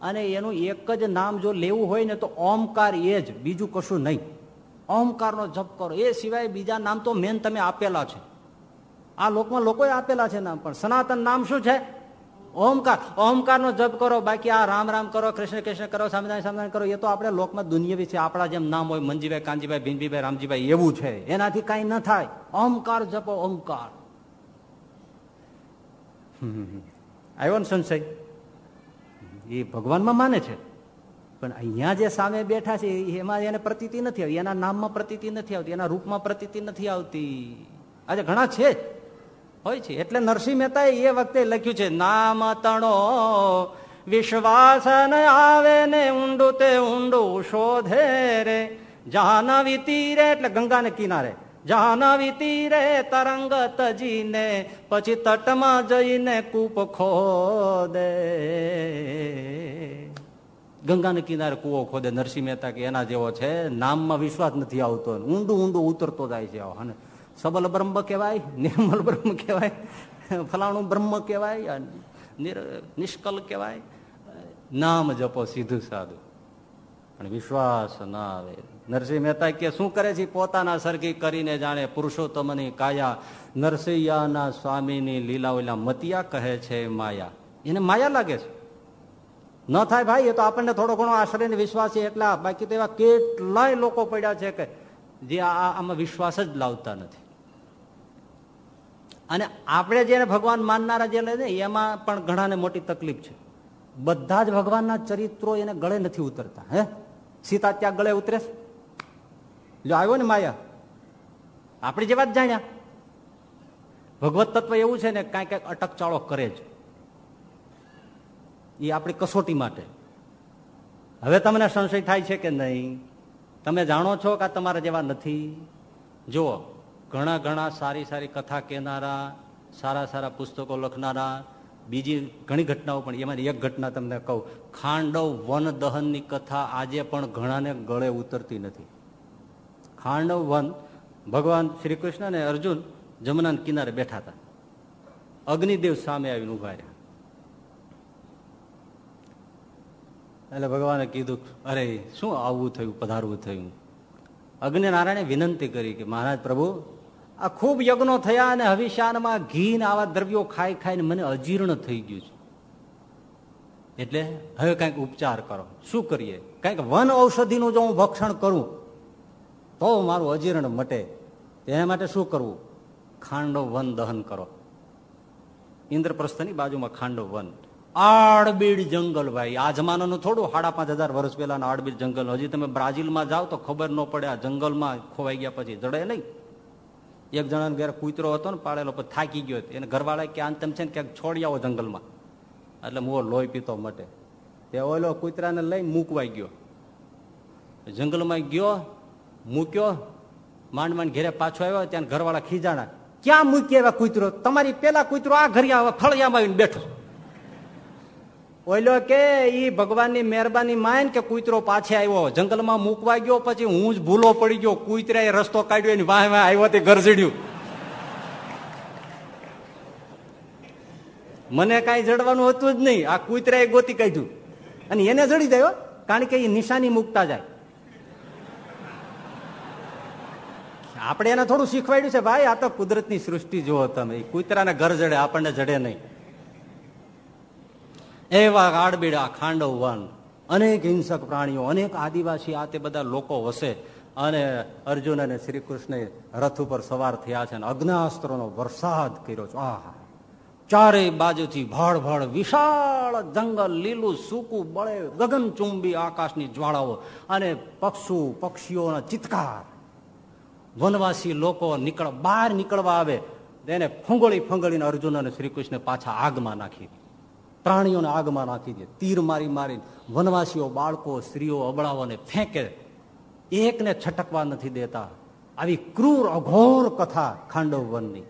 અને એનું એક જ નામ જો લેવું હોય ને તો ઓમકાર એ જ, બીજું કશું નહીં. ઓમકારનો જપ કરો. એ સિવાય બીજા નામ તો મેન તમે આપેલા છે. આ લોકમાં લોકોએ આપેલા છે નામ, પણ સનાતન નામ શું છે? ઓમકાર, ઓમકારનો જપ કરો, બાકી આ રામ રામ કરો, કૃષ્ણ કૃષ્ણ કરો સામદાન સામદાન કરો, એ તો આપણે લોકમાં દુનિયાવી છે. આપણા જેમ નામ હોય મંજીભાઈ કાંજીભાઈ ભીમજીભાઈ, રામજીભાઈ, એવું છે. એનાથી કઈ ન થાય. ઓમકાર જપો, ઓમકાર. આવ્યો ને સંશય? એ ભગવાનમાં માને છે. પણ અહીંયા જે સામે બેઠા છે એમાં એને પ્રતીતિ નથી આવતી. એના નામમાં પ્રતીતિ નથી આવતી, એના રૂપમાં પ્રતીતિ નથી આવતી. આજે ઘણા છે. હોય છે. એટલે નરસિંહ મહેતા એ વખતે લખ્યું છે, નામ તણો વિશ્વાસ આવે ને ઊંડું તે ઊંડું શોધે રે. જાનવી તીરે, એટલે ગંગાને કિનારે, જાનવી તીરે તરંગ તજીને, પછી તટમાં જઈને કૂપ ખોદે. ગંગાને કિનારે કૂવો ખોદે, નરસિંહ મહેતા કે, એના જેવો છે, નામમાં વિશ્વાસ નથી આવતો ઊંડું ઊંડું ઉતરતો જાય છે અને સબલ બ્રહ્મ કહેવાય, નિર્મલ બ્રહ્મ કહેવાય, ફલાણું બ્રહ્મ કહેવાય નિષ્કલ કહેવાય. નામ જપો સીધું સાધું. પણ વિશ્વાસ ના આવે. નરસિંહ મહેતા કે, શું કરે છે? પોતાના સરખી કરીને જાણે પુરુષોત્તમની કાયા. નરસિંહના સ્વામીની લીલા ઓલા મતિયા કહે છે, માયા. એને માયા લાગે છે. ન થાય ભાઈ, એ તો આપણને થોડો ઘણો આશ્રય વિશ્વાસ છે, એટલા બાકી તો એવા કેટલાય લોકો પડ્યા છે કે, જે આમાં વિશ્વાસ જ લાવતા નથી. અને આપણે જેને ભગવાન માનનારા જે લે એમાં પણ ઘણાને મોટી તકલીફ છે. બધા જ ભગવાનના ચરિત્રો એને ગળે નથી ઉતરતા, હે? સીતા ત્યાં ગળે ઉતરે જો આવ્યો ને માયા? આપણી જે વાત જાણ્યા. ભગવત તત્વ એવું છે ને, કાંઈ કાંઈક અટકચાળો કરે જ. એ આપણી કસોટી માટે. હવે તમને સંશય થાય છે કે નહીં? તમે જાણો છો કે તમારા જેવા નથી? જુઓ ઘણા ઘણા સારી સારી કથા કહેનારા, સારા સારા પુસ્તકો લખનારા, બીજી ઘણી ઘટનાઓ પણ એમાં એક ઘટના તમને કહું. ખાંડવ વન દહનની કથા આજે પણ ઘણાને ગળે ઉતરતી નથી. ખાંડવ વન, ભગવાન શ્રી કૃષ્ણ અને અર્જુન જમના કિનારે બેઠા હતા. અગ્નિદેવ સામે આવીને ઊભા રહ્યા. એટલે ભગવાને કીધું, અરે, શું આવવું થયું, પધારવું થયું? અગ્નિનારાયણે વિનંતી કરી કે, મહારાજ પ્રભુ આ ખૂબ યજ્ઞો થયા અને હવિશાનમાં ઘી ને આવા દ્રવ્યો ખાઈ ખાઈને મને અજીર્ણ થઈ ગયું છે. એટલે હવે કંઈક ઉપચાર કરો. શું કરીએ? કંઈક વન ઔષધિનું જો હું ભક્ષણ કરું, તો મારું અજીર્ણ મટે. તેના માટે શું કરવું? ખાંડો વન દહન કરો. ઇન્દ્રપ્રસ્થની બાજુમાં ખાંડો વન. આડબીડ જંગલ ભાઈ. આ જમાનાનું થોડું સાડા પાંચ હજાર વર્ષ પહેલાના આડબીડ જંગલ. હજી તમે બ્રાઝિલમાં જાઓ તો ખબર ન પડે આ જંગલમાં ખોવાઈ ગયા પછી જડે નહીં. એક જણાને ઘેર કૂતરો હતો ને પાડેલો પછી થાકી ગયો એને ઘરવાળા કે આંતમ તેમ છે ને ક્યાંક છોડી આવો જંગલમાં? એટલે મોર લોહી પીતો મટે. તે ઓલો કૂતરાને લઈ મૂકવાઈ ગયો. જંગલમાં ગયો, મૂક્યો માંડ માંડ ઘેરે પાછો આવ્યો ત્યાં ઘરવાળા ખીજાણા, ક્યાં મૂકી આવ્યા કૂતરો? તમારી પેલા કૂતરો આ ઘરિયા ફળિયામાં આવીને બેઠો. ઓઈલો કે ઈ ભગવાનની મહેરબાની માન કે કૂતરો પાછે આવ્યો. જંગલમાં મૂકવા ગયો પછી હું જ ભૂલો પડી ગયો. કૂતરા રસ્તો કાઢ્યો એની વાહ વાહ આવ્યો તે ગરજડ્યું. મને કાંઈ જડવાનું હતું જ નહીં. આ કૂતરાએ ગોતી કાઢ્યું. અને એને જડી જાય કારણ કે એ નિશાની મૂકતા જાય. આપણે એને થોડું શીખવાડ્યું છે, ભાઈ, આ તો કુદરતની સૃષ્ટિ જુઓ તમે. કૂતરાને ઘર જડે, આપણને જડે નહીં. એવા આડબીડા ખાંડવ વન અનેક હિંસક પ્રાણીઓ, અનેક આદિવાસી આ તે બધા લોકો વસે અને અર્જુન અને શ્રી કૃષ્ણ રથ ઉપર સવાર થયા છે અને અગ્નાસ્ત્રોનો વરસાદ કર્યો છે. આહા. ચારે બાજુથી ભળ ભળ વિશાળ જંગલ, લીલું, સૂકું, બળે, ગગનચુંબી આકાશની જ્વાળાઓ અને પક્ષુ, પક્ષીઓના ચિત્કાર. વનવાસી લોકો નીકળ, બહાર નીકળવા આવે, તેને ફંગોળી ફંગોળીને અર્જુન અને શ્રીકૃષ્ણ પાછા આગમાં નાખી. પ્રાણીઓને આગમાં નાખી દે. તીર મારી મારી વનવાસીઓ, બાળકો, સ્ત્રીઓ અબળાઓને ફેંકે. એકને છટકવા નથી દેતા. આવી ક્રૂર, અઘોર કથા ખાંડવ વનની.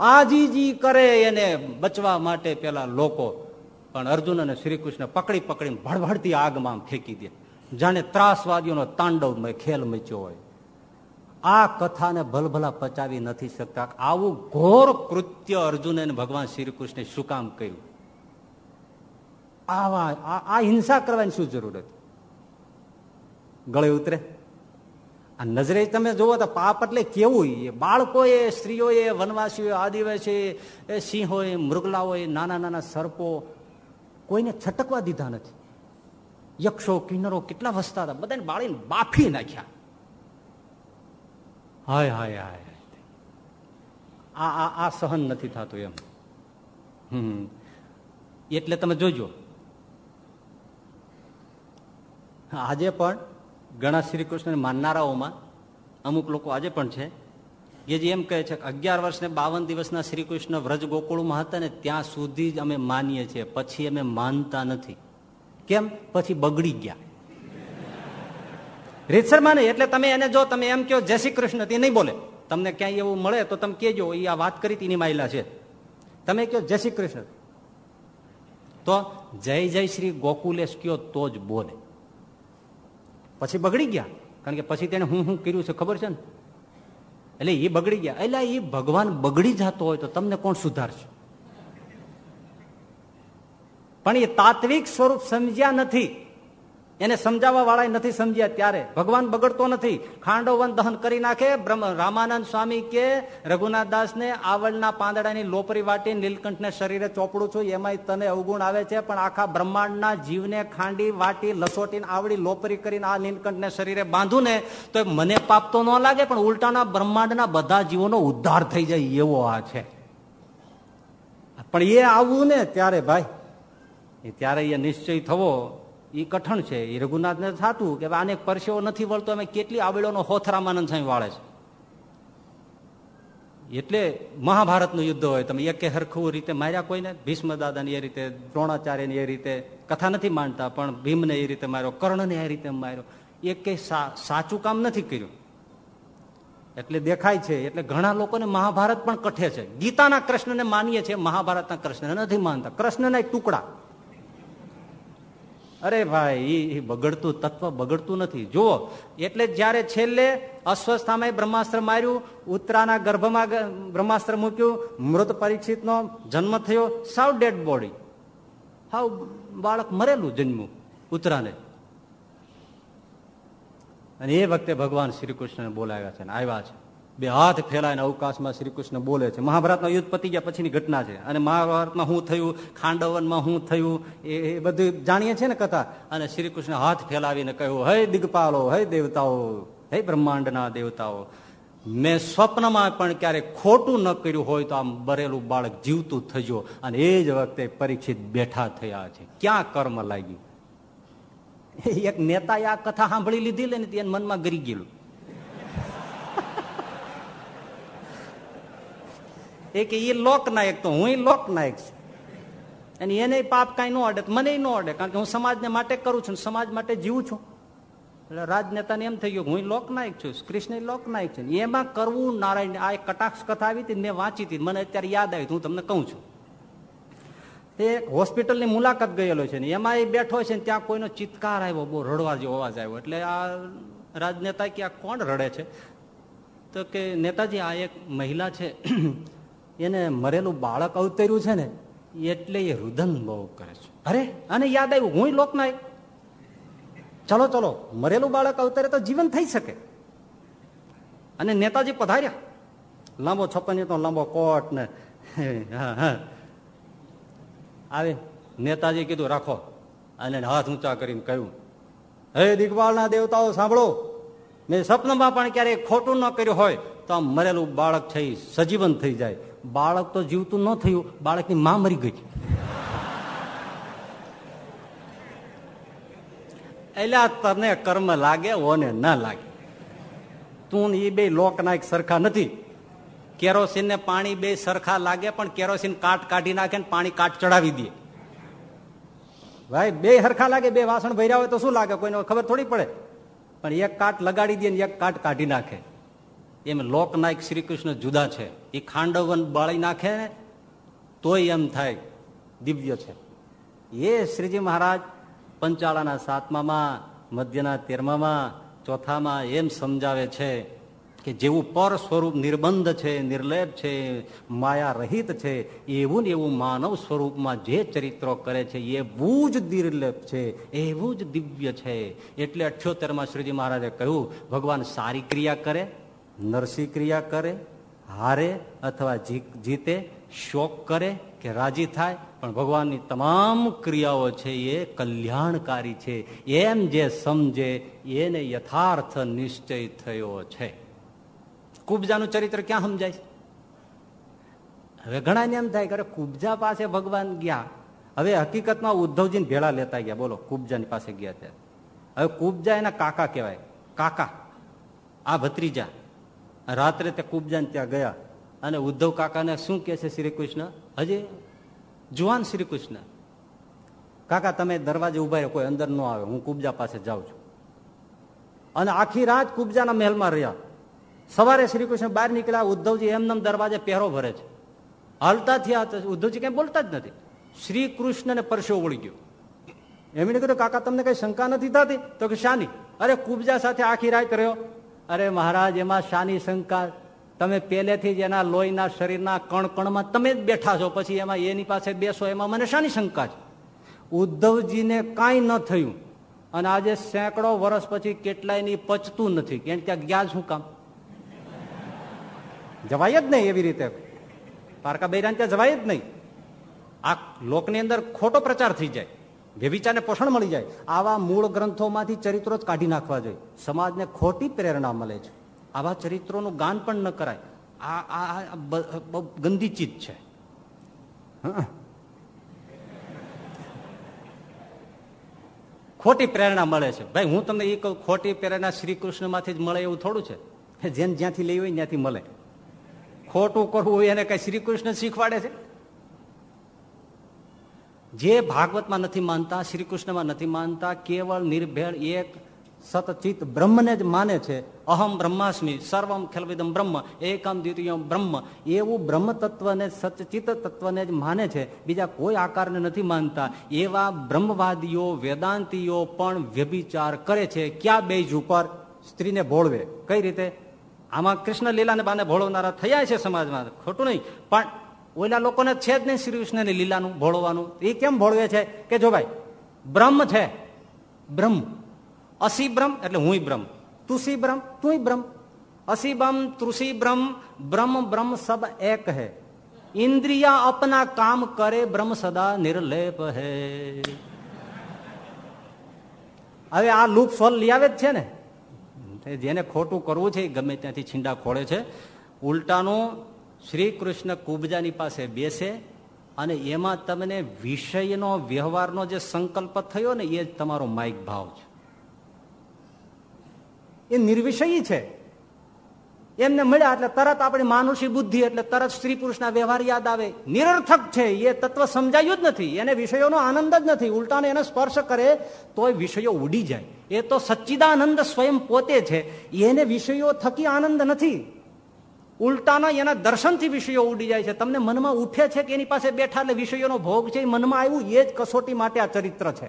આજીજી કરે એને બચવા માટે પેલા લોકો. પણ અર્જુન અને શ્રીકૃષ્ણ પકડી પકડીને ભડભડતી આગમાં ફેંકી દે. જાણે ત્રાસવાદીઓનો તાંડવ ખેલ મચ્યો હોય. આ કથાને ભલભલા પચાવી નથી શકતા. આવું ઘોર કૃત્ય અર્જુન ભગવાન શ્રીકૃષ્ણે શું કામ કર્યું? આવા, આ હિંસા કરવાની શું જરૂર હતી? ગળે ઉતરે. આ નજરે તમે જુઓ તો પાપ એટલે કેવું? એ બાળકોએ, સ્ત્રીઓએ વનવાસીઓ આદિવાસી એ સિંહોએ, મૃગલાઓએ, નાના નાના સર્પો કોઈને છટકવા દીધા નથી. યક્ષો, કિન્નરો કેટલા વસતા હતા? બધાને બાળીને બાફી નાખ્યા. હાય હાય હાય આ આ સહન નથી થતું એમ. હમ. એટલે તમે જોજો આજે પણ ઘણા શ્રી કૃષ્ણને માનનારાઓમાં અમુક લોકો આજે પણ છે. એ જે એમ કહે છે કે અગિયાર વર્ષને બાવન દિવસના શ્રી કૃષ્ણ વ્રજ ગોકુળમાં હતા ને ત્યાં સુધી જ અમે માનીએ છીએ. પછી અમે માનતા નથી. કેમ? પછી બગડી ગયા. રીતસર માને, એટલે તમે એને જો, તમે એમ કહો, જય શ્રી કૃષ્ણ, તે નહીં બોલે. તમને ક્યાંય એવું મળે તો તમે કહેજો, એ આ વાત કરી તેની માયલા છે. તમે કહો, જય શ્રી કૃષ્ણ. તો જય જય શ્રી ગોકુલેશ કયો તો જ બોલે. પછી બગડી ગયા. કારણ કે પછી તેને હું હું કર્યું છે ખબર છે ને? એટલે એ બગડી ગયા. એટલે એ ભગવાન બગડી જતો હોય તો તમને કોણ સુધારશે? પણ એ તાત્વિક સ્વરૂપ સમજ્યા નથી. એને સમજાવવા વાળા નથી સમજ્યા ત્યારે. ભગવાન બગડતો નથી. ખાંડોવન દહન કરી નાખે. રામાનંદ સ્વામી કે રઘુનાથ દાસ ને આવડના પાંદડાની લોપરી વાટી નીલકંઠને શરીરે ચોપડું છું એમાં તને અવગુણ આવે છે, પણ આખા બ્રહ્માંડના જીવને ખાંડી, વાટી, લસોટીને આવડી લોપરી કરીને આ નીલકંઠને શરીરે બાંધું ને તો મને પાપ તો ન લાગે, પણ ઉલટાના બ્રહ્માંડના બધા જીવોનો ઉદ્ધાર થઈ જાય એવો આ છે. પણ એ આવવું ને ત્યારે ભાઈ, એ ત્યારે એ નિશ્ચય થવો એ કઠણ છે. એ રઘુનાથને થતું કે આને પરસેવો નથી વળતો અમે કેટલી આવેલોનો હોથરામાનંદ સ્વામી વાળે છે. એટલે મહાભારતનું યુદ્ધ હોય, તમે એક હરખું રીતે માર્યા કોઈને? ભીષ્મ દાદાને એ રીતે, દ્રોણાચાર્યને એ રીતે, કથા નથી માનતા, પણ ભીમને એ રીતે માર્યો, કર્ણને એ રીતે માર્યો. એ કે સાચું કામ નથી કર્યું. એટલે દેખાય છે, એટલે ઘણા લોકોને મહાભારત પણ કઠે છે. ગીતાના કૃષ્ણને માનીએ છીએ, મહાભારતના કૃષ્ણને નથી માનતા. કૃષ્ણના ટુકડા. અરે ભાઈ એ બગડતું તત્વ બગડતું નથી. જુઓ, એટલે જયારે છેલ્લે અસ્વસ્થામાં બ્રહ્માસ્ત્ર માર્યું, ઉત્તરાના ગર્ભમાં બ્રહ્માસ્ત્ર મૂક્યું, મૃત પરીક્ષિતનો જન્મ થયો, સાવ ડેડ બોડી. હાવ બાળક મરેલું જન્મ્યું ઉત્તરાને. અને એ વખતે ભગવાન શ્રી કૃષ્ણ બોલાવ્યા છે આવ્યા છે. બે હાથ ફેલાઈને અવકાશમાં શ્રી કૃષ્ણ બોલે છે. મહાભારતના યુદ્ધ પતી ગયા પછીની ઘટના છે. અને મહાભારતમાં શું થયું? ખાંડવનમાં શું થયું? એ બધું જાણીએ છીએ ને કથા. અને શ્રી કૃષ્ણ હાથ ફેલાવીને કહ્યું, હે દિગપાલો, હે દેવતાઓ, હે બ્રહ્માંડના દેવતાઓ, મેં સ્વપ્નમાં પણ ક્યારેક ખોટું ન કર્યું હોય તો આમ બરેલું બાળક જીવતું થયો અને એ જ વખતે પરીક્ષિત બેઠા થયા છે. ક્યાં કર્મ લાગ્યું? [laughs] એક નેતાએ આ કથા સાંભળી લીધી ને તેને મનમાં ગરી ગયેલું. એ કે એ લોકનાયક તો હું લોકનાયક છું. અને એને પાપ કાંઈ ન અડે, મને ન અડે, કારણ કે હું સમાજને માટે કરું છું સમાજ માટે જીવું છું. એટલે રાજનેતાને એમ થઈ ગયું હું લોકનાયક છું, કૃષ્ણ લોકનાયક છે. એમાં કરવું નારાયણ, આ એક કટાક્ષ કથા આવી હતી મેં વાંચી હતી, મને અત્યારે યાદ આવી, હું તમને કહું છું. એક હોસ્પિટલની મુલાકાત ગયેલો છે ને, એમાં એ બેઠો છે ને, ત્યાં કોઈનો ચિત્કાર આવ્યો, બહુ રડવા જેવો અવાજ આવ્યો. એટલે આ રાજનેતા કે આ કોણ રડે છે? તો કે નેતાજી, આ એક મહિલા છે એને મરેલું બાળક અવતર્યું છે ને, એટલે એ રુદન બહુ કરે છે. અરે અને યાદ આવ્યું? હું લોકનાયક. ચલો ચલો, મરેલું બાળક અવતરે તો જીવન થઈ શકે. અને નેતાજી પધાર્યા. લાંબો છપ્પન તો લાંબો કોટ ને આવે નેતાજી કીધું, રાખો. અને હાથ ઊંચા કરીને કહ્યું, હે દિગવાળના દેવતાઓ, સાંભળો. મેં સપનમાં પણ ક્યારેય ખોટું ન કર્યું હોય તો આમ મરેલું બાળક છે સજીવન થઈ જાય. બાળક તો જીવતું ન થયું, બાળકની માં મરી ગઈ. એટલે તને કર્મ લાગે, ઓને ના લાગે. તું એ બે લોકનાયક સરખા નથી. કેરોસીન ને પાણી બે સરખા લાગે, પણ કેરોસીન કાટ કાઢી નાખે ને પાણી કાટ ચડાવી દે. ભાઈ, બે સરખા લાગે, બે વાસણ ભર્યા હોય તો શું લાગે? કોઈને ખબર થોડી પડે. પણ એક કાટ લગાડી દે ને એક કાટ કાઢી નાખે. એમ લોકનાયક શ્રી કૃષ્ણ જુદા છે. એ ખાંડવન બાળી નાખે ને તોય એમ થાય દિવ્ય છે. એ શ્રીજી મહારાજ પંચાળાના સાતમામાં, મધ્યના તેરમામાં, ચોથામાં એમ સમજાવે છે કે જેવું પર સ્વરૂપ નિર્બંધ છે, નિર્લેપ છે, માયા રહિત છે, એવું ને એવું માનવ સ્વરૂપમાં જે ચરિત્રો કરે છે, એવું જ નિર્લેપ છે, એવું જ દિવ્ય છે. એટલે અઠ્યોતેરમાં શ્રીજી મહારાજે કહ્યું, ભગવાન સારી ક્રિયા કરે નરસિંહ ક્રિયા કરે, હારે અથવા જીતે શોક કરે કે રાજી થાય, પણ ભગવાનની તમામ ક્રિયાઓ છે એ કલ્યાણકારી છે. એમ જે સમજે, એને યથાર્થ નિશ્ચય થયો છે. કુબજાનું ચરિત્ર ક્યાં સમજાય હવે ઘણા એમ થાય કે કુબજા પાસે ભગવાન ગયા. હવે હકીકતમાં ઉદ્ધવજીને ભેળા લેતા ગયા. બોલો, કુબજાની પાસે ગયા ત્યારે. હવે કુબજા એના કાકા કહેવાય. કાકા. આ ભત્રીજા. રાત્રે તે કુબજાન ત્યાં ગયા અને ઉદ્ધવ કાકાને શું કે છે શ્રી કૃષ્ણ? હજી જુવાન શ્રી કૃષ્ણ, કાકા તમે દરવાજે ઊભા રહે, કોઈ અંદર ન આવે, હું કુબજા પાસે જાઉં છું. અને આખી રાત કુબજાના મહેલમાં રહ્યા. સવારે શ્રી કૃષ્ણ બહાર નીકળ્યા, ઉદ્ધવજી એમને દરવાજે પહેરો ભરે છે. હાલતા થયા ઉદ્ધવજી કઈ બોલતા જ નથી. શ્રી કૃષ્ણને પરસો વળી ગયો. એમણે કીધું, કાકા, તમને કઈ શંકા નથી થતી? તો કે, શાની. અરે, કુબજા સાથે આખી રાત રહ્યો અરે મહારાજ, એમાં શાની શંકા. તમે પહેલેથી જ એના લોહીના શરીરના કણ કણમાં તમે જ બેઠા છો, પછી એમાં એની પાસે બેસો, એમાં મને શાની શંકા છે. ઉદ્ધવજીને કાંઈ ન થયું. અને આજે સેંકડો વર્ષ પછી કેટલાયની પચતું નથી. કેમ ત્યાં ગયા શું કામ? જવાય જ નહીં એવી રીતે. પારકા બૈરાન ત્યાં જવાય જ નહીં. આ લોકની અંદર ખોટો પ્રચાર થઈ જાય. વ્યભિચારને પોષણ મળી જાય. આવા મૂળ ગ્રંથોમાંથી ચરિત્રો જ કાઢી નાખવા જોઈએ. સમાજને ખોટી પ્રેરણા મળે છે. આવા ચરિત્રોનું ગાન પણ ન કરાય. આ આ ગંદી ચીજ છે. ખોટી પ્રેરણા મળે છે. ભાઈ, હું તમને એ કહું ખોટી પ્રેરણા શ્રી કૃષ્ણમાંથી જ મળે એવું થોડું છે. જેમ જ્યાંથી લેવી હોય ત્યાંથી મળે. ખોટું કરવું હોય એને કઈ શ્રી કૃષ્ણ શીખવાડે છે? જે ભાગવતમાં નથી માનતા શ્રી કૃષ્ણમાં નથી માનતા, કેવળ નિર્ભેળ એક સતચિત બ્રહ્મને જ માને છે. અહમ બ્રહ્માસ્મિ, સર્વમ ખેલવિદમ બ્રહ્મ, એકમ દ્વિતીય બ્રહ્મ. એવું બ્રહ્મ તત્વને સચિત તત્વને જ માને છે. બીજા કોઈ આકારને નથી માનતા. એવા બ્રહ્મવાદીઓ, વેદાંતિઓ પણ વ્યભિચાર કરે છે. ક્યાં બેજ ઉપર? સ્ત્રીને ભોળવે. કઈ રીતે? આમાં કૃષ્ણ લીલાને બાને ભોળવનારા થયા છે સમાજમાં. ખોટું નહીં. પણ ઓલા લોકોને છે જ નહીં શ્રી કૃષ્ણની લીલાનું, ભોળવાનું. એ કેમ ભોળવે છે? કે જો ભાઈ, બ્રહ્મ છે. બ્રહ્મ. અસી બ્રહ્મ, એટલે હું બ્રહ્મ. તુસી બ્રહ્મ તું બ્રહ્મ. અસી બ્રહ્મ તુસી બ્રહ્મ બ્રહ્મ બ્રહ્મ સબ એક હૈ. ઇન્દ્રિયા અપના કામ કરે, બ્રહ્મ સદા નિર્લેપ હે. હવે આ લૂપ સોલ લઈ આવે જ છે ને? જેને ખોટું કરવું છે, એ ગમે ત્યાંથી છીંડા ખોળે છે. ઉલટાનું શ્રી કૃષ્ણ કુબજાની પાસે બેસે અને એમાં તમને વિષયનો, વ્યવહારનો જે સંકલ્પ થયો ને એ જ તમારો માઇક ભાવ છે. એ નિર્વિષયી છે. એમને મળ્યા એટલે તરત આપણી માનુષી બુદ્ધિ એટલે તરત સ્ત્રી પુરુષના વ્યવહાર યાદ આવે. નિરર્થક છે. એ તત્વ સમજાયું જ નથી. એને વિષયોનો આનંદ જ નથી. ઉલટાને એને સ્પર્શ કરે તો એ વિષયો ઉડી જાય. એ તો સચ્ચિદાનંદ સ્વયં પોતે છે. એને વિષયો થકી આનંદ નથી. ઉલટાના એના દર્શનથી વિષયો ઉડી જાય છે. તમને મનમાં ઉઠે છે કે એની પાસે બેઠા એટલે વિષયોનો ભોગ છે મનમાં આવ્યું, એ જ કસોટી માટે આ ચરિત્ર છે.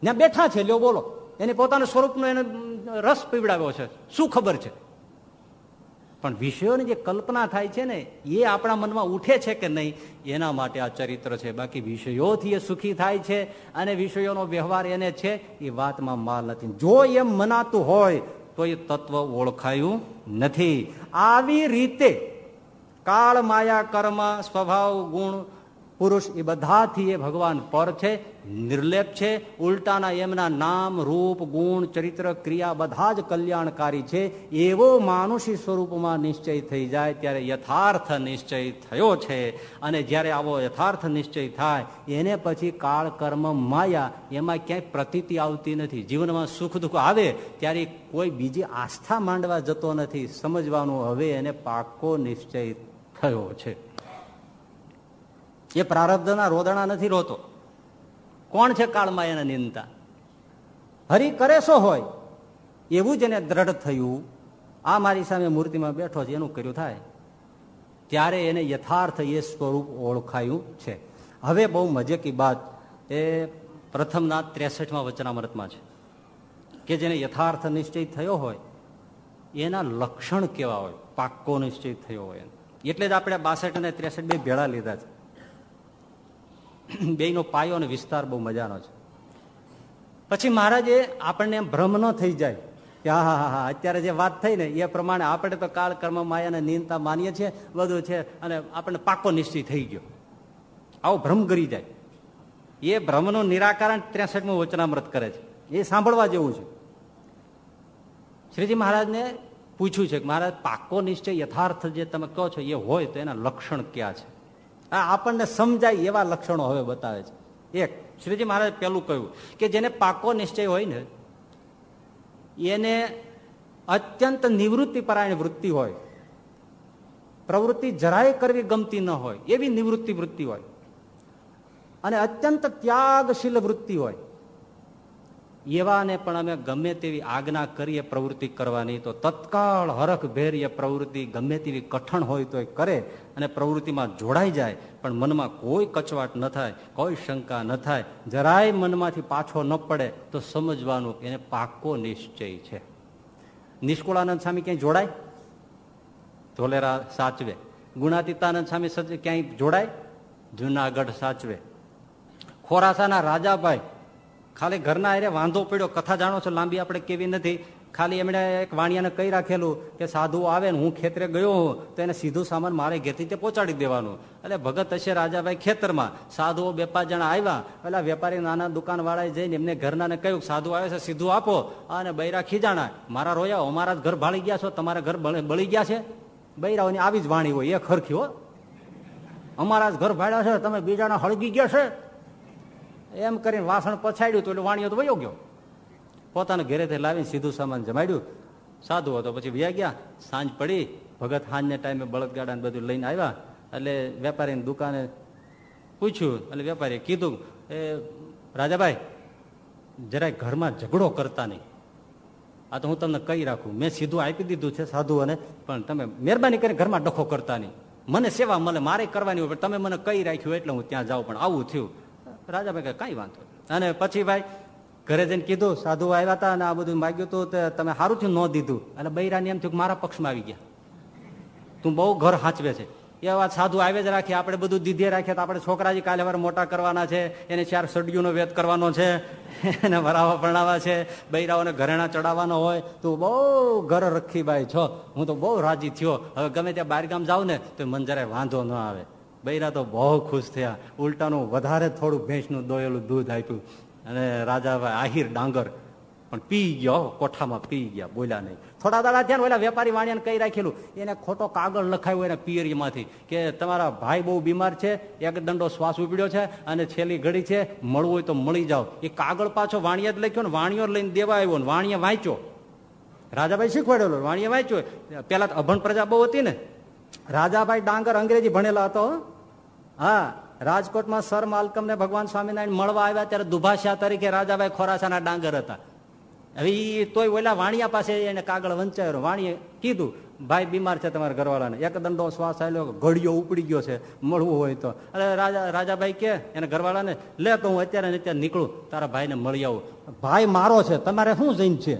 ત્યાં બેઠા છે, લ્યો બોલો. એને પોતાના સ્વરૂપનો એને રસ પીવડાવ્યો છે. શું ખબર છે? પણ વિષયોની જે કલ્પના થાય છે ને, એ આપણા મનમાં ઉઠે છે કે નહીં, એના માટે આ ચરિત્ર છે. બાકી વિષયોથી એ સુખી થાય છે અને વિષયોનો વ્યવહાર એને છે, એ વાતમાં માલ નથી. જો એમ મનાતું હોય તો એ તત્વ ઓળખાયું નથી. આવી રીતે કાળ માયા કર્મ સ્વભાવ ગુણ પુરુષ એ બધાથી એ ભગવાન પર છે, નિર્લેપ છે, ઉલટાના એમના નામ, રૂપ, ગુણ, ચરિત્ર, ક્રિયા બધા જ કલ્યાણકારી છે. એવો માનુષી સ્વરૂપમાં નિશ્ચય થઈ જાય ત્યારે યથાર્થ નિશ્ચય થયો છે. અને જ્યારે આવો યથાર્થ નિશ્ચય થાય, એને પછી કાળ કર્મ માયા, એમાં ક્યાંય પ્રતીતિ આવતી નથી. જીવનમાં સુખ દુઃખ આવે ત્યારે કોઈ બીજી આસ્થા માંડવા જતો નથી. સમજવાનું હવે એને પાકો નિશ્ચય થયો છે. એ પ્રારબ્ધના રોદણા નથી રોતો. કોણ છે કાળમાં એના નિંદતા? હરી કરે શો હોય. એવું જ એને દ્રઢ થયું. આ મારી સામે મૂર્તિમાં બેઠો છે, એનું કર્યું થાય. ત્યારે એને યથાર્થ એ સ્વરૂપ ઓળખાયું છે. હવે બહુ મજે કી બાત. એ પ્રથમના ત્રેસઠમાં વચનામૃતમાં છે. કે જેને યથાર્થ નિશ્ચય થયો હોય, એના લક્ષણ કેવા હોય? પાક્કો નિશ્ચય થયો હોય એટલે જ આપણે બાસઠ અને ત્રેસઠ બે ભેળા લીધા છે. [clears throat] બેનો પાયો અને વિસ્તાર બહુ મજાનો છે. પછી મહારાજે આપણને ભ્રમ ન થઈ જાય કે હા હા હા અત્યારે જે વાત થઈ ને એ પ્રમાણે આપણે તો કાળ કર્મ માયાને નીનતા માનીએ છીએ, બધું છે અને આપણને પાકો નિશ્ચય થઈ ગયો. આવો ભ્રમ કરી જાય. એ ભ્રમનું નિરાકરણ ત્રેસઠમું વચનામૃત કરે છે. એ સાંભળવા જેવું છે. શ્રીજી મહારાજને પૂછ્યું છે કે મહારાજ, પાકો નિશ્ચય યથાર્થ જે તમે કહો છો એ હોય તો એના લક્ષણ ક્યાં છે? આપણને સમજાય એવા લક્ષણો હવે બતાવે છે. એક, શ્રીજી મહારાજ પેલું કહ્યું કે જેને પાકો નિશ્ચય હોય ને, એને અત્યંત નિવૃત્તિ પરાયણ વૃત્તિ હોય, પ્રવૃત્તિ જરાય કરવી ગમતી ન હોય, એવી નિવૃત્તિ વૃત્તિ હોય, અને અત્યંત ત્યાગશીલ વૃત્તિ હોય એવાને પણ અમે ગમે તેવી આજ્ઞા કરીએ પ્રવૃત્તિ કરવાની, તો તત્કાળ હરખ ભેર એ પ્રવૃત્તિ ગમે તેવી કઠણ હોય તો એ કરે અને પ્રવૃત્તિમાં જોડાઈ જાય, પણ મનમાં કોઈ કચવાટ ન થાય, કોઈ શંકા ન થાય. જરાય મનમાંથી પાછો ન પડે, તો સમજવાનું એને પાકો નિશ્ચય છે. નિષ્કુળાનંદ સ્વામી ક્યાંય જોડાય? ધોલેરા સાચવે. ગુણાતીતાનંદ સ્વામી ક્યાંય જોડાય? જુનાગઢ સાચવે. ખોરાસાના રાજાભાઈ ખાલી ઘરના અરે વાંધો પડ્યો, કથા જાણો છો, લાંબી આપણે કેવી નથી. ખાલી એમણે એક વાણિયાને કહી રાખેલું કે, સાધુ આવે ને હું ખેતરે ગયો હું, તો એને સીધું સામાન મારે ઘેરથી તે પહોંચાડી દેવાનું. એટલે ભગત હશે રાજાભાઈ ખેતરમાં, સાધુઓ બે પાંચ જણા આવ્યા એટલે વેપારી નાના દુકાનવાળાએ જઈને એમને ઘરનાને કહ્યું, સાધુ આવે છે, સીધું આપો. અને બૈરા ખીજાણા, મારા રોયા અમારા ઘર ભાળી ગયા છો, તમારા ઘર બળી ગયા છે? બૈરાઓની આવી જ વાણી હોય એ ખરખી હો. અમારા જ ઘર ભાડ્યા છે, તમે બીજાના હળગી ગયા છે. એમ કરીને વાસણ પછાડ્યું તો એટલે વાણીઓ તો વયો ગયો. પોતાના ઘરેથી લાવીને સીધું સામાન જમાડ્યું. સાધુ હતો, પછી વ્યા ગયા. સાંજ પડી, ભગત સાંજને ટાઈમે બળદગાડા બધું લઈને આવ્યા. એટલે વેપારીની દુકાને પૂછ્યું, એટલે વેપારીએ કીધું, એ રાજાભાઈ, જરાય ઘરમાં ઝઘડો કરતા નહીં. આ તો હું તમને કહી રાખું, મેં સીધું આપી દીધું છે સાધુઓને, પણ તમે મહેરબાની કરીને ઘરમાં ડખો કરતા નહીં. મને સેવા મળે, મારે કરવાની હોય તમે મને કહી રાખ્યું એટલે હું ત્યાં જાઉં, પણ આવું થયું. રાજાભાઈ કઈ વાંધો અને પછી ભાઈ ઘરે જઈને કીધું સાધુ આવ્યા હતા અને આ બધું માગ્યું હતું તમે સારું થયું ન દીધું. એટલે બૈરાની એમ થયું મારા પક્ષમાં આવી ગયા. તું બહુ ઘર હાંચવે છે. એ વાત સાધુ આવે જ રાખીએ આપણે બધું દીધે રાખીએ તો આપણે છોકરાજી કાલે વાર મોટા કરવાના છે, એને ચાર સડિયુનો વેત કરવાનો છે, એને વરાવા પરણાવા છે, બૈરાઓને ઘરેણા ચડાવવાનો હોય. તું બહુ ઘર રખી ભાઈ છો, હું તો બહુ રાજી થયો. હવે ગમે ત્યાં બહારગામ જાઉં ને તો મને જરાય વાંધો ન આવે. બૈરા તો બહુ ખુશ થયા. ઉલટાનું વધારે થોડું ભેંસનું દોયેલું દૂધ આપ્યું. અને રાજાભાઈ આહિર ડાંગર. પણ પી ગયો કોઠામાં પી ગયા, બોલ્યા નહીં. થોડા દાડા થયા ઓલા વેપારી વાણિયાને કઈ રાખેલું. એને ખોટો કાગળ લખાયો એના પિયરીમાંથી કે તમારા ભાઈ બહુ બીમાર છે, એક દંડો શ્વાસ ઉપડ્યો છે અને છેલ્લી ઘડી છે, મળવું હોય તો મળી જાઓ. એ કાગળ પાછો વાણિયા જ લખ્યો ને વાણિયો લઈને દેવા આવ્યો ને વાણિયા વાંચ્યો. રાજાભાઈ શીખવાડેલો વાણિયા વાંચ્યો. પેલા તો અભણ પ્રજા બહુ હતી ને. રાજાભાઈ ડાંગર અંગ્રેજી ભણેલા હતો હા, રાજકોટમાં સર માલકમ ને ભગવાન સ્વામિનારાયણ મળવા આવ્યા ત્યારે દુભાષા તરીકે રાજાભાઈ ખોરાસાના ડાંગર હતા. હવે એ તોય ઓલા વાણિયા પાસે એને કાગળ વંચાયો. વાણીએ કીધું, ભાઈ, બીમાર છે તમારા ઘરવાળાને. એક દંડો શ્વાસ આવેલો ઘડિયો ઉપડી ગયો છે, મળવું હોય તો. એટલે રાજા, રાજાભાઈ કે, એને ઘરવાળાને, લે તો હું અત્યારે અત્યારે નીકળું, તારા ભાઈને મળી આવું. ભાઈ, મારો છે, તમારે શું જઈને છે?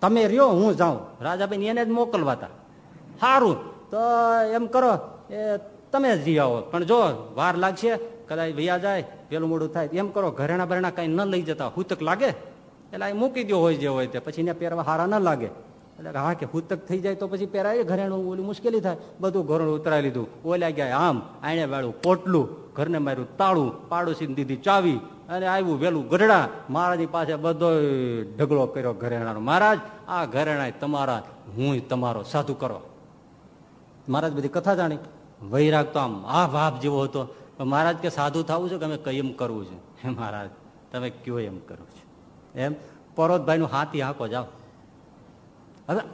તમે રહ્યો, હું જાઉં. રાજાભાઈ એને જ મોકલવા હતા સારું તો એમ કરો, એ તમે જ આવો પણ જો વાર લાગશે, કદાચ ભૈયા જાય, પેલું મોડું થાય એમ કરો, ઘરેણા બરેણા કઈ ન લઈ જતા હુતક લાગે? એટલે એ મૂકી દો હોય જે હોય તે, પછી એને પહેરવા હારા ન લાગે. એટલે હા કે હુતક થઈ જાય તો પછી પહેરાય, ઘરેણું ઓલી મુશ્કેલી થાય. બધું ઘરનું ઉતરાઈ લીધું. ઓલા ગયા આમ આણે વાળું પોટલું, ઘરને માર્યું તાળું પાડોશી દીધી ચાવી, અને આવ્યું વેલું ગઢડા. મહારાજની પાસે બધો ઢગલો કર્યો ઘરેણાનો. મહારાજ, આ ઘરેણા તમારા હું તમારો સાધુ કરો. મહારાજ બધી કથા જાણી. વૈરાગ તો આમ આ ભાપ જેવો હતો. મહારાજ કે, સાધુ થવું છે કે અમે કઈ એમ કરવું છે? [laughs] મહારાજ, તમે કયો એમ કરવું છે? એમ પરોતભાઈ નું હાથી હાંકો, જાઓ. હવે [laughs]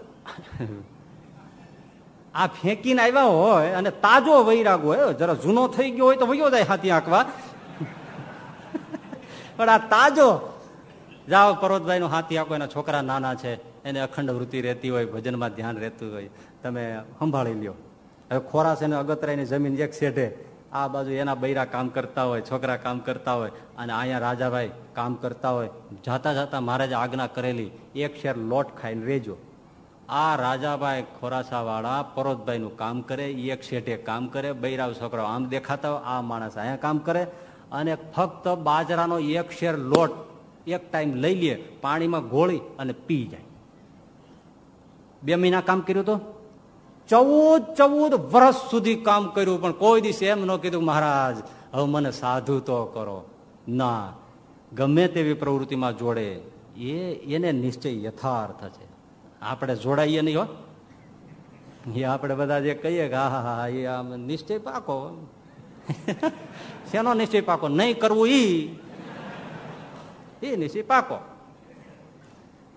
આ ફેંકીને આવ્યા હોય અને તાજો વૈરાગ હોય જરા જૂનો થઈ ગયો હોય તો વયો જાય હાથી આંકવા [laughs] પણ આ તાજો, જાઓ પરોતભાઈ નું હાથી આંકો એના છોકરા નાના છે, એને અખંડ વૃત્તિ રહેતી હોય, ભજનમાં ધ્યાન રહેતું હોય, તમે સંભાળી લ્યો. હવે ખોરાસ એને અગતરાયની જમીન એક શેઢે. આ બાજુ એના બૈરા કામ કરતા હોય, છોકરા કામ કરતા હોય, અને અહીંયા રાજાભાઈ કામ કરતા હોય. જાતા જાતા મહારાજે આજ્ઞા કરેલી, એક શેર લોટ ખાઈને રેજો. આ રાજાભાઈ ખોરાસા વાળા પરોતભાઈ નું કામ કરે એક શેઠે કામ કરે બૈરાવ છોકરાઓ આમ દેખાતા હોય, આ માણસ અહીંયા કામ કરે, અને ફક્ત બાજરાનો એક શેર લોટ એક ટાઈમ લઈ લે, પાણીમાં ગોળી અને પી જાય. બે મહિના કામ કર્યું તો? ચૌદ ચૌદ વર્ષ સુધી કામ કર્યું, પણ કોઈ દિવસ એમ ન કીધું, મહારાજ, હવે મને સાધુ તો કરો. ના, ગમે તેવી પ્રવૃત્તિમાં જોડે, એ, એને નિશ્ચય યથાર્થ છે. આપણે જોડાઈએ નહીં હો. એ આપણે બધા જે કહીએ કે હા હા, એ આમ નિશ્ચય પાકો. [laughs] શેનો નિશ્ચય પાકો? નહીં કરવું ઈ. એ નિશ્ચય પાકો.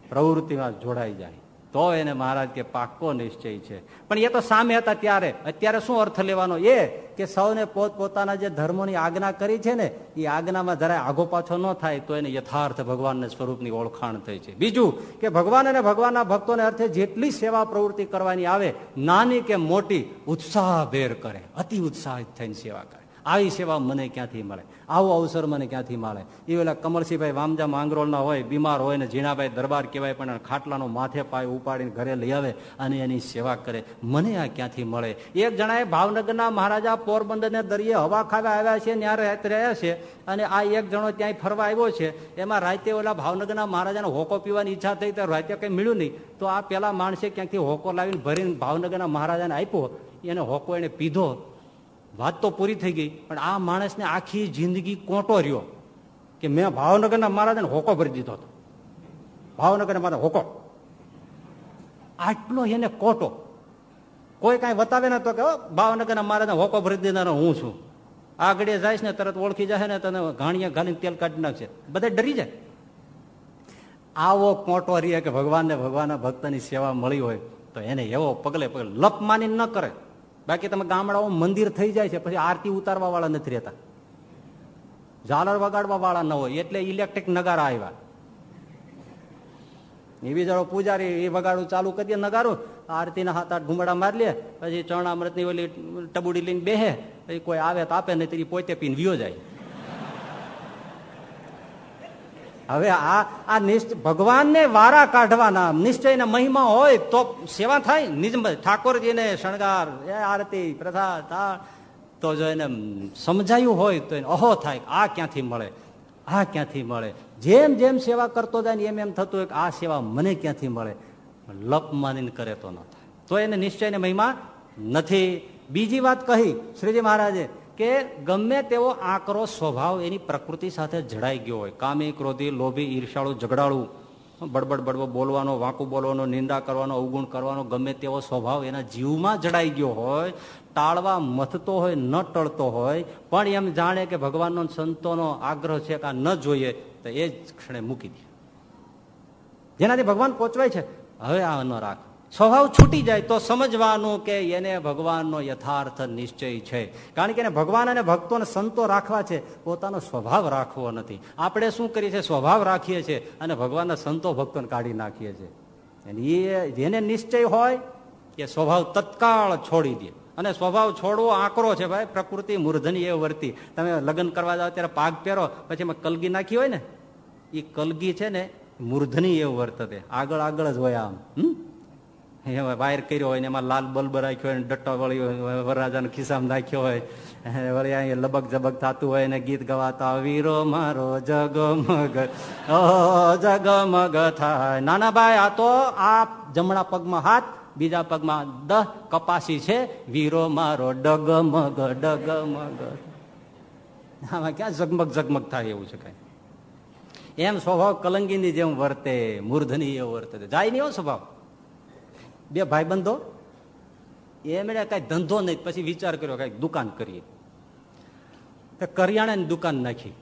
પ્રવૃત્તિમાં જોડાઈ જાય. તો એને મહારાજ કે પાક્કો નિશ્ચય છે. પણ એ તો સામે હતા ત્યારે. અત્યારે શું અર્થ લેવાનો? એ કે સૌને પોતપોતાના જે ધર્મોની આજ્ઞા કરી છે ને, એ આજ્ઞામાં જરાય આગો પાછો ન થાય તો એને યથાર્થ ભગવાનના સ્વરૂપની ઓળખાણ થઈ છે. બીજું કે ભગવાન અને ભગવાનના ભક્તોને અર્થે જેટલી સેવા પ્રવૃત્તિ કરવાની આવે, નાની કે મોટી, ઉત્સાહભેર કરે. અતિ ઉત્સાહિત થઈને સેવા કરે. આવી સેવા મને ક્યાંથી મળે? આવો અવસર મને ક્યાંથી મળે? એ પેલા કમલસિંહભાઈ વામજા માંગરોળના હોય, બીમાર હોય ને ઝીણાભાઈ દરબાર કહેવાય, પણ ખાટલાનો માથે પાય ઉપાડીને ઘરે લઈ આવે અને એની સેવા કરે. મને આ ક્યાંથી મળે? એક જણાએ ભાવનગરના મહારાજા પોરબંદરને દરિયે હવા ખાવા આવ્યા છે, ત્યાં રહ્યા છે અને આ એક જણો ત્યાં ફરવા આવ્યો છે. એમાં રાતે ઓલા ભાવનગરના મહારાજાને હોકો પીવાની ઈચ્છા થઈ તો રાતે કંઈ મળ્યું નહીં. તો આ પેલા માણસે ક્યાંકથી હોકો લાવીને ભરીને ભાવનગરના મહારાજાને આપ્યો. એને હોકો એને પીધો. વાત તો પૂરી થઈ ગઈ, પણ આ માણસને આખી જિંદગી કોટો રહ્યો કે મેં ભાવનગરના મહારાજાને હોકો ભરી દીધો હતો. ભાવનગરના મારા હોકો. આટલો એને કોટો. કોઈ કાંઈ બતાવે ને તો કે ભાવનગરના મહારાજને હોકો ભરી દીધાનો હું છું. આગળ જાય ને તરત ઓળખી જાય ને તને ઘાણીએ ઘાલીને તેલ કાઢી નાખશે. બધા ડરી જાય. આવો કોટો રહે કે ભગવાનને ભગવાનના ભક્તની સેવા મળી હોય, તો એને એવો પગલે પગલે લપ માની ન કરે. બાકી તમે ગામડાઓ મંદિર થઈ જાય છે, પછી આરતી ઉતારવા વાળા નથી રહેતા. ઝાલર વગાડવા વાળા ન હોય, એટલે ઇલેક્ટ્રિક નગારા આવ્યા. એ બિચારો પૂજારી એ વગાડું ચાલુ કરી દે નગારું, આરતીના હાથ આઠ ઘુમડા મારી લે, પછી ચરણામૃતની ઓલી ટબુડી લઈને બેહે, પછી કોઈ આવે તો આપે નહીં પોતે પીને વિયો જાય. હવે આ આ નિશ્ચય ભગવાનને વારા કાઢવાના, નિશ્ચયના મહિમા હોય તો સેવા થાય. નિજ ઠાકોરજીને શણગાર, એ આરતી પ્રથા તો જો એને સમજાયું હોય તો એને અહો થાય આ ક્યાંથી મળે, આ ક્યાંથી મળે. જેમ જેમ સેવા કરતો જાય ને એમ એમ થતું હોય કે આ સેવા મને ક્યાંથી મળે? લપ માનીને કરે તો ન થાય. તો એને નિશ્ચયને મહિમા નથી. બીજી વાત કહી, શ્રીજી મહારાજે કે ગમે તેવો આકરો સ્વભાવ એની પ્રકૃતિ સાથે જડાઈ ગયો હોય. કામી, ક્રોધી, લોભી ઈર્ષાળુ ઝઘડાળું, બડબડ બડબડ બોલવાનો, વાંકું બોલવાનો, નિંદા કરવાનો, અવગુણ કરવાનો, ગમે તેવો સ્વભાવ એના જીવમાં જડાઈ ગયો હોય, ટાળવા મથતો હોય, ન ટળતો હોય, પણ એમ જાણે કે ભગવાનનો સંતોનો આગ્રહ છે કે આ ન જોઈએ, તો એ જ ક્ષણે મૂકી દે. જેનાથી ભગવાન પહોંચવાય છે, હવે આ ન રાખ. સ્વભાવ છૂટી જાય તો સમજવાનું કે એને ભગવાનનો યથાર્થ નિશ્ચય છે. કારણ કે એને ભગવાન અને ભક્તોને સંતો રાખવા છે, પોતાનો સ્વભાવ રાખવો નથી. આપણે શું કરીએ છીએ? સ્વભાવ રાખીએ છીએ અને ભગવાનના સંતો ભક્તોને કાઢી નાખીએ છીએ. એ જેને નિશ્ચય હોય, એ સ્વભાવ તત્કાળ છોડી દે. અને સ્વભાવ છોડવો આકરો છે ભાઈ, પ્રકૃતિ મૂર્ધની એ વર્તી. તમે લગ્ન કરવા જાઓ ત્યારે પાગ પહેરો, પછી એમાં કલગી નાખી હોય ને એ કલગી છે ને મૂર્ધની એવું વર્તતે. આગળ આગળ જ હોય આમ. હમ? વાયર કર્યો હોય ને એમાં લાલ બલ્બ રાખ્યો હોય ડટ્ટો વળી વરરાજાને ખિસ્સામાં નાખ્યો હોય. વળી અહીંયા લબક જબક થતું હોય ને ગીત ગવાતા વીરો મારો જગમગ, ઓ જગમગ થાય. નાના ભાઈ, આ તો આ જમણા પગમાં હાથ, બીજા પગમાં દહ કપાસી છે. વીરો મારો ડગમગ ડગમગ. આમાં ક્યાં ઝગમગ ઝગમગ થાય એવું છે કઈ? એમ સ્વભાવ કલંગીની જેમ વર્તે મૂર્ધની એવો વર્તે. જાય નહીં એવો સ્વભાવ. બે ભાઈ બંધો એમણે કઈ ધંધો નહીં, પછી વિચાર કર્યો કઈ દુકાન કરીએ. કરિયાણાની દુકાન નાખી.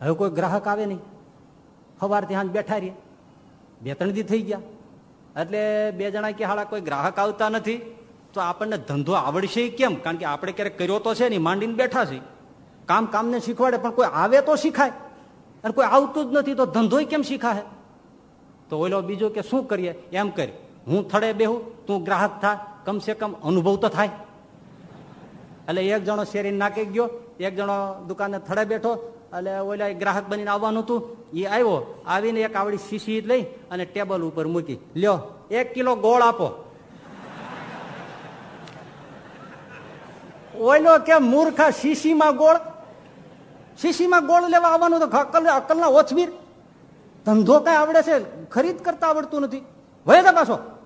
હવે કોઈ ગ્રાહક આવે નહીં. સવારથી હાથ બેઠા રહીએ. બે ત્રણ દી થઈ ગયા. એટલે બે જણા કે હાળા કોઈ ગ્રાહક આવતા નથી, તો આપણને ધંધો આવડશે કેમ? કારણ કે આપણે ક્યારેક કર્યો તો છે નહીં માંડીને બેઠા છે કામ કામને શીખવાડે, પણ કોઈ આવે તો શીખાય. અને કોઈ આવતું જ નથી, તો ધંધો કેમ શીખાય? તો ઓલો બીજો કે શું કરીએ? એમ કરી. હું થડે બેહું, તું ગ્રાહક થા, કમસે કમ અનુભવ તો થાય. એટલે એક જણો શેરી નાખી ગયો, એક જણો દુકાને થડે બેઠો, એટલે ઓલા ગ્રાહક બનીને આવવાનું હતું એ આવ્યો, આવીને એક આવડી શીશી લઈ અને ટેબલ ઉપર મૂકી. લ્યો, એક કિલો ગોળ આપો. ઓઈલો કે મૂર્ખા શીશીમાં ગોળ? શીશીમાં ગોળ લેવા આવવાનું તો અકલ, અકલના ઓછવીર ધંધો કઈ આવડે છે, ખરીદ કરતા આવડતું નથી. વય પાછો.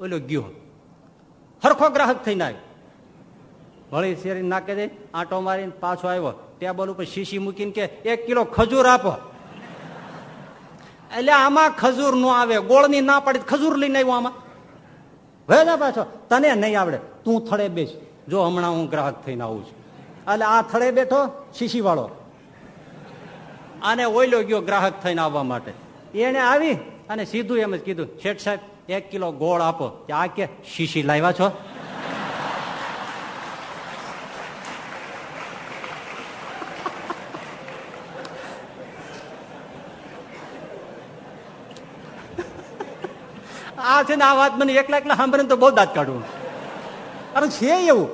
ઓલો ગયો. હરખો ગ્રાહક થઈને આવ્યો. વળી શેરી નાકે દે, આંટો મારીને પાછો આવ્યો. ટેબલ ઉપર શીશી મૂકીને કે, એક કિલો ખજૂર આપો. એટલે આમાં ખજૂર નો આવે, ગોળની ના પાડી ખજૂર લઈને આવ્યો આમાં. હવે પાછો. તને નહીં આવડે. તું થળે બેસ. જો હમણાં હું ગ્રાહક થઈને આવું છું. એટલે આ થળે બેઠો શીશી વાળો આને ઓઈલો ગયો ગ્રાહક થઈને આવવા માટે. એને આવી અને સીધું એમ જ કીધું, શેઠ સાહેબ એક કિલો ગોળ આપો. આ કે શીશી લાવ્યા છો? આ છે ને આ વાત મને એકલા એકલા સાંભળીને તો બહુ દાંત કાઢવું. અરે છે એવું.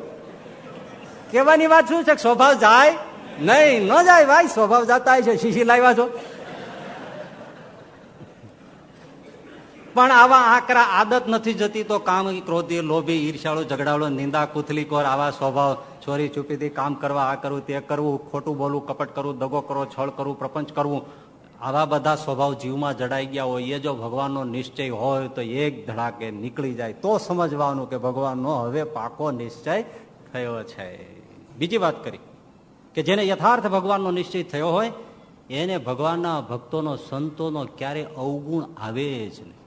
કેવાની વાત શું છે સ્વભાવ જાય? નહીં, ન જાય ભાઈ, સ્વભાવ જતા છે, શીશી લાવ્યા છો? પણ આવા આકરા આદત નથી જતી તો કામ ક્રોધી, લોભી ઈર્ષાળો ઝઘડાળો, નિંદા કુથલીકોર આવા સ્વભાવ, ચોરી છુપીથી કામ કરવા, આ કરવું, તે કરવું, ખોટું બોલવું, કપટ કરવું, દગો કરવો, છળ કરવું, પ્રપંચ કરવું, આવા બધા સ્વભાવ જીવમાં જડાઈ ગયા હોય, એ જો ભગવાનનો નિશ્ચય હોય તો એક ધડાકે નીકળી જાય. તો સમજવાનું કે ભગવાનનો હવે પાકો નિશ્ચય થયો છે. બીજી વાત કરી કે જેને યથાર્થ ભગવાનનો નિશ્ચય થયો હોય, એને ભગવાનના ભક્તોનો, સંતોનો ક્યારે અવગુણ આવે જ નહીં.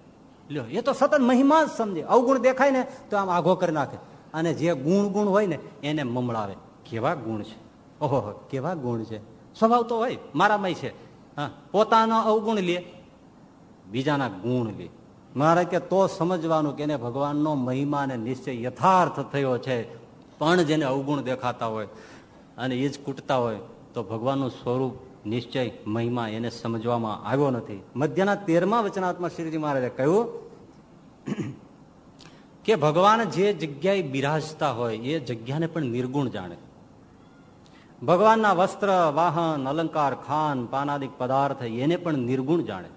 લ્યો, એ તો સતત મહિમા જ સમજે. અવગુણ દેખાય ને તો આમ આઘો કરી નાખે. અને જે ગુણ ગુણ હોય ને, એને મમળાવે. કેવા ગુણ છે? ઓહો કેવા ગુણ છે? સ્વભાવ તો હોય મારામાં છે. હા, પોતાનો અવગુણ લે, બીજાના ગુણ લે. મારે કે તો સમજવાનું કે એને ભગવાનનો મહિમા અને નિશ્ચય યથાર્થ થયો છે. પણ જેને અવગુણ દેખાતા હોય અને એ જ કૂટતા હોય, તો ભગવાનનું સ્વરૂપ નિશ્ચય, મહિમા એને સમજવામાં આવ્યો નથી. મધ્યના તેરમા વચનાત્મા શ્રીજી મહારાજે કહ્યું કે ભગવાન જે જગ્યાએ બિરાજતા હોય, એ જગ્યાને પણ નિર્ગુણ જાણે. ભગવાનના વસ્ત્ર, વાહન, અલંકાર, ખાન, પાનાદિક પદાર્થ, એને પણ નિર્ગુણ જાણે.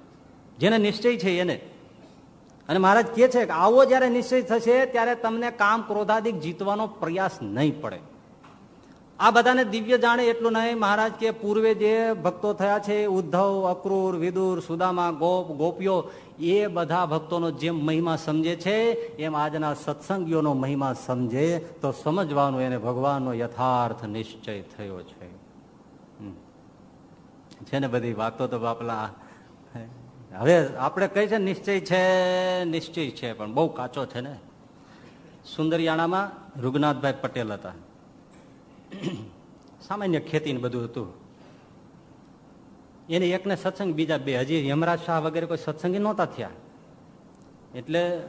જેને નિશ્ચય છે એને. અને મહારાજ કે છે કે આવો જયારે નિશ્ચય થશે, ત્યારે તમને કામ ક્રોધાદિક જીતવાનો પ્રયાસ નહીં પડે. આ બધાને દિવ્ય જાણે એટલું નહીં. મહારાજ કે પૂર્વે જે ભક્તો થયા છે, ઉદ્ધવ, અક્રૂર, વિદુર, સુદામા, ગોપ, ગોપીઓ, એ બધા ભક્તોનો જેમ મહિમા સમજે છે, એમ આજના સત્સંગીઓનો મહિમા સમજે, તો સમજવાનું એને ભગવાનનો યથાર્થ નિશ્ચય થયો છે. છે ને બધી વાતો તો બાપલા હવે આપણે કઈ છે નિશ્ચય છે નિશ્ચય છે, પણ બહુ કાચો છે ને. સુંદરિયાણામાં રૂગનાથભાઈ પટેલ હતા. સામાન્ય ખેતી બધું હતું. એને એકને સત્સંગ, બીજા બે. હજી યમરાજ શાહ વગેરે કોઈ સત્સંગી નહોતા થયા. એટલે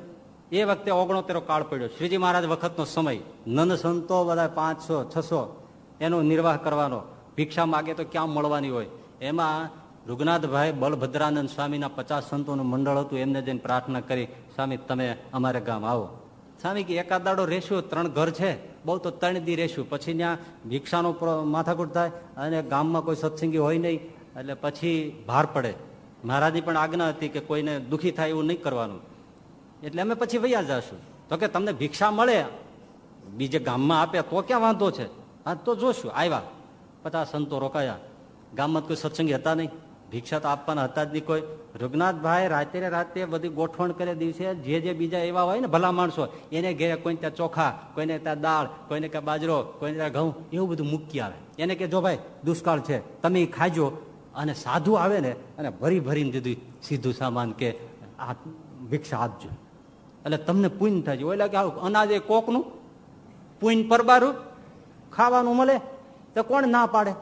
એ વખતે ઓગણોતેરો કાળ પડ્યો. શ્રીજી મહારાજ વખતનો સમય. નંદ સંતો બધા પાંચસો, છસો, એનો નિર્વાહ કરવાનો. ભિક્ષા માગે તો ક્યાં મળવાની હોય? એમાં રુગનાથભાઈ બલભદ્રાનંદ સ્વામીના પચાસ સંતોનું મંડળ હતું. એમને જઈને પ્રાર્થના કરી, સ્વામી, તમે અમારે ગામ આવો. સ્વામી કે, એકાદ દાડો રેશું ત્રણ ઘર છે. બહુ તો ત્રણ દી રહેશું. પછી ત્યાં ભિક્ષાનો માથાકૂટ થાય અને ગામમાં કોઈ સત્સંગી હોય નહીં, એટલે પછી ભાર પડે. મહારાજની પણ આજ્ઞા હતી કે કોઈને દુઃખી થાય એવું નહીં કરવાનું. એટલે અમે પછી વૈયા જશું. તો કે તમને ભિક્ષા મળે, બીજે ગામમાં આપે તો ક્યાં વાંધો છે? હા, તો જોશું. આવ્યા પછી સંતો રોકાયા. ગામમાં કોઈ સત્સંગી હતા નહીં. ભિક્ષા તો આપવાના હતા જ નહીં કોઈ. રઘુનાથભાઈ રાતે રાતે બધી ગોઠવણ કરે દિવસે, જે જે બીજા એવા હોય ને ભલા માણસો, એને ઘેરે કોઈને ત્યાં ચોખા, કોઈને ત્યાં દાળ, કોઈને ત્યાં બાજરો, કોઈને ત્યાં ઘઉં, એવું બધું મૂકી આવે. એને કે જો ભાઈ, દુષ્કાળ છે, તમે ખાજો. અને સાધુ આવે ને, અને ભરી ભરીને દીધું સીધું સામાન કે આ ભિક્ષા આપજો. એટલે તમને પૂન થાય ઓલા કે આવું અનાજ એ કોકનું, પૂન પરબારું, ખાવાનું મળે, તો કોણ ના પાડે?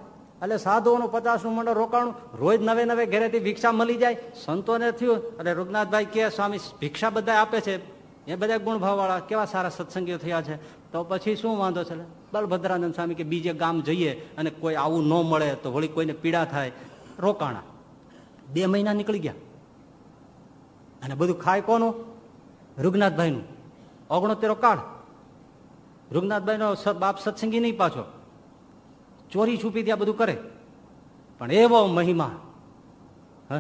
એટલે સાધુઓનું પચાસનું મંડળ રોકાણું, રોજ નવે નવે ઘરેથી ભિક્ષા મળી જાય. સંતોને થયું, એટલે રૂગનાથભાઈ કે સ્વામી, ભિક્ષા બધા આપે છે. એ બધા ગુણભાવવાળા, કેવા સારા સત્સંગીઓ થયા છે? તો પછી શું વાંધો છે? બલભદ્રાનંદ સ્વામી કે, બીજે ગામ જઈએ અને કોઈ આવું ન મળે તો વળી કોઈને પીડા થાય. રોકાણા. બે મહિના નીકળી ગયા. અને બધું ખાય કોનું? રૂગનાથભાઈનું. ઓગણોતેરો કાળ. રૂગનાથભાઈનો બાપ સત્સંગી નહીં પાછો. ચોરી છુપી ત્યાં બધું કરે. પણ એવો મહિમા. હ?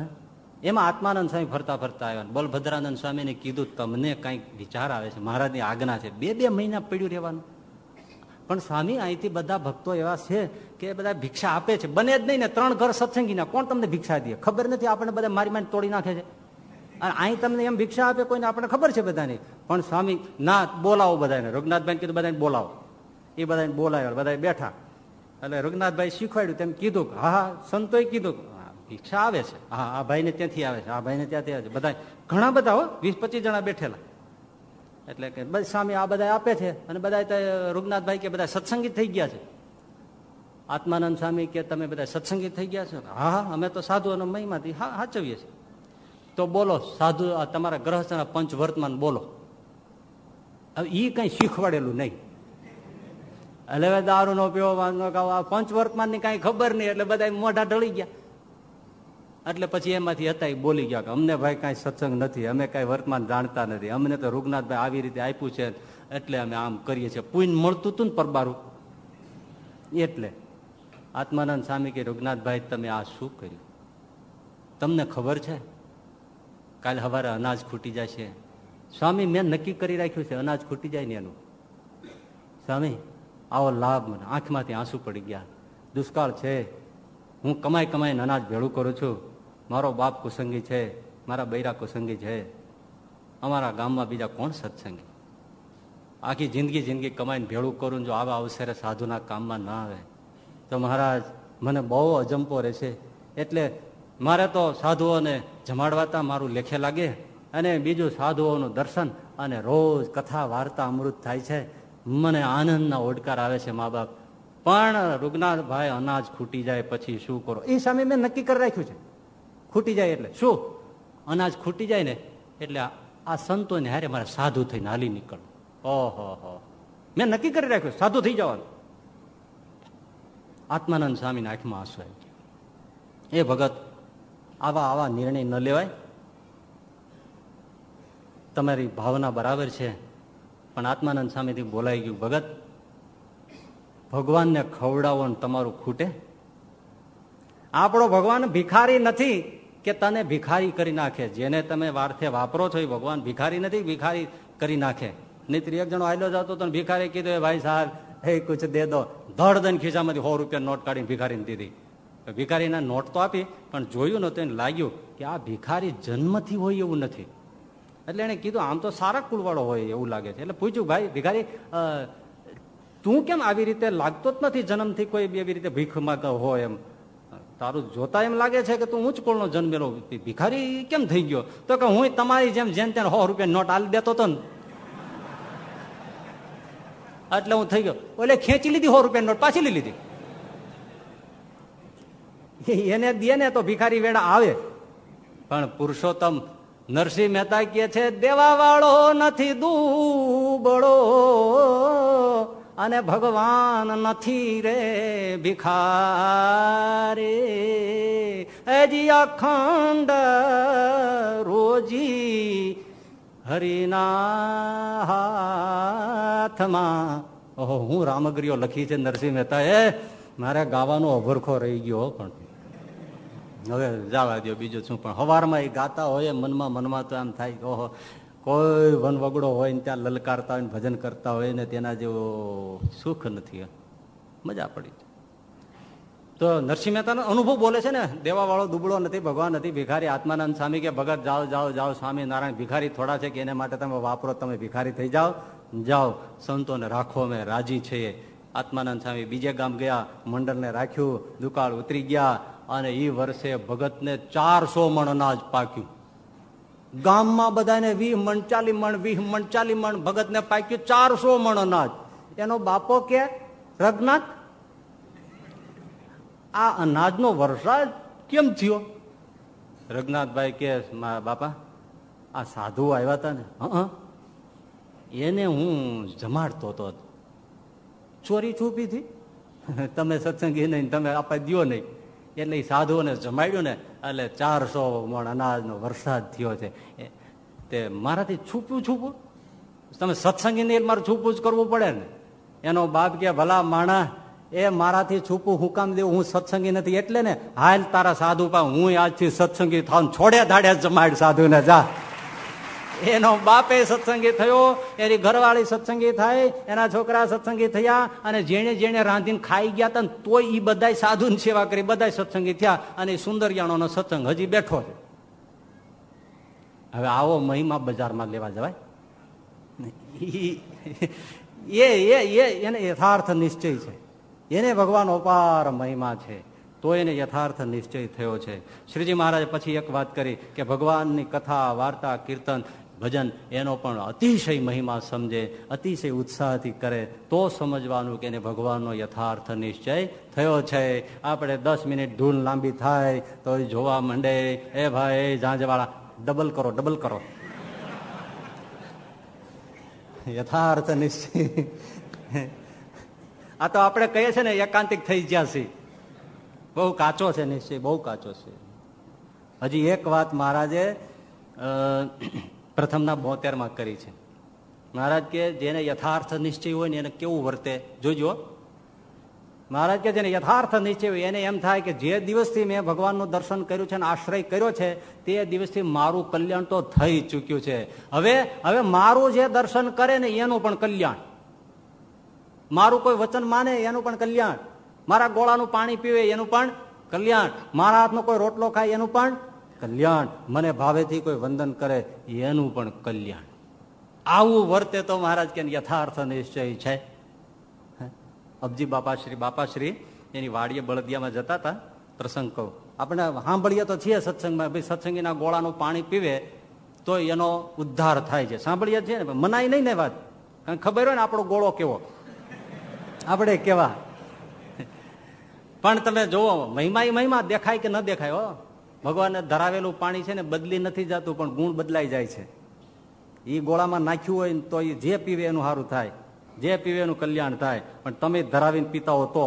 એમાં આત્માનંદ સ્વામી ફરતા ફરતા આવ્યા બલભદ્રાનંદ સ્વામીને કીધું, તમને કંઈક વિચાર આવે છે, મહારાજની આજ્ઞા છે. બે બે મહિના પડ્યું રહેવાનું. પણ સ્વામી, અહીંથી બધા ભક્તો એવા છે કે બધા ભિક્ષા આપે છે. બને જ નહીં ને ત્રણ ઘર સત્સંગીના. કોણ તમને ભિક્ષા દે? ખબર નથી આપણે બધા મારી મારી તોડી નાખે છે. અને અહીં તમને એમ ભિક્ષા આપે કોઈને? આપણને ખબર છે બધાની. પણ સ્વામી, ના, બોલાવો બધાને. રઘુનાથભાઈ કીધું, બધાને બોલાવો. એ બધાને બોલાવ્યા બધા બેઠા. એટલે રઘુનાથભાઈ શીખવાડ્યું, તેમ કીધું હા સંતોએ કીધું ભિક્ષા આવે છે. હા આ ભાઈને ત્યાંથી આવે છે. આ ભાઈને ત્યાંથી આવે છે. બધા ઘણા બધા હો, વીસ પચીસ જણા બેઠેલા. એટલે કે, બસ સ્વામી આ બધા આપે છે. અને બધા રૂગનાથભાઈ કે, બધા સત્સંગી થઈ ગયા છે. આત્માનંદ સ્વામી કે, તમે બધા સત્સંગી થઈ ગયા છો? હા હા, અમે તો સાધુ અને મહિમાથી હા સાચવીએ છીએ. તો બોલો, સાધુ તમારા ગ્રહસ્થના પંચ વર્તમાન બોલો. હવે એ કઈ શીખવાડેલું નહીં. એટલે હવે દારૂ નો પીવો પંચ પંચવર્તમાનની કઈ ખબર નહીં, એટલે બધા મોઢા ઢળી ગયા. એટલે પછી એમાંથી હતા એ બોલી ગયા કે અમને ભાઈ કાંઈ સત્સંગ નથી, અમે કાંઈ વર્તમાન જાણતા નથી. અમને તો રૂગનાથભાઈ આવી રીતે આપ્યું છે, એટલે અમે આમ કરીએ છીએ. પુણ્ય મળતું હતું ને પરબારું. એટલે આત્માનંદ સ્વામી કે, રૂગનાથભાઈ, તમે આ શું કર્યું? તમને ખબર છે? કાલે સવારે અનાજ ખૂટી છે. સ્વામી, મેં નક્કી કરી રાખ્યું છે, અનાજ ખૂટી જાય ને એનું. સ્વામી આવો લાભ મને. આંખમાંથી આંસુ પડી ગયા. દુષ્કાળ છે. હું કમાઈ કમાઈને અનાજ ભેળું કરું છું. મારો બાપ કુસંગી છે. મારા બૈરા કુસંગી છે. અમારા ગામમાં બીજા કોણ સત્સંગી? આખી જિંદગી જિંદગી કમાઈને ભેળું કરું જો આવા અવસરે સાધુના કામમાં ના આવે. તો મહારાજ, મને બહુ અજંપો રહેશે. એટલે મારે તો સાધુઓને જમાડવાતા મારું લેખે લાગે અને બીજું સાધુઓનું દર્શન અને રોજ કથા વાર્તા અમૃત થાય છે. મને આનંદના ઓડકાર આવે છે મા બાપ. પણ રૂગનાથભાઈ અનાજ ખૂટી જાય, પછી શું કરો? એ સામે મેં નક્કી કરી રાખ્યું છે. ખૂટી જાય એટલે. શું? અનાજ ખૂટી જાય ને, એટલે આ સંતોને હારે મારે સાધુ થઈને હાલી નીકળવું ઓહો હો. મેં નક્કી કરી રાખ્યું, સાધુ થઈ જવાનું. આત્માનંદ સ્વામીના આંખમાં આંસુ આવી એ ભગત, આવા આવા નિર્ણય ન લેવાય. તમારી ભાવના બરાબર છે. પણ આત્માનંદ સામેથી બોલાઈ ગયું, ભગત, ભગવાનને ખવડાવો ને તમારું ખૂટે. આપણો ભગવાન ભિખારી નથી કે તને ભિખારી કરી નાખે. જેને તમે વાર્થે વાપરો છો એ ભગવાન ભિખારી નથી, ભિખારી કરી નાખે. નહીં એક જણો આયલો જતો તો ભિખારી કીધું ભાઈ સાહેબ હે કુછ દે દો. ધડ દઈને ખિસ્સામાંથી સો રૂપિયા નોટ કાઢીને ભિખારીને દીધી. ભિખારીના નોટ તો આપી, પણ જોયું નતું એને લાગ્યું કે આ ભિખારી જન્મથી હોય એવું નથી. એટલે એને કીધું, આમ તો સારા કુળવાળો હોય એવું લાગે છે. એટલે પૂછ્યું, ભાઈ, ભિખારી તું કેમ આવી રીતે લાગતો જ નથી જન્મથી કોઈ એવી રીતે ભીખ માગતો હોય એમ? તારું જોતા એમ લાગે છે કે તું ઉચ્ચ કુળનો જન્મેલો ભિખારી કેમ થઈ ગયો? તો કે હું તમારી જેમ જેમ ત્યાં સો રૂપિયા નોટ આલી દેતો હતો એટલે હું થઈ ગયો. એટલે ખેંચી લીધી સો રૂપિયા નોટ, પાછી લઈ લીધી. એને દે ને તો ભિખારી વેળા આવે. પણ પુરુષોત્તમ નરસિંહ મહેતા કે છે દેવા વાળો નથી દુબળો અને ભગવાન નથી રે ભિખારે. હજી અખંડ રોજી હરિના હાથમાં. ઓહો, હું રામગીરીઓ લખી છે નરસિંહ મહેતા એ મારે ગાવાનો અભરખો રહી ગયો પણ. હવે જવા દો બીજું શું પણ હવારમાં એ ગાતા હોય, મનમાં મનમાં તો એમ થાય ઓહો, કોઈ વનવગડો હોય ને ત્યાં લલકારતા હોય ભજન કરતા હોય ને તેના જેવો સુખ નથી મજા પડી તો નરસિંહ મહેતાનો અનુભવ બોલે છે ને, દેવાવાળો દુબળો નથી, ભગવાન નથી, ભિખારી આત્માનંદ સ્વામી કે, ભગત જાઓ જાઓ જાઓ, સ્વામી નારાયણ, ભિખારી થોડા છે કે એને માટે તમે વાપરો, તમે ભિખારી થઈ જાઓ જાઓ, સંતોને રાખો, અમે રાજી છીએ. આત્માનંદ સ્વામી બીજે ગામ ગયા, મંડળને રાખ્યું, દુકાળ ઉતરી ગયા અને એ વર્ષે ભગતને ચારસો મણ અનાજ પાક્યું. ગામમાં બધાને વીહ મણ ચાલી મણ, વીહ મણ ચાલી મણ, ભગતને પાક્યું ચારસો મણ અનાજ. એનો બાપો કે, રઘનાથ, આ અનાજનો વરસાદ કેમ થયો? રઘનાથભાઈ કે બાપા, આ સાધુ આવ્યા હતા ને. હ એને હું જમાડતો હતો. ચોરી છુપી થી? તમે સત્સંગી નહીં, તમે આપા દો નહીં. એટલે એ સાધુઓને જમાડ્યું ને, એટલે ચારસો મણ અનાજનો વરસાદ થયો છે. તે મારાથી છૂપ્યું છૂપું તમે સત્સંગી નહીં મારે છૂપું જ કરવું પડે ને? એનો બાપ કે, ભલા માણા, એ મારાથી છૂપું હું કામ દેવું હું સત્સંગી નથી. એટલે ને, હાલ તારા સાધુ પા, હું આજથી સત્સંગી થાવ છોડે ધાડે જમાડ સાધુ ને જા. એનો બાપે સત્સંગી થયો, એની ઘરવાળી સત્સંગી થાય, એના છોકરા સત્સંગી થયા, અને જેને જેને રાંધીને ખાઈ ગયા હતા તોય એ બધા સાધુની સેવા કરી બધા સત્સંગી થયા, અને સુંદરયાણોનો સત્સંગ હજી બેઠો છે. હવે આવો મહિમા બજારમાં લેવા જવાય? એ એ એને યથાર્થ નિશ્ચય છે. એને ભગવાન અપાર મહિમા છે. તો એને યથાર્થ નિશ્ચય થયો છે. શ્રીજી મહારાજે પછી એક વાત કરી કે ભગવાનની કથા, વાર્તા, કીર્તન ભજન એનો પણ અતિશય મહિમા સમજે, અતિશય ઉત્સાહથી કરે, તો સમજવાનું કે એને ભગવાનનો યથાર્થ નિશ્ચય થયો છે. આપણે દસ મિનિટ ધૂન લાંબી થાય તો જોવા માંડે. એ ભાઈ જાંજવાળા ડબલ કરો ડબલ કરો. યથાર્થ નિશ્ચય. આ તો આપણે કહીએ છીએ ને, એકાંતિક થઈ ગયા છીએ. બહુ કાચો છે નિશ્ચય, બહુ કાચો છે. હજી એક વાત મહારાજે પ્રથમના બોતેરમાં કરી છે. મહારાજ કે જેને યથાર્થ નિશ્ચય હોય ને એને કેવું વર્તે? જોજો. મહારાજ કે જેને યથાર્થ નિશ્ચય હોય એને એમ થાય કે જે દિવસથી મેં ભગવાનનું દર્શન કર્યું છે અને આશ્રય કર્યો છે, તે દિવસથી મારું કલ્યાણ તો થઈ ચૂક્યું છે. હવે હવે મારું જે દર્શન કરે ને એનું પણ કલ્યાણ. મારું કોઈ વચન માને એનું પણ કલ્યાણ. મારા ગોળાનું પાણી પીવે એનું પણ કલ્યાણ. મારા હાથનો કોઈ રોટલો ખાય એનું પણ કલ્યાણ મને ભાવેથી કોઈ વંદન કરે એનું પણ કલ્યાણ. આવું વર્તે તો મહારાજ કે યથાર્થ નિશ્ચય છે. અબજી બાપાશ્રી બાપાશ્રી, એની વાડીએ બળદિયામાં જતા હતા. પ્રસંગ કહું. આપણે સાંભળીએ તો છીએ સત્સંગમાં, ભાઈ સત્સંગીના ગોળાનું પાણી પીવે તો એનો ઉદ્ધાર થાય છે. સાંભળીએ છીએ ને, મનાય નહીં ને વાત. કારણ ખબર હોય ને આપણો ગોળો કેવો. આપણે કેવા. પણ તમે જુઓ મહિમા મહિમા દેખાય કે ન દેખાય હો? ભગવાને ધરાવેલું પાણી છે ને બદલી નથી જતું, પણ ગુણ બદલાઈ જાય છે. એ ગોળામાં નાખ્યું હોય તો એ જે પીવે એનું સારું થાય. જે પીવે એનું કલ્યાણ થાય. પણ તમે ધરાવીને પીતા હો તો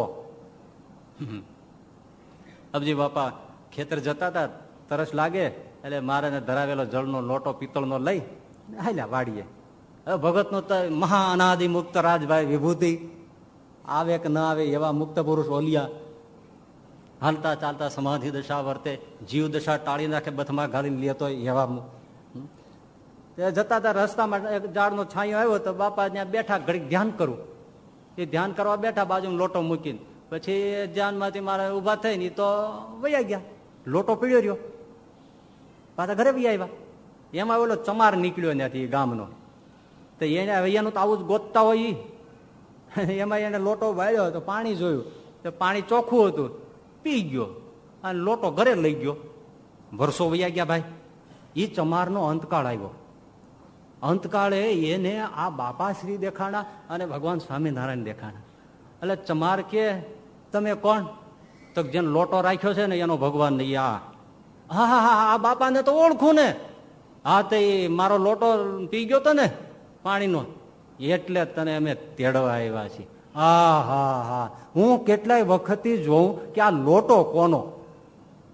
અબજી બાપા, ખેતર જતા હતા તરસ લાગે, એટલે મારે ધરાવેલો જળનો લોટો, પિત્તળનો લઈ, હાલ્યા વાડીએ. હવે ભગતનો તો મહા અનાદિ મુક્ત રાજભાઈ વિભૂતિ. આવે કે ના આવે એવા મુક્ત પુરુષ ઓલિયા. હાલતા ચાલતા સમાધિ દશા વર્તે, જીવ દશા ટાળી નાખે, બથમાં ઘાલીને લેતો એવા જતા હતા રસ્તામાં એક ઝાડનો છાંયો આવ્યો તો બાપા ત્યાં બેઠા, ઘડીક ધ્યાન કરું. એ ધ્યાન કરવા બેઠા બાજુ લોટો મૂકીને. પછી ધ્યાનમાંથી મારે ઊભા થઈ ને તો વૈયા ગયા. લોટો પીડ્યો રહ્યો. પાછા ઘરે બી આવ્યા. એમાં ઓલો ચમાર નીકળ્યો ત્યાંથી ગામનો. તો એને વૈયાનું તો આવું જ ગોતતા હોય [laughs] એમાં એને લોટો વાળ્યો તો પાણી જોયું. તો પાણી ચોખ્ખું હતું. પી ગયો. અને લોટો ઘરે લઈ ગયો. વર્ષો વૈયા ગયા ભાઈ. એ ચમારનો અંતકાળ આવ્યો. અંતકાળે એને આ બાપાશ્રી દેખાણા અને ભગવાન સ્વામિનારાયણ દેખાણા. એટલે ચમાર કે, તમે કોણ? તો જેને લોટો રાખ્યો છે ને, એનો ભગવાન નહીં, આ. હા હા હા, આ બાપાને તો ઓળખું ને. હા, તો મારો લોટો પી ગયો તો ને, પાણીનો. એટલે તને અમે તેડવા આવ્યા છીએ. હા હા હા. હું કેટલાય વખતથી જોઉં કે આ લોટો કોનો?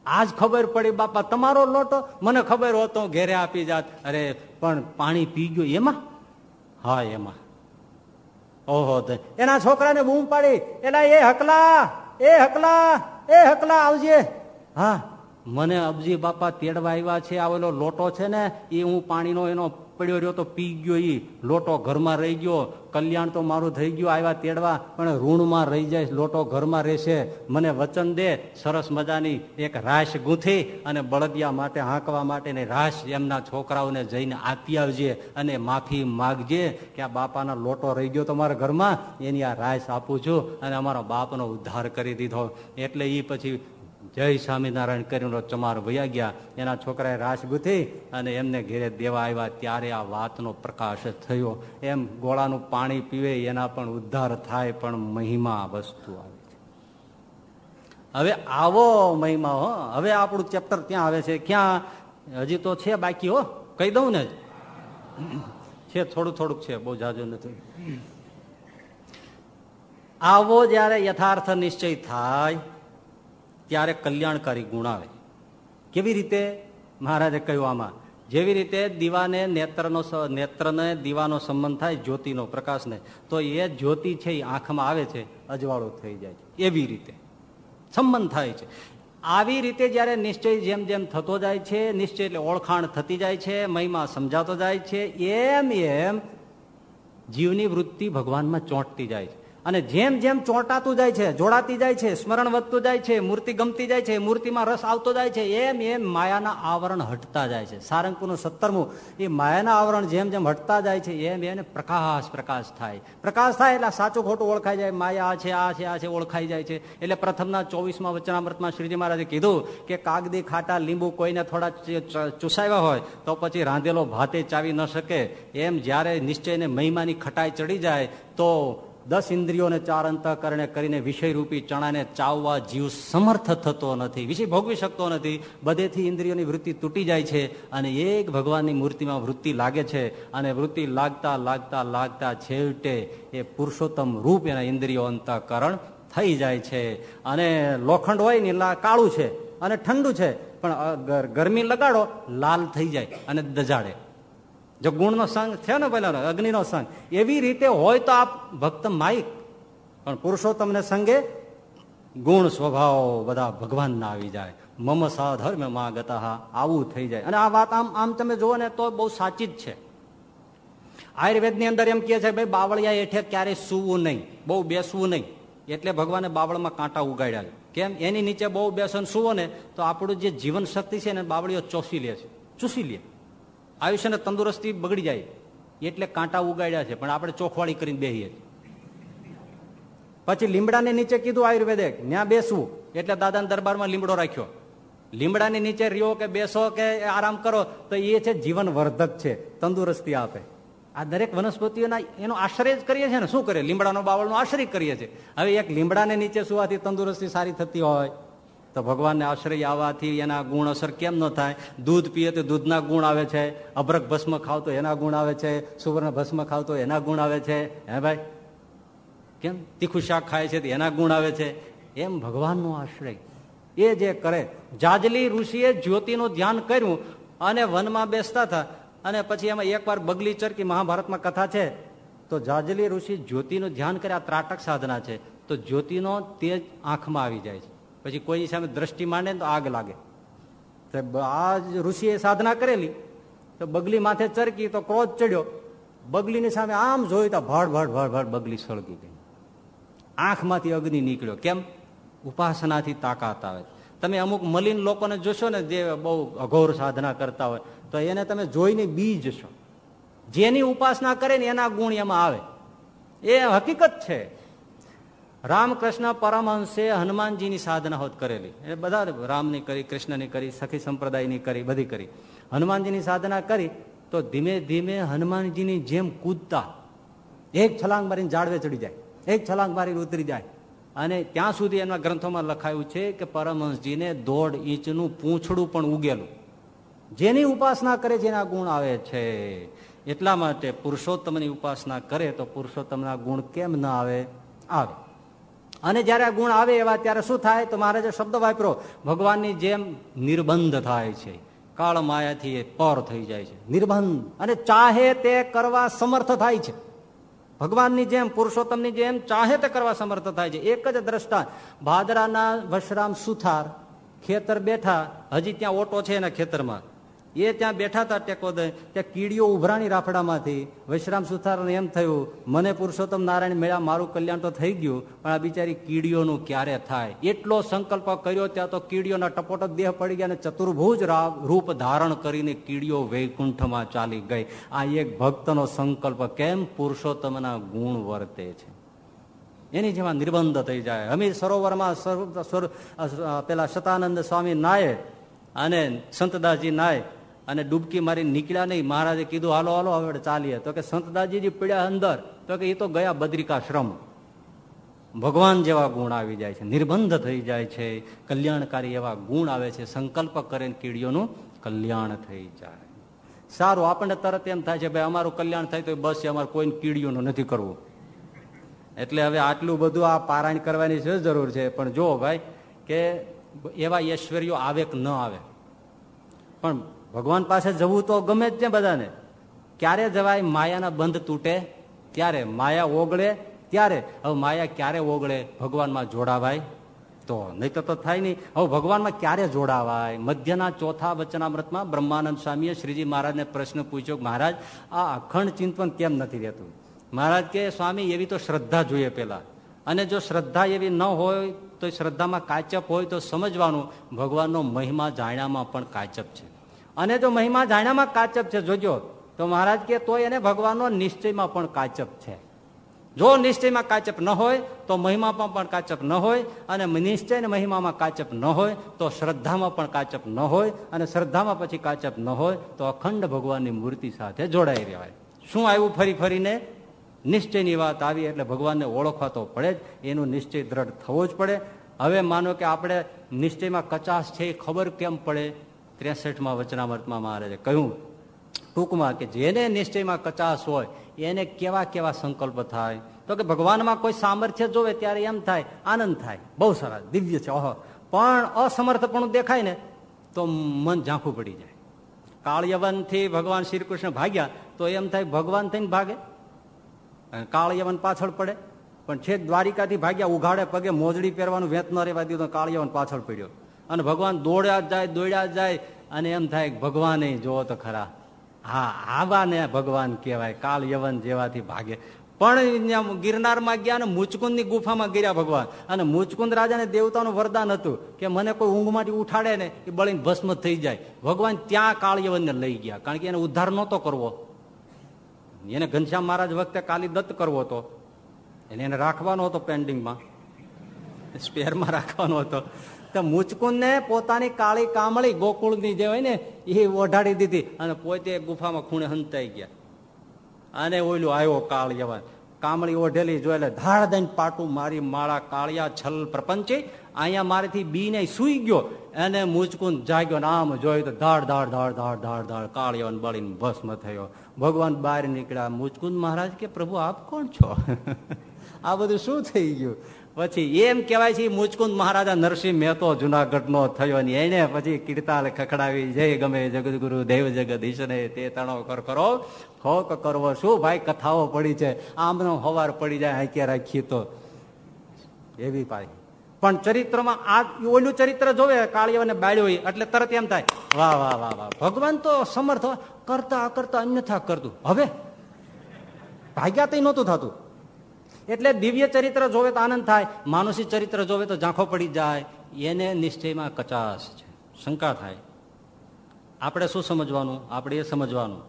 આજ ખબર પડી, બાપા, તમારો લોટો? મને ખબર હોતો ઘેરે આપી જાત. અરે, પણ પાણી પી ગયો એમાં? હા, એમાં. ઓહો એના છોકરાને બૂમ પાડી. એલા, એ હકલા એ હકલા એ હકલા, આવજે. હા, મને અબજી બાપા તેડવા આવ્યા છે આવેલો લોટો છે ને, એ હું પાણીનો એનો પડ્યો રહ્યો તો પી ગયો ઈ. લોટો ઘરમાં રહી ગયો. કલ્યાણ તો મારું થઈ ગયું, આવ્યા તેડવા, પણ ઋણમાં રહી જાય, લોટો ઘરમાં રહેશે. મને વચન દે, સરસ મજાની એક રાશ ગૂંથી અને બળદિયા માટે, હાંકવા માટેની રાશ એમના છોકરાઓને જઈને આપી આવજે અને માફી માગજે કે આ બાપાનો લોટો રહી ગયો તમારા ઘરમાં. એની આ રાશ આપું છું અને અમારા બાપનો ઉદ્ધાર કરી દીધો. એટલે એ પછી જય સ્વામિનારાયણ કરીને ચમાર વયા ગયા. એના છોકરાએ રાસ ગુથી અને એમને ઘેરે દેવા આવ્યા. ત્યારે આ વાતનો પ્રકાશ થયો. એમ ગોળાનું પાણી પીવે, એના પણ ઉદ્ધાર થાય, પણ મહિમા વસ્તુ આવે હવે આવો મહિમા હો. હવે આપણું ચેપ્ટર ત્યાં આવે છે. ક્યાં? હજી તો છે બાકી હો. કહી દઉં ને છે, થોડું થોડુંક છે. બહુ જાજો નથી. આવો જયારે યથાર્થ નિશ્ચય થાય ત્યારે કલ્યાણકારી ગુણ આવે કેવી રીતે? મહારાજે કહ્યું આમાં, જેવી રીતે દીવાને નેત્રનો નેત્રને દીવાનો સંબંધ થાય જ્યોતિનો પ્રકાશને, તો એ જ્યોતિ છે એ આંખમાં આવે છે, અજવાળો થઈ જાય છે. એવી રીતે સંબંધ થાય છે. આવી રીતે જ્યારે નિશ્ચય જેમ જેમ થતો જાય છે, નિશ્ચય એટલે ઓળખાણ થતી જાય છે, મહિમા સમજાતો જાય છે, એમ એમ જીવની વૃત્તિ ભગવાનમાં ચોંટતી જાય છે. અને જેમ જેમ ચોંટાતું જાય છે, જોડાતી જાય છે, સ્મરણ વધતું જાય છે, મૂર્તિ ગમતી જાય છે, મૂર્તિમાં રસ આવતો જાય છે, એમ એમ માયાના આવરણ હટતા જાય છે. સારંગપુરનું સત્તરમું, એ માયાના આવરણ જેમ જેમ હટતા જાય છે, એમ એને પ્રકાશ પ્રકાશ થાય. પ્રકાશ થાય એટલે સાચું ખોટું ઓળખાઈ જાય. માયા આ છે આ છે આ છે, ઓળખાઈ જાય છે. એટલે પ્રથમના ચોવીસમાં વચનામૃતમાં શ્રીજી મહારાજે કીધું કે કાગદી ખાટા લીંબુ કોઈને થોડા ચૂસાવ્યા હોય, તો પછી રાંધેલો ભાતે ચાવી ન શકે. એમ જ્યારે નિશ્ચયને મહિમાની ખટાઈ ચડી જાય, તો દસ ઇન્દ્રિયોને ચાર અંતઃકરણે કરીને વિષયરૂપી ચણાને ચાવવા જીવ સમર્થ થતો નથી, વિષય ભોગવી શકતો નથી. બધેથી ઇન્દ્રિયોની વૃત્તિ તૂટી જાય છે અને એક ભગવાનની મૂર્તિમાં વૃત્તિ લાગે છે અને વૃત્તિ લાગતા લાગતા લાગતા છેવટે એ પુરુષોત્તમ રૂપ એના ઇન્દ્રિયો અંતઃકરણ થઈ જાય છે. અને લોખંડ હોય ને કાળું છે અને ઠંડુ છે, પણ ગરમી લગાડો, લાલ થઈ જાય અને દજાડે જો ગુણનો સંગ થયો ને પેલા અગ્નિનો સંગ, એવી રીતે હોય તો આપ ભક્ત માઇક, પણ પુરુષોત્તમને સંગે ગુણ સ્વભાવ બધા ભગવાનના આવી જાય. મમ સાધર્મ માગતા, આવું થઈ જાય. અને આ વાત આમ આમ તમે જુઓ ને તો બહુ સાચી જ છે. આયુર્વેદની અંદર એમ કહે છે ભાઈ બાવળિયા હેઠે ક્યારેય સૂવું નહીં, બહુ બેસવું નહીં. એટલે ભગવાને બાવળમાં કાંટા ઉગાડ્યા કેમ? એની નીચે બહુ બેસન સુવો ને તો આપણું જે જીવન શક્તિ છે ને બાવળીઓ ચોસી લે છે. ચૂસી લે. આયુષ્યને તંદુરસ્તી બગડી જાય, એટલે કાંટા ઉગાડ્યા છે, પણ આપણે ચોખવાળી કરીને બેહીએ પછી લીમડાને નીચે કીધું આયુર્વેદે ત્યાં બેસવું. એટલે દાદા દરબારમાં લીમડો રાખ્યો. લીમડાને નીચે રહ્યો કે બેસો કે આરામ કરો, તો એ છે જીવન વર્ધક છે, તંદુરસ્તી આપે. આ દરેક વનસ્પતિઓના એનો આશ્રય જ કરીએ છીએ ને, શું કરીએ? લીમડાનો બાવળનો આશ્રય કરીએ છીએ. હવે એક લીમડાને નીચે સુવાથી તંદુરસ્તી સારી થતી હોય. તો ભગવાનને આશ્રય આવવાથી એના ગુણ અસર કેમ ન થાય? દૂધ પીએ તો દૂધના ગુણ આવે છે, અભ્રક ભસ્મ ખાવ તો એના ગુણ આવે છે, સુવર્ણ ભસ્મ ખાવ તો એના ગુણ આવે છે. હે ભાઈ? કેમ? તીખું શાક ખાય છે તો એના ગુણ આવે છે. એમ ભગવાનનો આશ્રય. એ જે કરે, જાજલી ઋષિએ જ્યોતિનું ધ્યાન કર્યું અને વનમાં બેસતા હતા. અને પછી એમાં એકવાર બગલી ચરકી મહાભારતમાં કથા છે, તો જાજલી ઋષિ જ્યોતિનું ધ્યાન કરે, આ ત્રાટક સાધના છે. તો જ્યોતિનો તેજ આંખમાં આવી જાય છે. પછી કોઈની સામે દ્રષ્ટિ માંડે તો આગ લાગે. આ ઋષિએ સાધના કરેલી. તો બગલી માથે ચરકી તો ક્રોધ ચડ્યો. બગલીની સામે આમ જોયું તો ભડ ભડ ભડ ભડ બગલી સળગી ગઈ. આંખમાંથી અગ્નિ નીકળ્યો. કેમ? ઉપાસનાથી તાકાત આવે. તમે અમુક મલિન લોકોને જોશો ને જે બહુ અઘોર સાધના કરતા હોય, તો એને તમે જોઈને બી જશો જેની ઉપાસના કરે ને એના ગુણ એમાં આવે. એ હકીકત છે. રામકૃષ્ણ પરમહંસે હનુમાનજીની સાધના હોત કરેલી. એ બધા રામની કરી, કૃષ્ણની કરી, સખી સંપ્રદાયની કરી, બધી કરી. હનુમાનજીની સાધના કરી તો ધીમે ધીમે હનુમાનજીની જેમ કૂદતા. એક છલાંગ મારીને જાળવે ચડી જાય. એક છલાંગ મારીને ઉતરી જાય. અને ત્યાં સુધી એના ગ્રંથોમાં લખાયું છે કે પરમહંસજીને દોઢ ઇંચનું પૂંછડું પણ ઉગેલું. જેની ઉપાસના કરે જેના ગુણ આવે છે. એટલા માટે પુરુષોત્તમની ઉપાસના કરે તો પુરુષોત્તમના ગુણ કેમ ના આવે? આવે. અને જયારે આ ગુણ આવે એવા, ત્યારે શું થાય? તો મહારાજે શબ્દ વાપરો, ભગવાનની જેમ નિર્બંધ થાય છે. કાળ માયાથી એ પર થઈ જાય છે. નિર્બંધ. અને ચાહે તે કરવા સમર્થ થાય છે. ભગવાનની જેમ, પુરુષોત્તમની જેમ ચાહે તે કરવા સમર્થ થાય છે. એક જ દ્રષ્ટા. ભાદરાના વશરામ સુથાર ખેતર બેઠા, હજી ત્યાં ઓટો છે એના ખેતરમાં. એ ત્યાં બેઠા હતા ટેકો દે ત્યાં કીડીઓ ઉભરાણી રાફડામાંથી. વૈશ્રામ સુથારને એમ થયું, મને પુરુષોત્તમ નારાયણ મેળા મારું કલ્યાણ તો થઈ ગયું, પણ આ બિચારી કીડીઓનું ક્યારે થાય? એટલો સંકલ્પ કર્યો, ત્યાં તો કીડીઓના ટપોટ દેહ પડી ગયા અને ચતુર્ભુજ રૂપ ધારણ કરીને કીડીઓ વૈકુંઠમાં ચાલી ગઈ. આ એક ભક્તનો સંકલ્પ, કેમ પુરુષોત્તમના ગુણ વર્તે છે? એની જેમાં નિર્બંધ થઈ જાય. હમીર સરોવરમાં પેલા શતાનંદ સ્વામી નાય અને સંતદાસજી નાય અને ડૂબકી મારી નીકળ્યા નહીં. મહારાજે કીધું, હાલો હાલો, હવે ચાલીએ. તો કે સંતદાજીજી પીડ્યા અંદર. તો કે એ તો ગયા બદ્રિકાશ્રમ. ભગવાન જેવા ગુણ આવી જાય છે, નિર્બંધ થઈ જાય છે. કલ્યાણકારી એવા ગુણ આવે છે, સંકલ્પ કરીને કીડીઓનું કલ્યાણ થઈ જાય. સારું, આપણને તરત એમ થાય છે, ભાઈ, અમારું કલ્યાણ થાય તો બસ અમારે કોઈ કીડીઓનું નથી કરવું. એટલે હવે આટલું બધું આ પારાયણ કરવાની શું જરૂર છે. પણ જો ભાઈ, કે એવા ઐશ્વર્યો આવે કે ન આવે? પણ ભગવાન પાસે જવું તો ગમે જ છે બધાને. ક્યારે જવાય? માયાના બંધ તૂટે, ત્યારે માયા ઓગળે, ત્યારે હવે માયા ક્યારે ઓગળે? ભગવાનમાં જોડાવાય તો નહીં તો થાય નહીં. હવે ભગવાનમાં ક્યારે જોડાવાય? મધ્યના ચોથા વચનામૃતમાં બ્રહ્માનંદ સ્વામીએ શ્રીજી મહારાજને પ્રશ્ન પૂછ્યો, મહારાજ, આ અખંડ ચિંતન કેમ નથી રહેતું? મહારાજ કે, સ્વામી, એવી તો શ્રદ્ધા જોઈએ પેલા અને જો શ્રદ્ધા એવી ન હોય, તો શ્રદ્ધામાં કાચપ હોય તો સમજવાનું. ભગવાનનો મહિમા જાણ્યામાં પણ કાચપ છે. અને જો મહિમા જાણ્યામાં કાચપ છે, જોજો. તો મહારાજ કે તો એને ભગવાનનો નિશ્ચયમાં પણ કાચપ છે. જો નિશ્ચયમાં કાચપ ન હોય, તો મહિમામાં પણ કાચપ ન હોય, અને નિશ્ચય મહિમામાં કાચપ ન હોય, તો શ્રદ્ધામાં પણ કાચપ ન હોય, અને શ્રદ્ધામાં પછી કાચપ ન હોય, તો અખંડ ભગવાનની મૂર્તિ સાથે જોડાઈ રહેવાય. શું આવ્યું ફરી ફરીને? નિશ્ચયની વાત આવી, એટલે ભગવાનને ઓળખવા તો પડે જ, એનું નિશ્ચય દ્રઢ થવો જ પડે. હવે માનો કે આપણે નિશ્ચયમાં કચાશ છે એ ખબર કેમ પડે? ત્રેસઠમાં વચનામૃતમાં મહારાજે કહ્યું, ટૂંકમાં કે જેને નિશ્ચયમાં કચાશ હોય, એને કેવા કેવા સંકલ્પ થાય? તો કે ભગવાનમાં કોઈ સામર્થ્ય જોવે ત્યારે એમ થાય, આનંદ થાય. બહુ સરસ, દિવ્ય છે. ઓહો. પણ અસમર્થપણું દેખાય ને, તો મન ઝાંખું પડી જાય. કાળયવનથી ભગવાન શ્રી કૃષ્ણ ભાગ્યા, તો એમ થાય ભગવાન થઈને ભાગે. કાળયવન પાછળ પડે. પણ છેક દ્વારિકાથી ભાગ્યા, ઉઘાડે પગે, મોજડી પહેરવાનું વેત ન રહેવા દીધું કાળયવન પાછળ પડ્યો. અને ભગવાન દોડ્યા જાય દોડ્યા જાય, અને એમ થાય ભગવાન જોવો તો ખરા. હા આવા ને ભગવાન કહેવાય કાલ યવન જેવાથી ભાગે. પણ ગિરનારમાં ગયા ને મુચકુંદની ગુફામાં ગયા ભગવાન. અને મુચકુંદ રાજાને દેવતાનું વરદાન હતું કે મને કોઈ ઊંઘમાંથી ઉઠાડે ને એ બળીને ભસ્મ થઈ જાય. ભગવાન ત્યાં કાળ યવનને લઈ ગયા, કારણ કે એને ઉદ્ધાર નહોતો કરવો. એને ઘનશ્યામ મહારાજ વખતે કાલી દત્ત કરવો હતો. એને એને રાખવાનો હતો પેન્ડિંગમાં સ્પેરમાં રાખવાનો હતો. તો મુચકુંદને પોતાની કાળી કામળી ગોકુળની જે હોય ને, એ ઓઢાડી દીધી અને પોતે ગુફામાં ખૂણે હંતાઈ ગયા. અને ઓલું આવ્યો કાળ જવાન કામળી ઓઢેલી જો એટલે ધાડ દઈને પાટું મારી માળા કાળિયા છલ પ્રપંચે, અહીંયા મારેથી બીને સુઈ ગયો. એને મુચકુંદ જાગ્યો ને આમ જોયું તો ધાડ ધાડ ધાડ ધાડ ધાડ ધાડ કાળિયાને બળીને ભસ્મ થયો. ભગવાન બહાર નીકળ્યા. મુચકુંદ મહારાજ કે પ્રભુ આપ કોણ છો? [laughs] આ બધું શું થઈ ગયું? પછી એમ કહેવાય છે મુચકુંદ મહારાજા નરસિંહ મહેતો જુનાગઢ નો થયો ને એને પછી કીર્તાલ ખખડાવી, જય ગમે જગદગુરુ, દેવ જગદીશને તે તણો કર કરો ફોક કરવો શું ભાઈ, કથાઓ પડી છે, આમનો હવાર પડી જાય, હાંક્યા રાખીએ તો. એવી પાછી પણ ચરિત્રમાં આ ઓલું ચરિત્ર જોવે કાળીઓને બાળ્યો હોય, એટલે તરત એમ થાય, વાહ વાહ વાહ વાહ, ભગવાન તો સમર્થ કરતા કરતા અન્યથા કરતું. હવે ભાગ્યા તો નહોતું થતું. એટલે દિવ્ય ચરિત્ર જોવે તો આનંદ થાય, માનુષી ચરિત્ર જોવે તો ઝાંખો પડી જાય. એને નિશ્ચયમાં કચાશ છે. શંકા થાય. આપણે શું સમજવાનું? આપણે એ સમજવાનું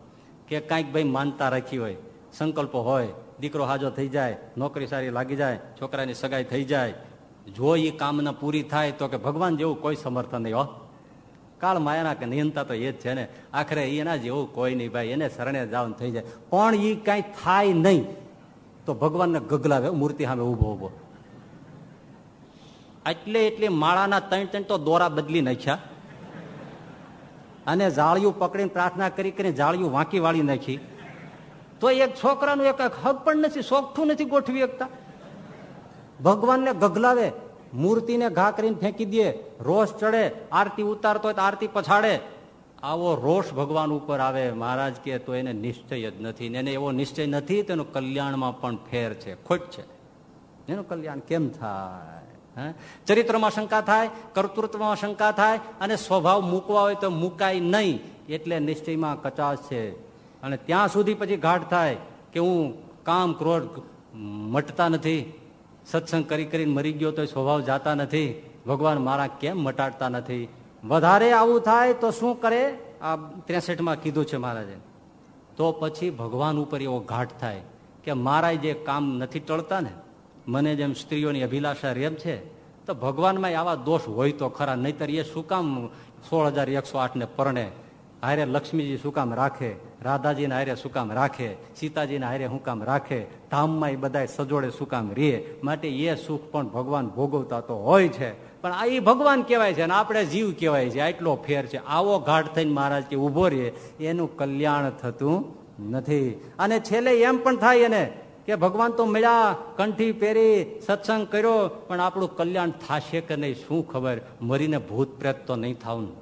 કે કાંઈક ભાઈ માનતા રાખી હોય, સંકલ્પ હોય, દીકરો હાજો થઈ જાય, નોકરી સારી લાગી જાય, છોકરાની સગાઈ થઈ જાય. જો એ કામના પૂરી થાય તો કે ભગવાન જેવું કોઈ સમર્થન નહીં, હો. કાળ માયાના કે નિયંતા તો એ જ છે ને. આખરે એના જેવું કોઈ નહીં ભાઈ, એને શરણે જાવ થઈ જાય. પણ એ કાંઈ થાય નહીં. તો ભગવાનને ગગલાવે, મૂર્તિ સામે ઊભો ઊભો એટલે એટલે માળાના ત્રણ ત્રણ તો દોરા બદલી નાખ્યા. અને જાળિયું પકડીને પ્રાર્થના કરી કરીને જાળિયું વાંકી વાળી નાખી. તો એક છોકરાનું એક હક પણ નથી, સોગઠું નથી ગોઠવી શકતા. ભગવાનને ગગલાવે, મૂર્તિને ઘા કરીને ફેંકી દે રોષ ચડે, આરતી ઉતારતો હોય તો આરતી પછાડે. આવો રોષ ભગવાન ઉપર આવે મહારાજ કે તો એને નિશ્ચય જ નથી. એને એવો નિશ્ચય નથી તેનું કલ્યાણમાં પણ ફેર છે, ખોટ છે. એનું કલ્યાણ કેમ થાય? ચરિત્રમાં શંકા થાય, કર્તૃત્વમાં શંકા થાય, અને સ્વભાવ મૂકવા હોય તો મુકાય નહીં, એટલે નિશ્ચયમાં કચાશ છે. અને ત્યાં સુધી પછી ઘાટ થાય કે હું કામ ક્રોધ મટતા નથી, સત્સંગ કરી કરીને મરી ગયો તો સ્વભાવ જાતા નથી. ભગવાન મારા કેમ મટાડતા નથી? વધારે આવું થાય તો શું કરે? આ ત્રેસઠમાં કીધું છે મહારાજે. તો પછી ભગવાન ઉપર એવો ઘાટ થાય કે મારા જે કામ નથી ટળતા ને, મને જેમ સ્ત્રીઓની અભિલાષા રેમ છે, તો ભગવાનમાં આવા દોષ હોય તો ખરા, નહીતર એ શું કામ સોળ હજાર એકસો આઠને પરણે હારે લક્ષ્મીજી શું કામ રાખે, રાધાજીને હારે શું કામ રાખે, સીતાજીને હારે શું કામ રાખે, ધામમાં એ બધા સજોડે શું કામ રે, માટે એ સુખ પણ ભગવાન ભોગવતા તો હોય છે. પણ આ એ ભગવાન કહેવાય છે અને આપણે જીવ કહેવાય છે. આટલો ફેર છે. આવો ઘાટ થઈને મહારાજ કે ઊભો રહે, એનું કલ્યાણ થતું નથી. અને છેલ્લે એમ પણ થાય એને કે ભગવાન તો મળ્યા, કંઠી પહેરી, સત્સંગ કર્યો, પણ આપણું કલ્યાણ થશે કે નહીં શું ખબર? મરીને ભૂત પ્રેત તો નહીં થવું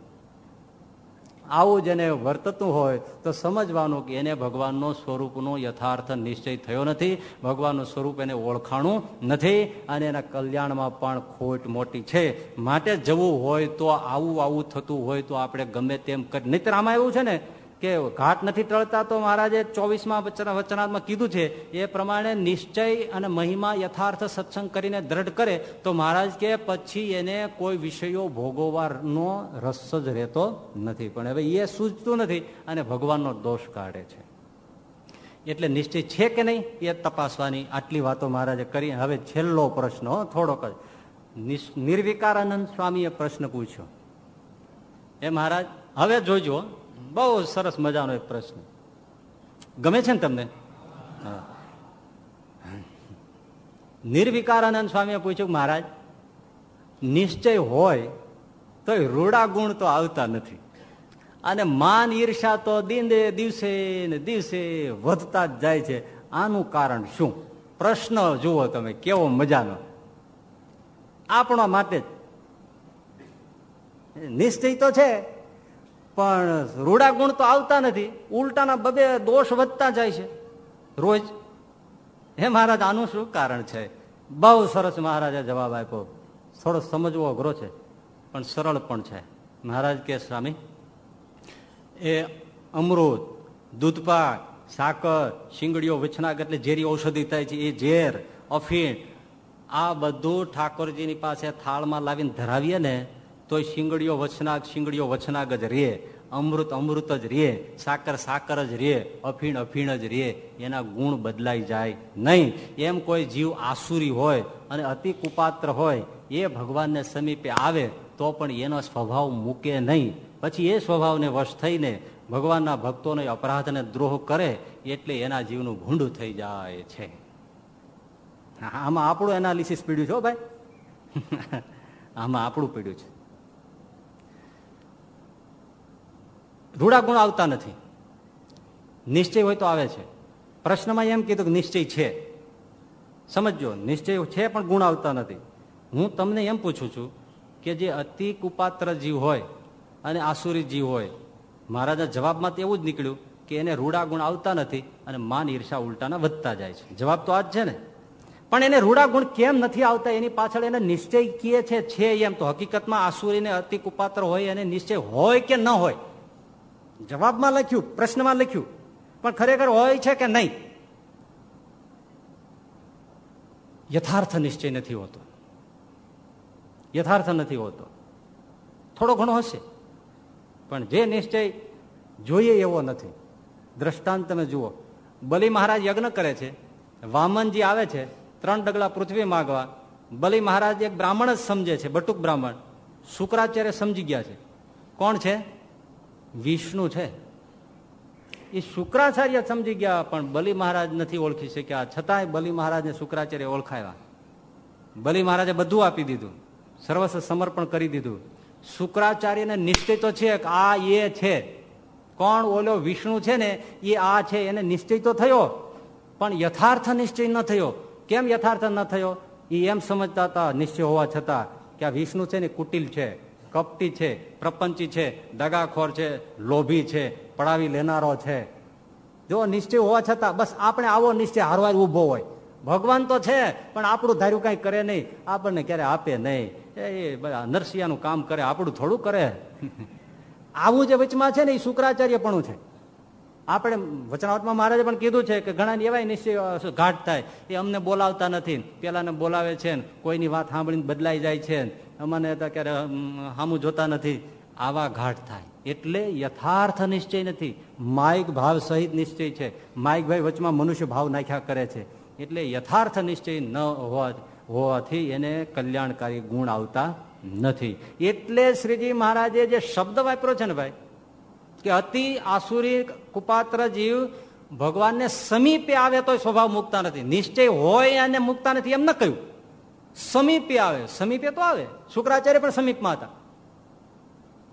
આવું જેને વર્તતું હોય તો સમજવાનું કે એને ભગવાનનો સ્વરૂપનો યથાર્થ નિશ્ચય થયો નથી, ભગવાનનું સ્વરૂપ એને ઓળખાણું નથી અને એના કલ્યાણમાં પણ ખોટ મોટી છે. માટે જવું હોય તો આવું આવું થતું હોય તો આપણે ગમે તેમ કરી નહીં આમાં એવું છે ને કે ઘાટ નથી ટળતા તો મહારાજે ચોવીસમાં વચનાત્મા કીધું છે, એ પ્રમાણે નિશ્ચય અને મહિમા યથાર્થ સત્સંગ કરીને દ્રઢ કરે તો મહારાજ કે પછી એને કોઈ વિષયો ભોગવવાનો રસ જ રહેતો નથી. પણ હવે એ સૂચતું નથી અને ભગવાનનો દોષ કાઢે છે. એટલે નિશ્ચય છે કે નહીં એ તપાસવાની આટલી વાતો મહારાજે કરી. હવે છેલ્લો પ્રશ્ન થોડોક જ. નિર્વિકારાનંદ સ્વામીએ પ્રશ્ન પૂછ્યો. એ મહારાજ, હવે જોજો બહુ સરસ મજાનો એક પ્રશ્ન. ગમે છે ને તમને? નિર્વિકારાનંદ સ્વામીએ પૂછ્યું, મહારાજ, નિશ્ચય હોય તો રૂડા ગુણ તો આવતા નથી. અને માન ઈર્ષા તો દિને દિવસે ને દિવસે વધતા જ જાય છે. આનું કારણ શું? પ્રશ્ન જુઓ તમે, કેવો મજાનો. આપણા માટે નિશ્ચય તો છે પણ રૂડા ગુણ તો આવતા નથી. ઉલટાના બબે દોષ વધતા જાય છે. રોજ. હે મહારાજ, આનું શું કારણ છે? બહુ સરસ મહારાજે જવાબ આપ્યો. થોડો સમજવો અઘરો છે, પણ સરળ પણ છે. મહારાજ કે, સ્વામી, એ અમૃત, દૂધપાક, સાકર, શિંગડીઓ વિછનાક એટલે ઝેરી ઔષધિ થાય છે, એ ઝેર, અફીણ, આ બધું ઠાકોરજીની પાસે થાળમાં લાવીને ધરાવીએ ને તો શિંગડીઓ વચનાગ શિંગડીઓ વચનાગ જ રે. અમૃત અમૃત જ રે. સાકર સાકર જ રે. અફીણ અફીણ જ રે. એના ગુણ બદલાઈ જાય નહીં. એમ કોઈ જીવ આસુરી હોય અને અતિ કુપાત્ર હોય, એ ભગવાનને સમીપે આવે, તો પણ એનો સ્વભાવ મૂકે નહીં. પછી એ સ્વભાવને વશ થઈને ભગવાનના ભક્તોને અપરાધને દ્રોહ કરે, એટલે એના જીવનું ભૂંડું થઈ જાય છે. આમાં આપણું એનાલિસિસ પીડ્યું છે ભાઈ. [laughs] આમાં આપણું પીડ્યું છે. રૂડા ગુણ આવતા નથી. નિશ્ચય હોય તો આવે છે. પ્રશ્નમાં એમ કીધું કે નિશ્ચય છે. સમજો નિશ્ચય છે પણ ગુણ આવતા નથી. હું તમને એમ પૂછું છું કે જે અતિ કુપાત્ર જીવ હોય અને આસુરી જીવ હોય, મહારાજા જવાબમાં તો એવું જ નીકળ્યું કે એને રૂડા ગુણ આવતા નથી અને માન ઈર્ષા ઉલટાના વધતા જાય છે. જવાબ તો આ જ છે ને? પણ એને રૂડા ગુણ કેમ નથી આવતા? એની પાછળ એને નિશ્ચય કીએ છે એમ. તો હકીકતમાં આસુરીને અતિ કુપાત્ર હોય એને નિશ્ચય હોય કે ન હોય? જવાબમાં લખ્યું, પ્રશ્નમાં લખ્યું. પણ ખરેખર હોય છે કે નહીં? યથાર્થ નિશ્ચય નથી હોતો. યથાર્થ નથી હોતો. થોડો ઘણો હશે. પણ જે નિશ્ચય જોઈએ એવો નથી. દ્રષ્ટાંત તમે જુઓ. બલિ મહારાજ યજ્ઞ કરે છે. વામનજી આવે છે. ત્રણ ડગલા પૃથ્વી માગવા. બલિ મહારાજ એક બ્રાહ્મણ જ સમજે છે. બટુક બ્રાહ્મણ. શુક્રાચાર્ય સમજી ગયા છે. કોણ છે? વિષ્ણુ છે. એ શુક્રાચાર્ય સમજી ગયા, પણ બલી મહારાજ નથી ઓળખી શક્યા. છતાંય બલી મહારાજને શુક્રાચાર્ય ઓળખાયા. બલી મહારાજે બધું આપી દીધું. સર્વસ્વ સમર્પણ કરી દીધું. શુક્રાચાર્યને નિશ્ચય તો છે કે આ એ છે. કોણ ઓલો વિષ્ણુ છે ને, એ આ છે, એને નિશ્ચય તો થયો. પણ યથાર્થ નિશ્ચય ન થયો. કેમ યથાર્થ ન થયો? એ એમ સમજતા હતા નિશ્ચય હોવા છતાં કે આ વિષ્ણુ છે ને કુટિલ છે. કપટી છે, પ્રપંચી છે, દગાખોર છે, લોભી છે, પડાવી લેનારો છે. જો નિશ્ચય હોવા છતાં બસ આપણે આવો નિશ્ચય હારવાર ઊભો હોય. ભગવાન તો છે, પણ આપણું ધાર્યું કઈ કરે નહીં. આપણને ક્યારે આપે નહીં. એ નરસિયાનું કામ કરે, આપણું થોડું કરે. [laughs] આવું જે વચમાં છે ને, એ શુક્રાચાર્ય પણ છે. આપણે વચનાવતમાં મહારાજે પણ કીધું છે કે ઘણા એવાય નિશ્ચય ઘાટ થાય. એ અમને બોલાવતા નથી. પેલાને બોલાવે છે કોઈની વાત સાંભળીને બદલાઈ જાય છે અમને ક્યારે સામું જોતા નથી. આવા ઘાટ થાય. એટલે યથાર્થ નિશ્ચય નથી. માઇક ભાવ સહિત નિશ્ચય છે. માઇક ભાઈ વચમાં મનુષ્ય ભાવ નાખ્યા કરે છે. એટલે યથાર્થ નિશ્ચય ન હોવાથી એને કલ્યાણકારી ગુણ આવતા નથી. એટલે શ્રીજી મહારાજે જે શબ્દ વાપર્યો છે ને ભાઈ કે અતિ આસુરી કુપાત્ર જીવ ભગવાનને સમીપે આવે તો સ્વભાવ મૂકતા નથી. નિશ્ચય હોય અને મૂકતા નથી એમ ન કહ્યું. સમીપે આવે. સમીપે તો આવે. શુક્રાચાર્ય પણ સમીપમાં હતા.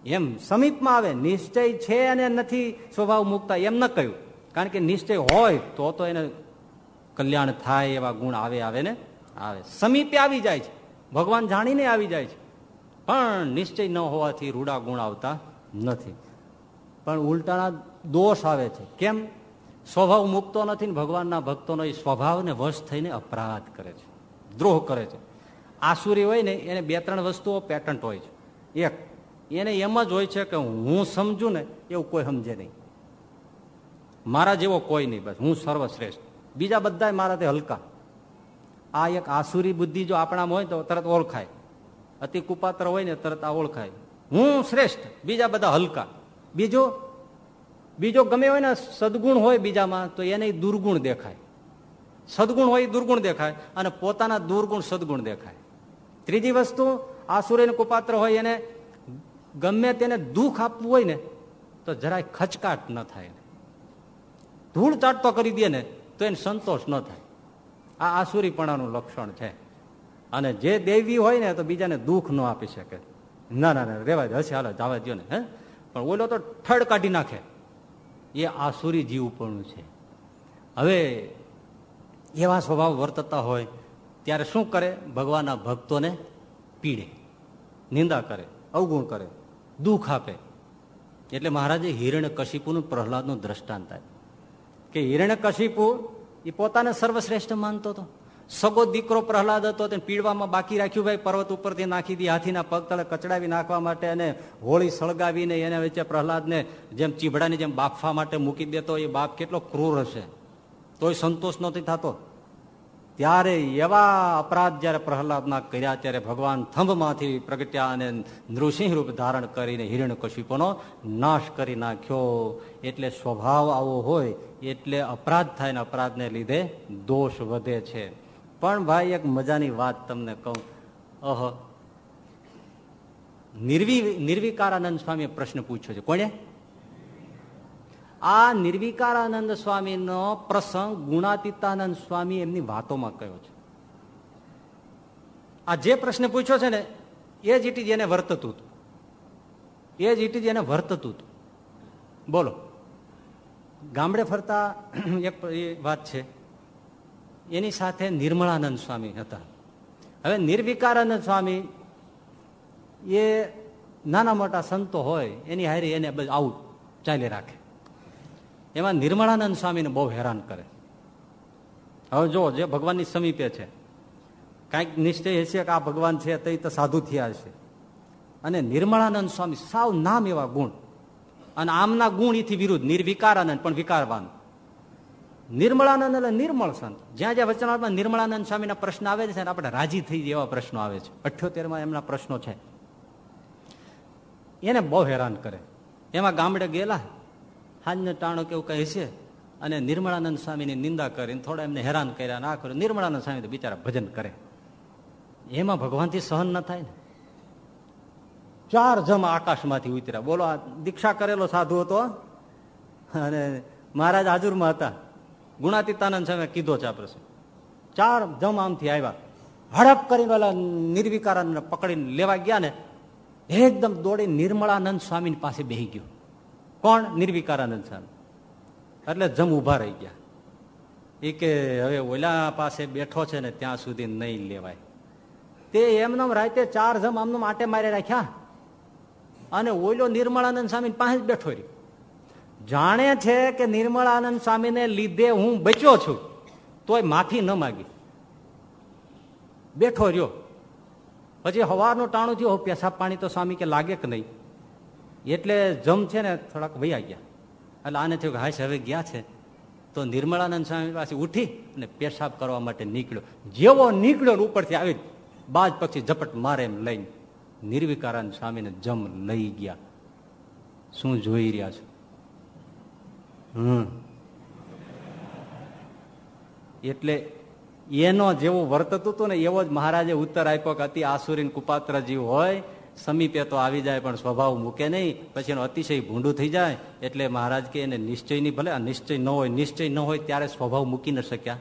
એમ સમીપમાં આવે. નિશ્ચય છે અને નથી સ્વભાવ મુકતા એમ ન કહ્યું. કારણ કે નિશ્ચય હોય તો તો એને કલ્યાણ થાય એવા ગુણ આવે આવે ને? આવે. સમીપે આવી જાય છે. ભગવાન જાણીને આવી જાય છે. પણ નિશ્ચય ન હોવાથી રૂડા ગુણ આવતા નથી. પણ ઉલટાના દોષ આવે છે. કેમ? સ્વભાવ મૂકતો નથી ને ભગવાનના ભક્તોનો એ સ્વભાવને વશ થઈને અપરાધ કરે છે. દ્રોહ કરે છે. આસુરી હોય ને એને બે ત્રણ વસ્તુઓ પેટન્ટ હોય છે. એક, એને એમ જ હોય છે કે હું સમજુ ને એવું કોઈ સમજે નહીં. મારા જેવો કોઈ નહીં બસ, હું સર્વશ્રેષ્ઠ. બીજા બધા મારાથી હલકા. આ એક આસુરી બુદ્ધિ જો આપણામાં હોય તો તરત ઓળખાય. અતિ કુપાત્ર હોય ને તરત આ ઓળખાય. હું શ્રેષ્ઠ, બીજા બધા હલકા. બીજો બીજો ગમે હોય ને સદગુણ હોય બીજામાં, તો એને દુર્ગુણ દેખાય. સદગુણ હોય દુર્ગુણ દેખાય અને પોતાના દુર્ગુણ સદગુણ દેખાય. ત્રીજી વસ્તુ આસુરી કુપાત્ર હોય એને ગમે તેને દુઃખ આપવું હોય ને, તો જરાય ખચકાટ ન થાય ધૂળ ચાટતો કરી દે ને, તો એને સંતોષ ન થાય. આ આસુરીપણાનું લક્ષણ છે. અને જે દેવી હોય ને, તો બીજાને દુઃખ ન આપી શકે. ના ના ના, રેવા દે, હશે, હાલો, જવા દો ને, હે? પણ ઓલો તો ઠડ કાઢી નાખે. એ આસુરી જીવપણું છે. હવે એવા સ્વભાવ વર્તતા હોય, ત્યારે શું કરે? ભગવાનના ભક્તોને પીડે, નિંદા કરે, અવગુણ કરે, દુઃખ આપે. એટલે મહારાજે હિરણ્ય કશિપુનું પ્રહલાદનું દ્રષ્ટાંત થાય કે હિરણ્ય કશિપુ એ પોતાને સર્વશ્રેષ્ઠ માનતો હતો સગો દીકરો પ્રહલાદ હતો તેને પીડવામાં બાકી રાખ્યું ભાઈ, પર્વત ઉપરથી નાખી દી, હાથીના પગ તળે કચડાવી નાખવા માટે અને હોળી સળગાવીને એને વચ્ચે પ્રહલાદને જેમ ચીભડાની જેમ બાફવા માટે મૂકી દેતો, એ બાપ કેટલો ક્રૂર હશે. તોય સંતોષ નથી થતો. ત્યારે એવા અપરાધ જયારે પ્રહલાદના કર્યા, ત્યારે ભગવાન થંભમાંથી પ્રગટ્યા અને નૃસિંહ રૂપ ધારણ કરીને હિરણ કશિપોનો નાશ કરી નાખ્યો. એટલે સ્વભાવ આવો હોય, એટલે અપરાધ થાય ને અપરાધને લીધે દોષ વધે છે. પણ ભાઈ, એક મજાની વાત તમને કહું. અહ, નિર્વિ, નિર્વિકારાનંદ સ્વામીએ પ્રશ્ન પૂછ્યો છે. કોને આ નિર્વિકારાનંદ સ્વામીનો પ્રસંગ ગુણાતીતાનંદ સ્વામી એમની વાતોમાં કયો છે. આ જે પ્રશ્ન પૂછ્યો છે ને, એ જ ઇટી એને વર્તતું હતું. એ જ ઇટી એને વર્તતું હતું. બોલો. ગામડે ફરતા, એક વાત છે. એની સાથે નિર્મળાનંદ સ્વામી હતા. હવે નિર્વિકારાનંદ સ્વામી એ નાના મોટા સંતો હોય, એની હારી એને આઉટ ચાલી રાખે. એમાં નિર્મળાનંદ સ્વામીને બહુ હેરાન કરે. હવે જો, જે ભગવાનની સમીપે છે. કાંઈક નિશ્ચય હશે કે આ ભગવાન છે, તો તો સાધુ થયા હશે. અને નિર્મળાનંદ સ્વામી સાવ નામ એવા ગુણ. અને આમના ગુણ એથી વિરુદ્ધ નિર્વિકારાનંદ પણ વિકારવાન. નિર્મળાનંદ એટલે નિર્મળ સંત. જ્યાં જ્યાં વચનામાં નિર્મળાનંદ સ્વામીના પ્રશ્ન આવે છે આપણે રાજી થઈ એવા પ્રશ્નો આવે છે. અઠ્યોતેરમાં એમના પ્રશ્નો છે. એને બહુ હેરાન કરે. એમાં ગામડે ગયેલા, હાજને ટાણો કેવું કહે છે, અને નિર્મળાનંદ સ્વામીની નિંદા કરીને થોડા એમને હેરાન કર્યા ના કર્યું નિર્મળાનંદ સ્વામી તો બિચારા ભજન કરે. એમાં ભગવાનથી સહન ન થાય ને. ચાર જમ આકાશમાંથી ઉતર્યા. બોલો દીક્ષા કરેલો સાધુ હતો? અને મહારાજ હાજુરમાં હતા. ગુણાતીતાનંદ સામે કીધો છે આ પ્રશ્ન ચાર જમ આમથી આવ્યા. હડપ કરીને ઓલા નિર્વિકારાને પકડીને લેવા ગયા ને એકદમ દોડી નિર્મળાનંદ સ્વામી પાસે બેહી ગયો. કોણ? નિર્વિકારાનંદ સ્વામી. એટલે જમ ઊભા રહી ગયા. એ કે હવે ઓલા પાસે બેઠો છે ને ત્યાં સુધી નહીં લેવાય. તે એમને રાતે ચાર જમ આમનો માટે મારે રાખ્યા. અને ઓલો નિર્મળાનંદ સ્વામી પાસે જ બેઠો રહ્યો. જાણે છે કે નિર્મળાનંદ સ્વામીને લીધે હું બચ્યો છું, તોય માફી ન માગી. બેઠો રહ્યો. પછી હવારનું ટાણું થયું પેશાબ પાણી તો સ્વામી કે લાગે કે નહીં? એટલે જમ છે ને થોડાક વૈયા ગયા એટલે આને થયું કે હાશ હવે ગયા છે. તો નિર્મળાનંદ સ્વામી પાસે ઉઠી અને પેશાબ કરવા માટે નીકળ્યો. જેવો નીકળ્યો ઉપરથી આવી બાજ પછી ઝપટ મારે એમ લઈને નિર્વિકારાનંદ સ્વામીને જમ લઈ ગયા. શું જોઈ રહ્યા છો? એટલે એનો જેવું વર્તતું હતું ને, એવો જ મહારાજે ઉત્તર આપ્યો કે અતિ આસુરીન કુપાત્ર જીવ હોય, સમીપે તો આવી જાય, પણ સ્વભાવ મૂકે નહીં, પછી એનો અતિશય ભૂંડું થઈ જાય, એટલે મહારાજ કે એને નિશ્ચય નહીં, ભલે નિશ્ચય ન હોય, નિશ્ચય ન હોય ત્યારે સ્વભાવ મૂકી ન શક્યા.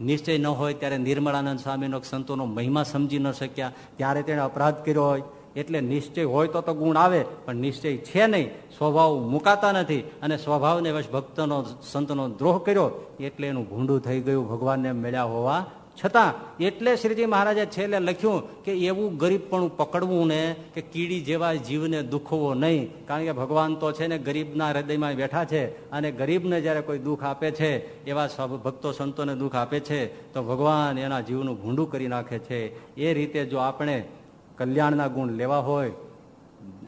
નિશ્ચય ન હોય ત્યારે નિર્મળાનંદ સ્વામીનો, સંતોનો મહિમા સમજી ન શક્યા. ત્યારે તેણે અપરાધ કર્યો હોય. એટલે નિશ્ચય હોય તો તો ગુણ આવે, પણ નિશ્ચય છે નહીં, સ્વભાવ મુકાતા નથી. અને સ્વભાવને વશ ભક્તનો સંતનો દ્રોહ કર્યો, એટલે એનું ભૂંડું થઈ ગયું ભગવાનને મળ્યા હોવા છતાં. એટલે શ્રીજી મહારાજે છેલ્લે લખ્યું કે એવું ગરીબપણું પકડવું ને કે કીડી જેવા જીવને દુખવો નહીં. કારણ કે ભગવાન તો છે ને ગરીબના હૃદયમાં બેઠા છે અને ગરીબને જ્યારે કોઈ દુઃખ આપે છે, એવા ભક્તો સંતોને દુઃખ આપે છે, તો ભગવાન એના જીવનું ભૂંડું કરી નાખે છે. એ રીતે જો આપણે કલ્યાણના ગુણ લેવા હોય,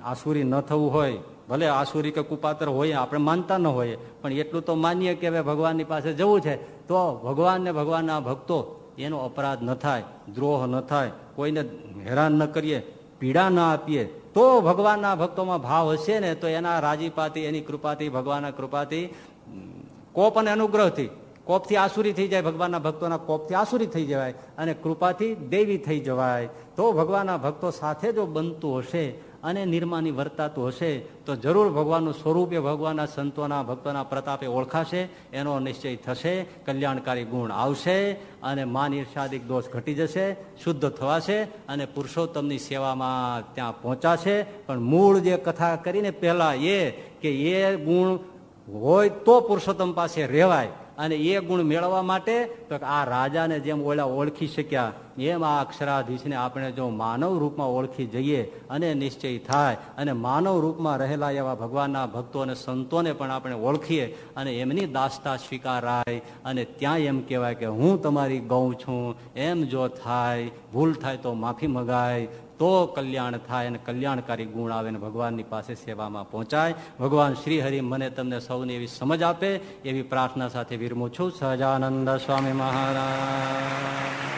આસુરી ન થવું હોય, ભલે આસુરી કે કુપાત્ર હોય આપણે માનતા ન હોઈએ, પણ એટલું તો માનીએ કે હવે ભગવાનની પાસે જવું છે, તો ભગવાન ને ભગવાનના ભક્તો એનો અપરાધ ન થાય, દ્રોહ ન થાય, કોઈને હેરાન ન કરીએ, પીડા ન આપીએ, તો ભગવાનના ભક્તોમાં ભાવ હશે ને, તો એના રાજીપાથી, એની કૃપાથી, ભગવાનના કૃપાથી, કોપ અને અનુગ્રહથી કોપથી આસુરી થઈ જાય ભગવાનના ભક્તોના, કોપથી આસુરી થઈ જવાય અને કૃપાથી દેવી થઈ જવાય. તો ભગવાનના ભક્તો સાથે જો બનતું હશે અને નિર્માની વર્તાતું હશે, તો જરૂર ભગવાનનું સ્વરૂપે ભગવાનના સંતોના, ભક્તોના પ્રતાપે ઓળખાશે, એનો નિશ્ચય થશે, કલ્યાણકારી ગુણ આવશે અને માન ઈર્ષાદિક દોષ ઘટી જશે, શુદ્ધ થવાશે અને પુરુષોત્તમની સેવામાં ત્યાં પહોંચાશે. પણ મૂળ જે કથા કરીને પહેલા એ કે એ ગુણ હોય તો પુરુષોત્તમ પાસે રહેવાય. અને એ ગુણ મેળવવા માટે તો આ રાજાને જેમ ઓલા ઓળખી શક્યા, એમ આ અક્ષરાધીશને આપણે જો માનવ રૂપમાં ઓળખી જઈએ અને નિશ્ચય થાય અને માનવ રૂપમાં રહેલા એવા ભગવાનના ભક્તો અને સંતોને પણ આપણે ઓળખીએ અને એમની દાસતા સ્વીકારાય અને ત્યાં એમ કહેવાય કે હું તમારી ગૌ છું, એમ જો થાય, ભૂલ થાય તો માફી મગાય તો કલ્યાણ થાય અને કલ્યાણકારી ગુણ આવે ને ભગવાનની પાસે સેવામાં પહોંચાય. ભગવાન શ્રી હરિ મને તમને સૌને એવી સમજ આપે, એવી પ્રાર્થના સાથે વિરમું છું. સહજાનંદ સ્વામી મહારાજ.